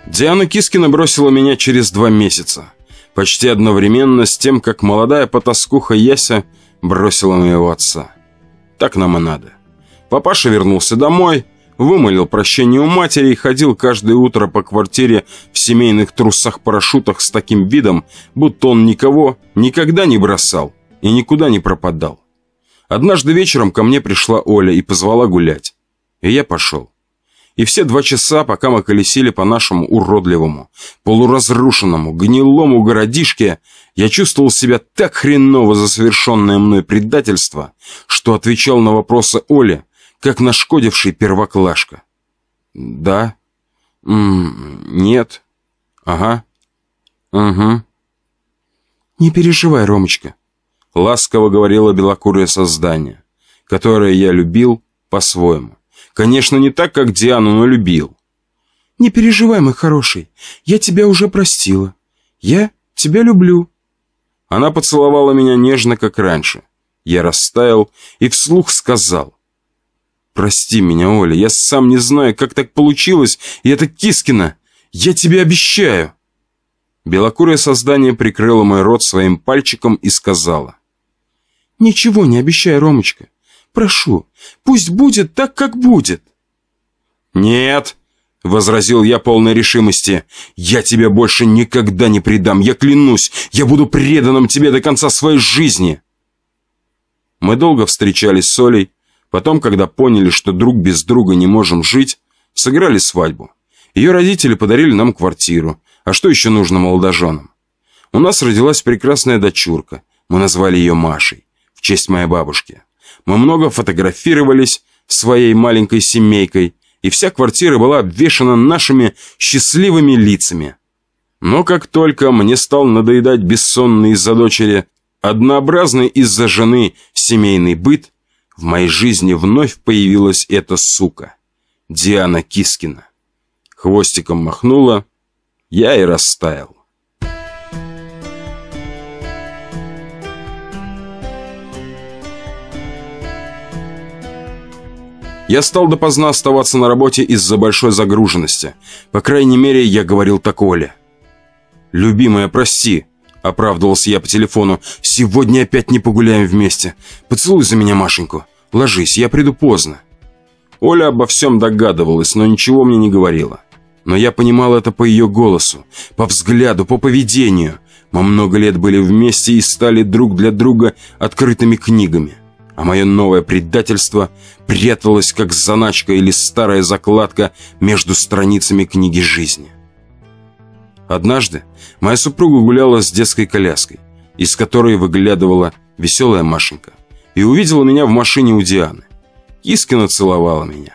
Диана Кискина бросила меня через два месяца. Почти одновременно с тем, как молодая потаскуха Яся бросила моего отца. Так нам и надо. Папаша вернулся домой, вымолил прощение у матери и ходил каждое утро по квартире в семейных трусах-парашютах с таким видом, будто он никого никогда не бросал и никуда не пропадал. Однажды вечером ко мне пришла Оля и позвала гулять. И я пошел. И все два часа, пока мы колесили по нашему уродливому, полуразрушенному, гнилому городишке, я чувствовал себя так хреново за совершенное мной предательство, что отвечал на вопросы Оли, как нашкодивший первоклашка. Да. М нет. Ага. Угу. Не переживай, Ромочка. Ласково говорила белокурое создание, которое я любил по-своему. Конечно, не так, как Диану, но любил. Не переживай, мой хороший. Я тебя уже простила. Я тебя люблю. Она поцеловала меня нежно, как раньше. Я растаял и вслух сказал. «Прости меня, Оля, я сам не знаю, как так получилось, и это Кискина. Я тебе обещаю!» Белокурое создание прикрыло мой рот своим пальчиком и сказала. «Ничего не обещай, Ромочка. Прошу, пусть будет так, как будет». «Нет!» — возразил я полной решимости. «Я тебя больше никогда не предам, я клянусь, я буду преданным тебе до конца своей жизни!» Мы долго встречались с Олей, Потом, когда поняли, что друг без друга не можем жить, сыграли свадьбу. Ее родители подарили нам квартиру. А что еще нужно молодоженам? У нас родилась прекрасная дочурка. Мы назвали ее Машей, в честь моей бабушки. Мы много фотографировались своей маленькой семейкой, и вся квартира была обвешана нашими счастливыми лицами. Но как только мне стал надоедать бессонный из-за дочери, однообразный из-за жены семейный быт, в моей жизни вновь появилась эта сука. Диана Кискина. Хвостиком махнула, я и растаял. Я стал допоздна оставаться на работе из-за большой загруженности. По крайней мере, я говорил так Оле. «Любимая, прости», — оправдывался я по телефону. «Сегодня опять не погуляем вместе. Поцелуй за меня Машеньку. Ложись, я приду поздно». Оля обо всем догадывалась, но ничего мне не говорила. Но я понимал это по ее голосу, по взгляду, по поведению. Мы много лет были вместе и стали друг для друга открытыми книгами. А мое новое предательство пряталось, как заначка или старая закладка между страницами книги жизни. Однажды моя супруга гуляла с детской коляской, из которой выглядывала веселая Машенька и увидела меня в машине у Дианы. Кискина целовала меня.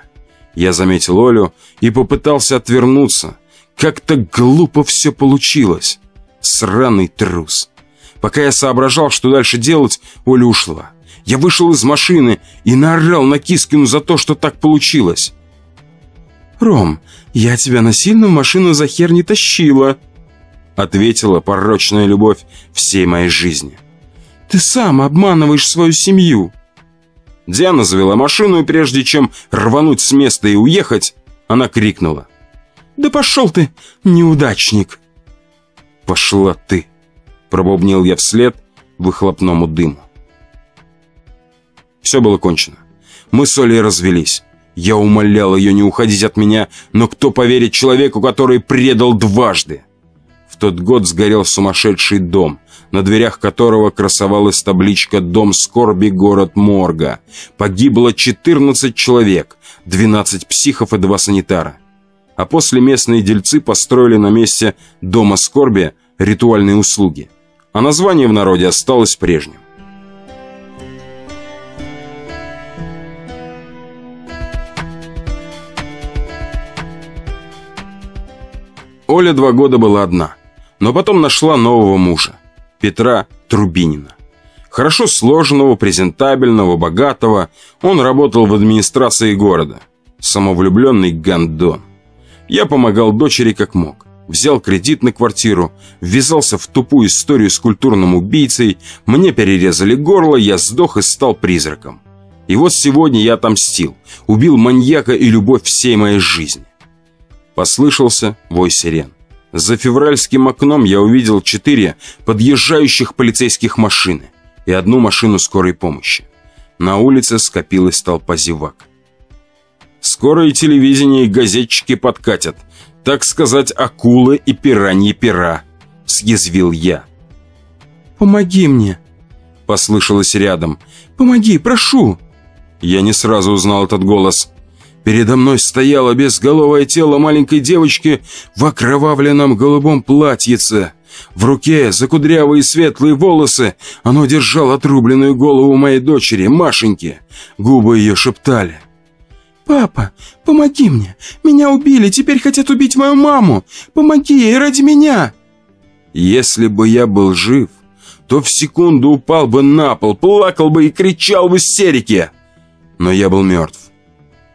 Я заметил Олю и попытался отвернуться. Как-то глупо все получилось. Сраный трус. Пока я соображал, что дальше делать, Оля ушла. Я вышел из машины и наорал на Кискину за то, что так получилось. «Ром, я тебя насильно в машину за хер не тащила», ответила порочная любовь всей моей жизни. Ты сам обманываешь свою семью!» Диана завела машину, и прежде чем рвануть с места и уехать, она крикнула. «Да пошел ты, неудачник!» «Пошла ты!» – пробубнил я вслед выхлопному дыму. Все было кончено. Мы с Олей развелись. Я умолял ее не уходить от меня, но кто поверит человеку, который предал дважды? В тот год сгорел сумасшедший дом, на дверях которого красовалась табличка «Дом скорби, город Морга». Погибло 14 человек, 12 психов и 2 санитара. А после местные дельцы построили на месте Дома скорби ритуальные услуги. А название в народе осталось прежним. Оля два года была одна, но потом нашла нового мужа. Петра Трубинина. Хорошо сложенного, презентабельного, богатого, он работал в администрации города. Самовлюбленный гандон. Я помогал дочери как мог. Взял кредит на квартиру, ввязался в тупую историю с культурным убийцей, мне перерезали горло, я сдох и стал призраком. И вот сегодня я отомстил, убил маньяка и любовь всей моей жизни. Послышался вой сирен. За февральским окном я увидел четыре подъезжающих полицейских машины и одну машину скорой помощи. На улице скопилась толпа зевак. Скоро и телевидение, и газетчики подкатят. Так сказать, акулы и пираньи пера, съязвил я. «Помоги мне!» — послышалось рядом. «Помоги, прошу!» Я не сразу узнал этот голос. Передо мной стояло безголовое тело маленькой девочки в окровавленном голубом платьице. В руке закудрявые светлые волосы. Оно держало отрубленную голову моей дочери, Машеньки. Губы ее шептали. «Папа, помоги мне! Меня убили, теперь хотят убить мою маму! Помоги ей ради меня!» Если бы я был жив, то в секунду упал бы на пол, плакал бы и кричал в истерике. Но я был мертв.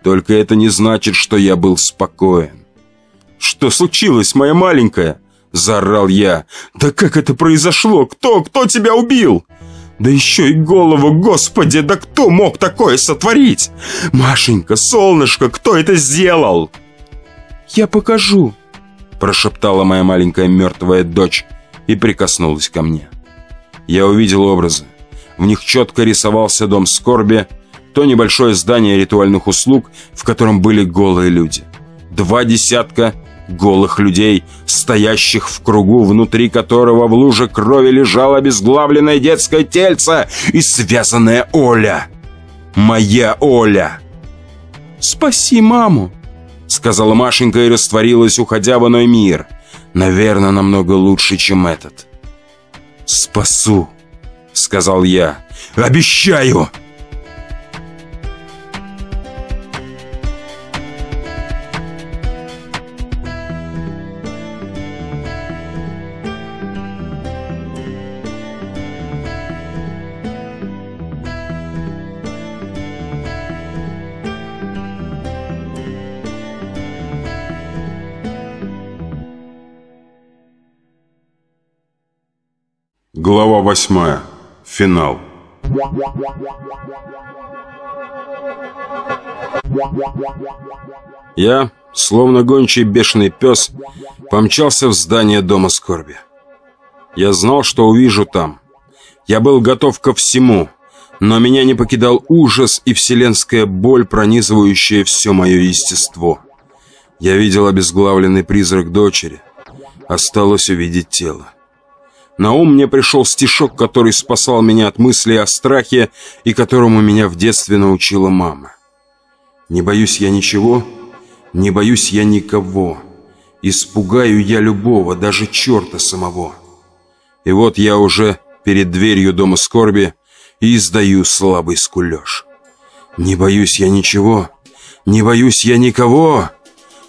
Только это не значит, что я был спокоен. «Что случилось, моя маленькая?» – заорал я. «Да как это произошло? Кто? Кто тебя убил?» Да еще и голову, господи, да кто мог такое сотворить? Машенька, солнышко, кто это сделал? Я покажу, прошептала моя маленькая мертвая дочь и прикоснулась ко мне. Я увидел образы. В них четко рисовался дом скорби, то небольшое здание ритуальных услуг, в котором были голые люди. Два десятка голых людей, стоящих в кругу, внутри которого в луже крови лежало обезглавленное детское тельце и связанная Оля. Моя Оля. «Спаси маму!» Сказала Машенька и растворилась, уходя в иной мир. Наверное, намного лучше, чем этот. «Спасу!» Сказал я. «Обещаю!» Глава восьмая. Финал. Я, словно гончий бешеный пес, помчался в здание Дома скорби. Я знал, что увижу там. Я был готов ко всему, но меня не покидал ужас и вселенская боль, пронизывающая все мое естество. Я видел обезглавленный призрак дочери. Осталось увидеть тело. На ум мне пришел стишок, который спасал меня от мыслей о страхе и которому меня в детстве научила мама. «Не боюсь я ничего, не боюсь я никого, испугаю я любого, даже черта самого». И вот я уже перед дверью дома скорби и издаю слабый скулеж. «Не боюсь я ничего, не боюсь я никого!»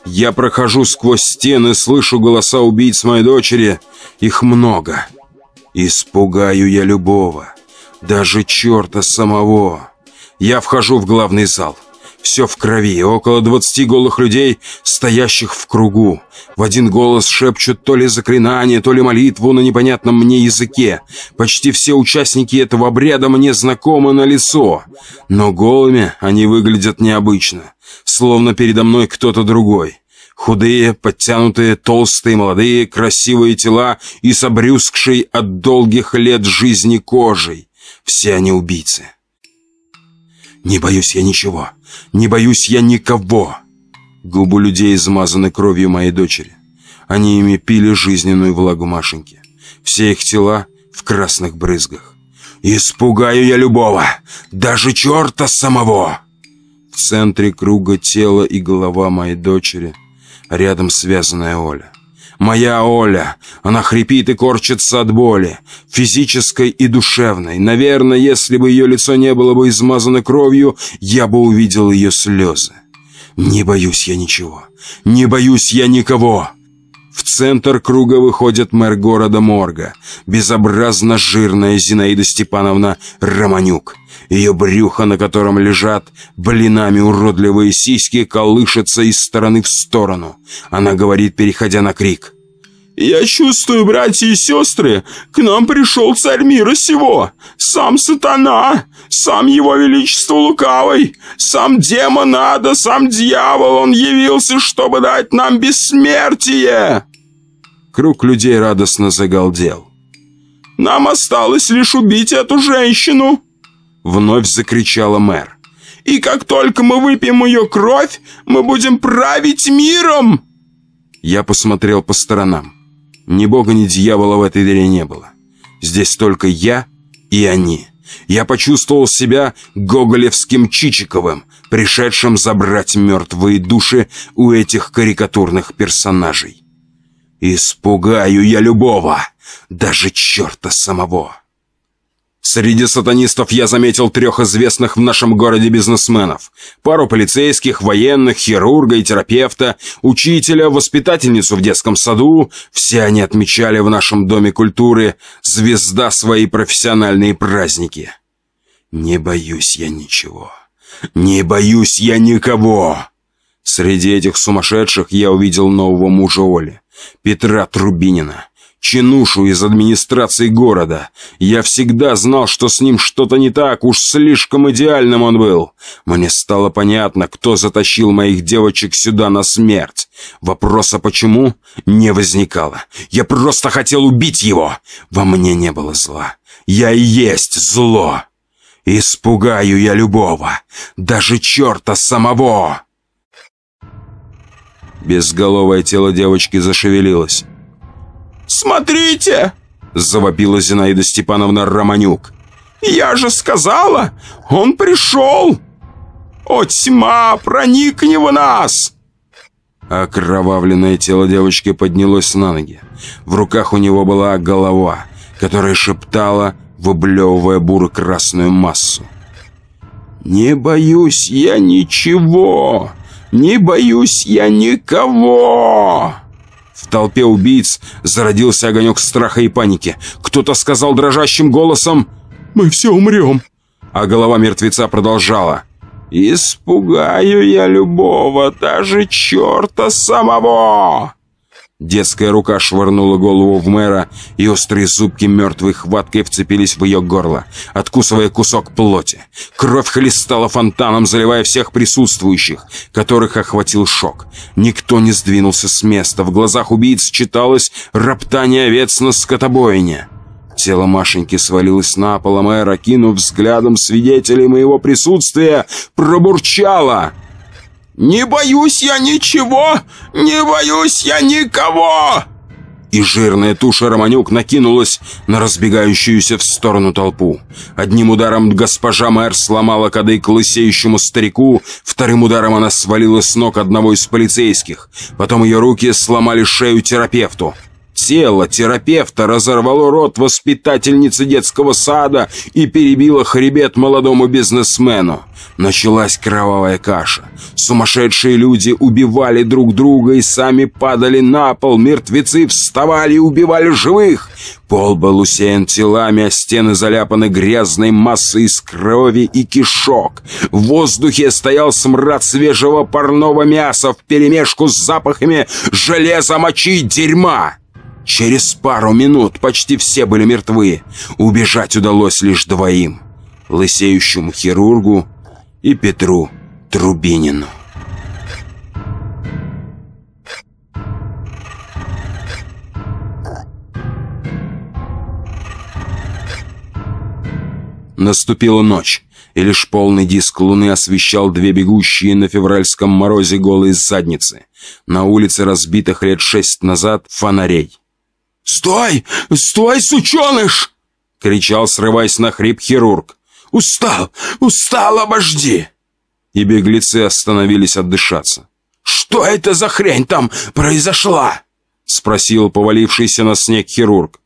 Я прохожу сквозь стены, слышу голоса убийц моей дочери. Их много. Испугаю я любого, даже черта самого. Я вхожу в главный зал. Все в крови, около двадцати голых людей, стоящих в кругу. В один голос шепчут то ли заклинание, то ли молитву на непонятном мне языке. Почти все участники этого обряда мне знакомы на лицо. Но голыми они выглядят необычно, словно передо мной кто-то другой. Худые, подтянутые, толстые, молодые, красивые тела и с обрюзгшей от долгих лет жизни кожей. Все они убийцы. Не боюсь я ничего. Не боюсь я никого. Губы людей измазаны кровью моей дочери. Они ими пили жизненную влагу Машеньки. Все их тела в красных брызгах. Испугаю я любого, даже черта самого. В центре круга тело и голова моей дочери — Рядом связанная Оля. Моя Оля! Она хрипит и корчится от боли, физической и душевной. Наверное, если бы ее лицо не было бы измазано кровью, я бы увидел ее слезы. Не боюсь я ничего. Не боюсь я никого. В центр круга выходит мэр города Морга, безобразно жирная Зинаида Степановна Романюк. Ее брюхо, на котором лежат блинами уродливые сиськи, колышется из стороны в сторону. Она говорит, переходя на крик. «Я чувствую, братья и сестры, к нам пришел царь мира сего, сам сатана, сам его величество лукавый, сам демон ада, сам дьявол, он явился, чтобы дать нам бессмертие!» Круг людей радостно загалдел. «Нам осталось лишь убить эту женщину!» Вновь закричала мэр. «И как только мы выпьем ее кровь, мы будем править миром!» Я посмотрел по сторонам. Ни бога, ни дьявола в этой дыре не было. Здесь только я и они. Я почувствовал себя гоголевским Чичиковым, пришедшим забрать мертвые души у этих карикатурных персонажей. Испугаю я любого, даже черта самого. Среди сатанистов я заметил трех известных в нашем городе бизнесменов. Пару полицейских, военных, хирурга и терапевта, учителя, воспитательницу в детском саду. Все они отмечали в нашем Доме культуры звезда свои профессиональные праздники. Не боюсь я ничего. Не боюсь я никого. Среди этих сумасшедших я увидел нового мужа Оли, Петра Трубинина чинушу из администрации города. Я всегда знал, что с ним что-то не так, уж слишком идеальным он был. Мне стало понятно, кто затащил моих девочек сюда на смерть. Вопроса почему не возникало. Я просто хотел убить его. Во мне не было зла. Я и есть зло. Испугаю я любого, даже черта самого. Безголовое тело девочки зашевелилось. «Смотрите!» – завопила Зинаида Степановна Романюк. «Я же сказала! Он пришел! О, тьма, проникни в нас!» Окровавленное тело девочки поднялось на ноги. В руках у него была голова, которая шептала, выблевывая буро-красную массу. «Не боюсь я ничего! Не боюсь я никого!» В толпе убийц зародился огонек страха и паники. Кто-то сказал дрожащим голосом «Мы все умрем!» А голова мертвеца продолжала «Испугаю я любого, даже черта самого!» Детская рука швырнула голову в мэра, и острые зубки мертвой хваткой вцепились в ее горло, откусывая кусок плоти. Кровь хлестала фонтаном, заливая всех присутствующих, которых охватил шок. Никто не сдвинулся с места. В глазах убийц читалось роптание овец на скотобойне. Тело Машеньки свалилось на пол, а мэра, кинув взглядом свидетелей моего присутствия, пробурчала — «Не боюсь я ничего! Не боюсь я никого!» И жирная туша Романюк накинулась на разбегающуюся в сторону толпу. Одним ударом госпожа мэр сломала кадык лысеющему старику, вторым ударом она свалила с ног одного из полицейских. Потом ее руки сломали шею терапевту. Тело терапевта разорвало рот воспитательницы детского сада и перебило хребет молодому бизнесмену. Началась кровавая каша. Сумасшедшие люди убивали друг друга и сами падали на пол. Мертвецы вставали и убивали живых. Пол был усеян телами, а стены заляпаны грязной массой из крови и кишок. В воздухе стоял смрад свежего парного мяса вперемешку с запахами железа, мочи и дерьма. Через пару минут почти все были мертвы. Убежать удалось лишь двоим. Лысеющему хирургу и Петру Трубинину. Наступила ночь, и лишь полный диск луны освещал две бегущие на февральском морозе голые задницы. На улице разбитых лет шесть назад фонарей. «Стой! Стой, сученыш!» — кричал, срываясь на хрип хирург. «Устал! Устал, обожди!» И беглецы остановились отдышаться. «Что это за хрень там произошла?» — спросил повалившийся на снег хирург.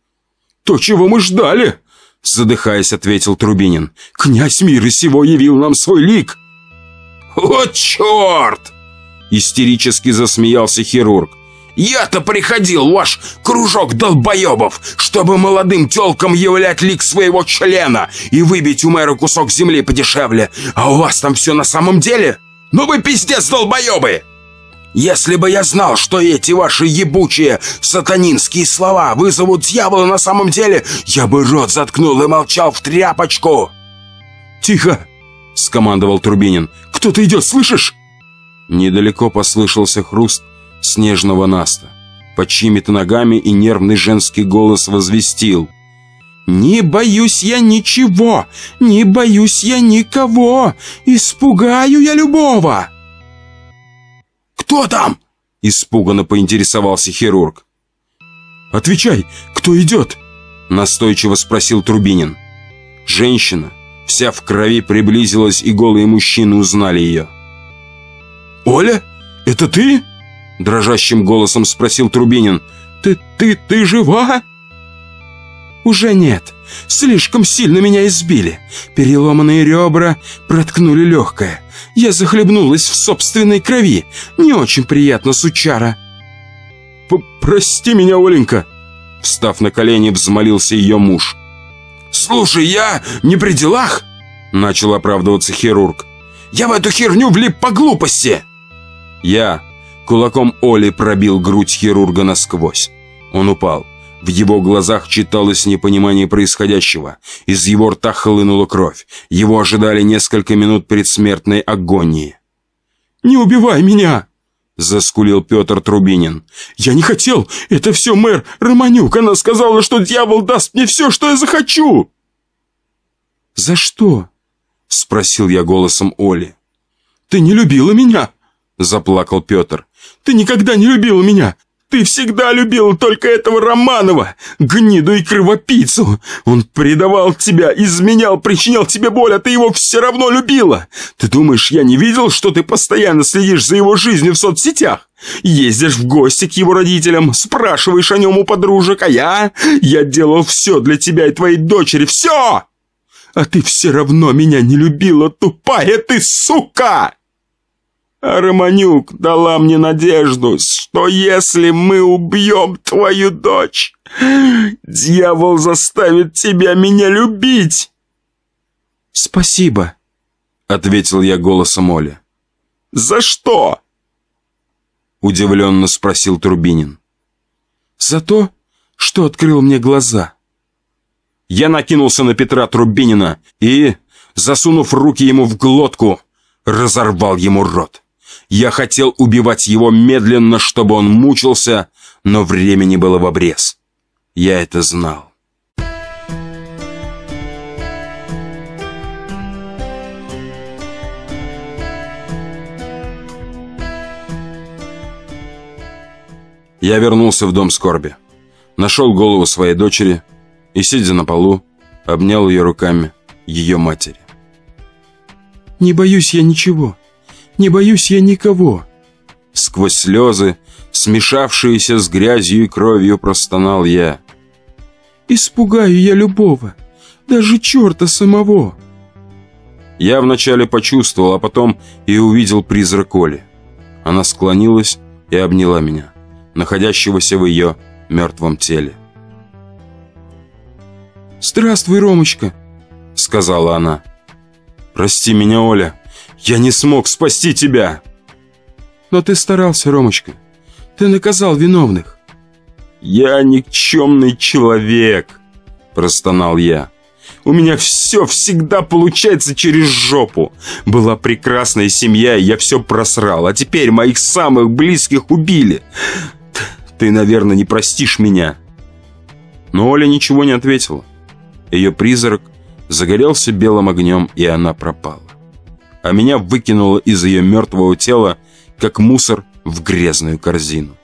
«То, чего мы ждали!» — задыхаясь, ответил Трубинин. «Князь мира сего явил нам свой лик!» «Вот черт!» — истерически засмеялся хирург. Я-то приходил, ваш кружок долбоебов, чтобы молодым тёлкам являть лик своего члена и выбить у мэра кусок земли подешевле. А у вас там все на самом деле? Ну вы пиздец долбоебы! Если бы я знал, что эти ваши ебучие сатанинские слова вызовут дьявола на самом деле, я бы рот заткнул и молчал в тряпочку. «Тихо!» — скомандовал Трубинин. «Кто-то идет, слышишь?» Недалеко послышался хруст снежного наста. Под чьими-то ногами и нервный женский голос возвестил. «Не боюсь я ничего! Не боюсь я никого! Испугаю я любого!» «Кто там?» – испуганно поинтересовался хирург. «Отвечай, кто идет?» – настойчиво спросил Трубинин. Женщина, вся в крови, приблизилась, и голые мужчины узнали ее. «Оля, это ты?» Дрожащим голосом спросил Трубинин. «Ты, ты, ты жива?» Уже нет. Слишком сильно меня избили. Переломанные ребра проткнули легкое. Я захлебнулась в собственной крови. Не очень приятно, сучара. «Прости меня, Оленька!» Встав на колени, взмолился ее муж. «Слушай, я не при делах!» Начал оправдываться хирург. «Я в эту херню влип по глупости!» Я кулаком Оли пробил грудь хирурга насквозь. Он упал. В его глазах читалось непонимание происходящего. Из его рта хлынула кровь. Его ожидали несколько минут предсмертной агонии. «Не убивай меня!» — заскулил Петр Трубинин. «Я не хотел! Это все мэр Романюк! Она сказала, что дьявол даст мне все, что я захочу!» «За что?» — спросил я голосом Оли. «Ты не любила меня!» — заплакал Петр. «Ты никогда не любила меня! Ты всегда любил только этого Романова, гниду и кровопийцу. Он предавал тебя, изменял, причинял тебе боль, а ты его все равно любила. Ты думаешь, я не видел, что ты постоянно следишь за его жизнью в соцсетях? Ездишь в гости к его родителям, спрашиваешь о нем у подружек, а я... Я делал все для тебя и твоей дочери, все! А ты все равно меня не любила, тупая ты сука!» А Романюк дала мне надежду, что если мы убьем твою дочь, дьявол заставит тебя меня любить. «Спасибо», — ответил я голосом Оли. «За что?» — удивленно спросил Трубинин. «За то, что открыл мне глаза». Я накинулся на Петра Трубинина и, засунув руки ему в глотку, разорвал ему рот. Я хотел убивать его медленно, чтобы он мучился, но времени было в обрез. Я это знал. Я вернулся в дом скорби. Нашел голову своей дочери и, сидя на полу, обнял ее руками ее матери. «Не боюсь я ничего», не боюсь я никого!» Сквозь слезы, смешавшиеся с грязью и кровью, простонал я. «Испугаю я любого, даже черта самого!» Я вначале почувствовал, а потом и увидел призрак Оли. Она склонилась и обняла меня, находящегося в ее мертвом теле. «Здравствуй, Ромочка!» — сказала она. «Прости меня, Оля!» Я не смог спасти тебя!» «Но ты старался, Ромочка. Ты наказал виновных». «Я никчемный человек», – простонал я. «У меня все всегда получается через жопу. Была прекрасная семья, и я все просрал, а теперь моих самых близких убили. Ты, наверное, не простишь меня». Но Оля ничего не ответила. Ее призрак загорелся белым огнем, и она пропала а меня выкинуло из ее мертвого тела, как мусор в грязную корзину.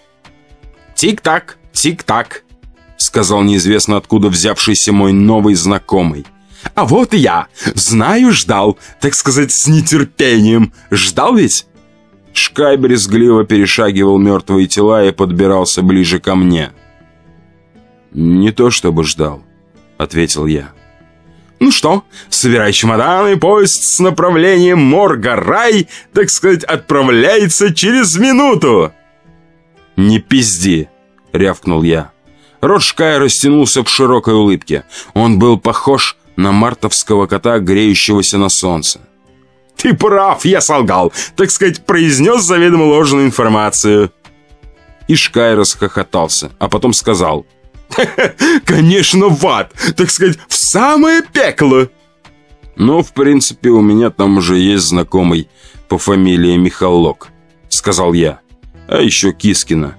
«Тик-так, тик-так», — сказал неизвестно откуда взявшийся мой новый знакомый. «А вот и я! Знаю, ждал, так сказать, с нетерпением. Ждал ведь?» Шкай брезгливо перешагивал мертвые тела и подбирался ближе ко мне. «Не то чтобы ждал», — ответил я. Ну что, собирай чемоданы, поезд с направлением Морга-Рай, так сказать, отправляется через минуту. Не пизди, рявкнул я. Рот Шкая растянулся в широкой улыбке. Он был похож на мартовского кота, греющегося на солнце. «Ты прав, я солгал, так сказать, произнес заведомо ложную информацию». И Шкай расхохотался, а потом сказал – Конечно, в ад, так сказать, в самое пекло. Ну, в принципе, у меня там уже есть знакомый по фамилии Михалок, сказал я. А еще Кискина.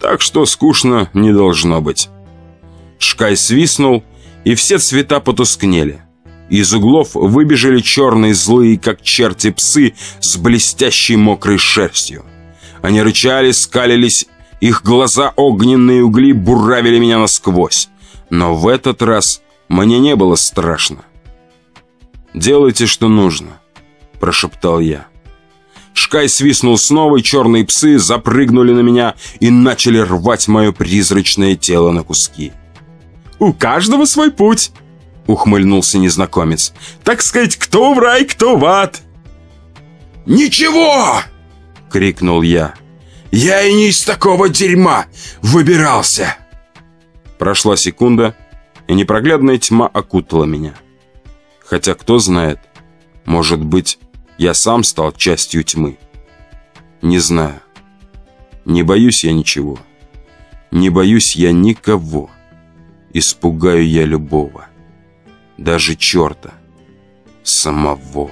Так что скучно не должно быть. Шкай свистнул, и все цвета потускнели. Из углов выбежали черные злые, как черти псы, с блестящей мокрой шерстью. Они рычали, скалились их глаза огненные угли буравили меня насквозь. Но в этот раз мне не было страшно. «Делайте, что нужно», – прошептал я. Шкай свистнул снова, и черные псы запрыгнули на меня и начали рвать мое призрачное тело на куски. У каждого свой путь!» Ухмыльнулся незнакомец. «Так сказать, кто в рай, кто в ад!» «Ничего!» — крикнул я. «Я и не из такого дерьма выбирался!» Прошла секунда, и непроглядная тьма окутала меня. Хотя, кто знает, может быть, я сам стал частью тьмы. Не знаю. Не боюсь я ничего. Не боюсь я никого. Испугаю я любого. Даже черта. Самого.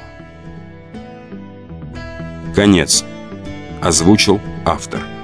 Конец. Озвучил автор.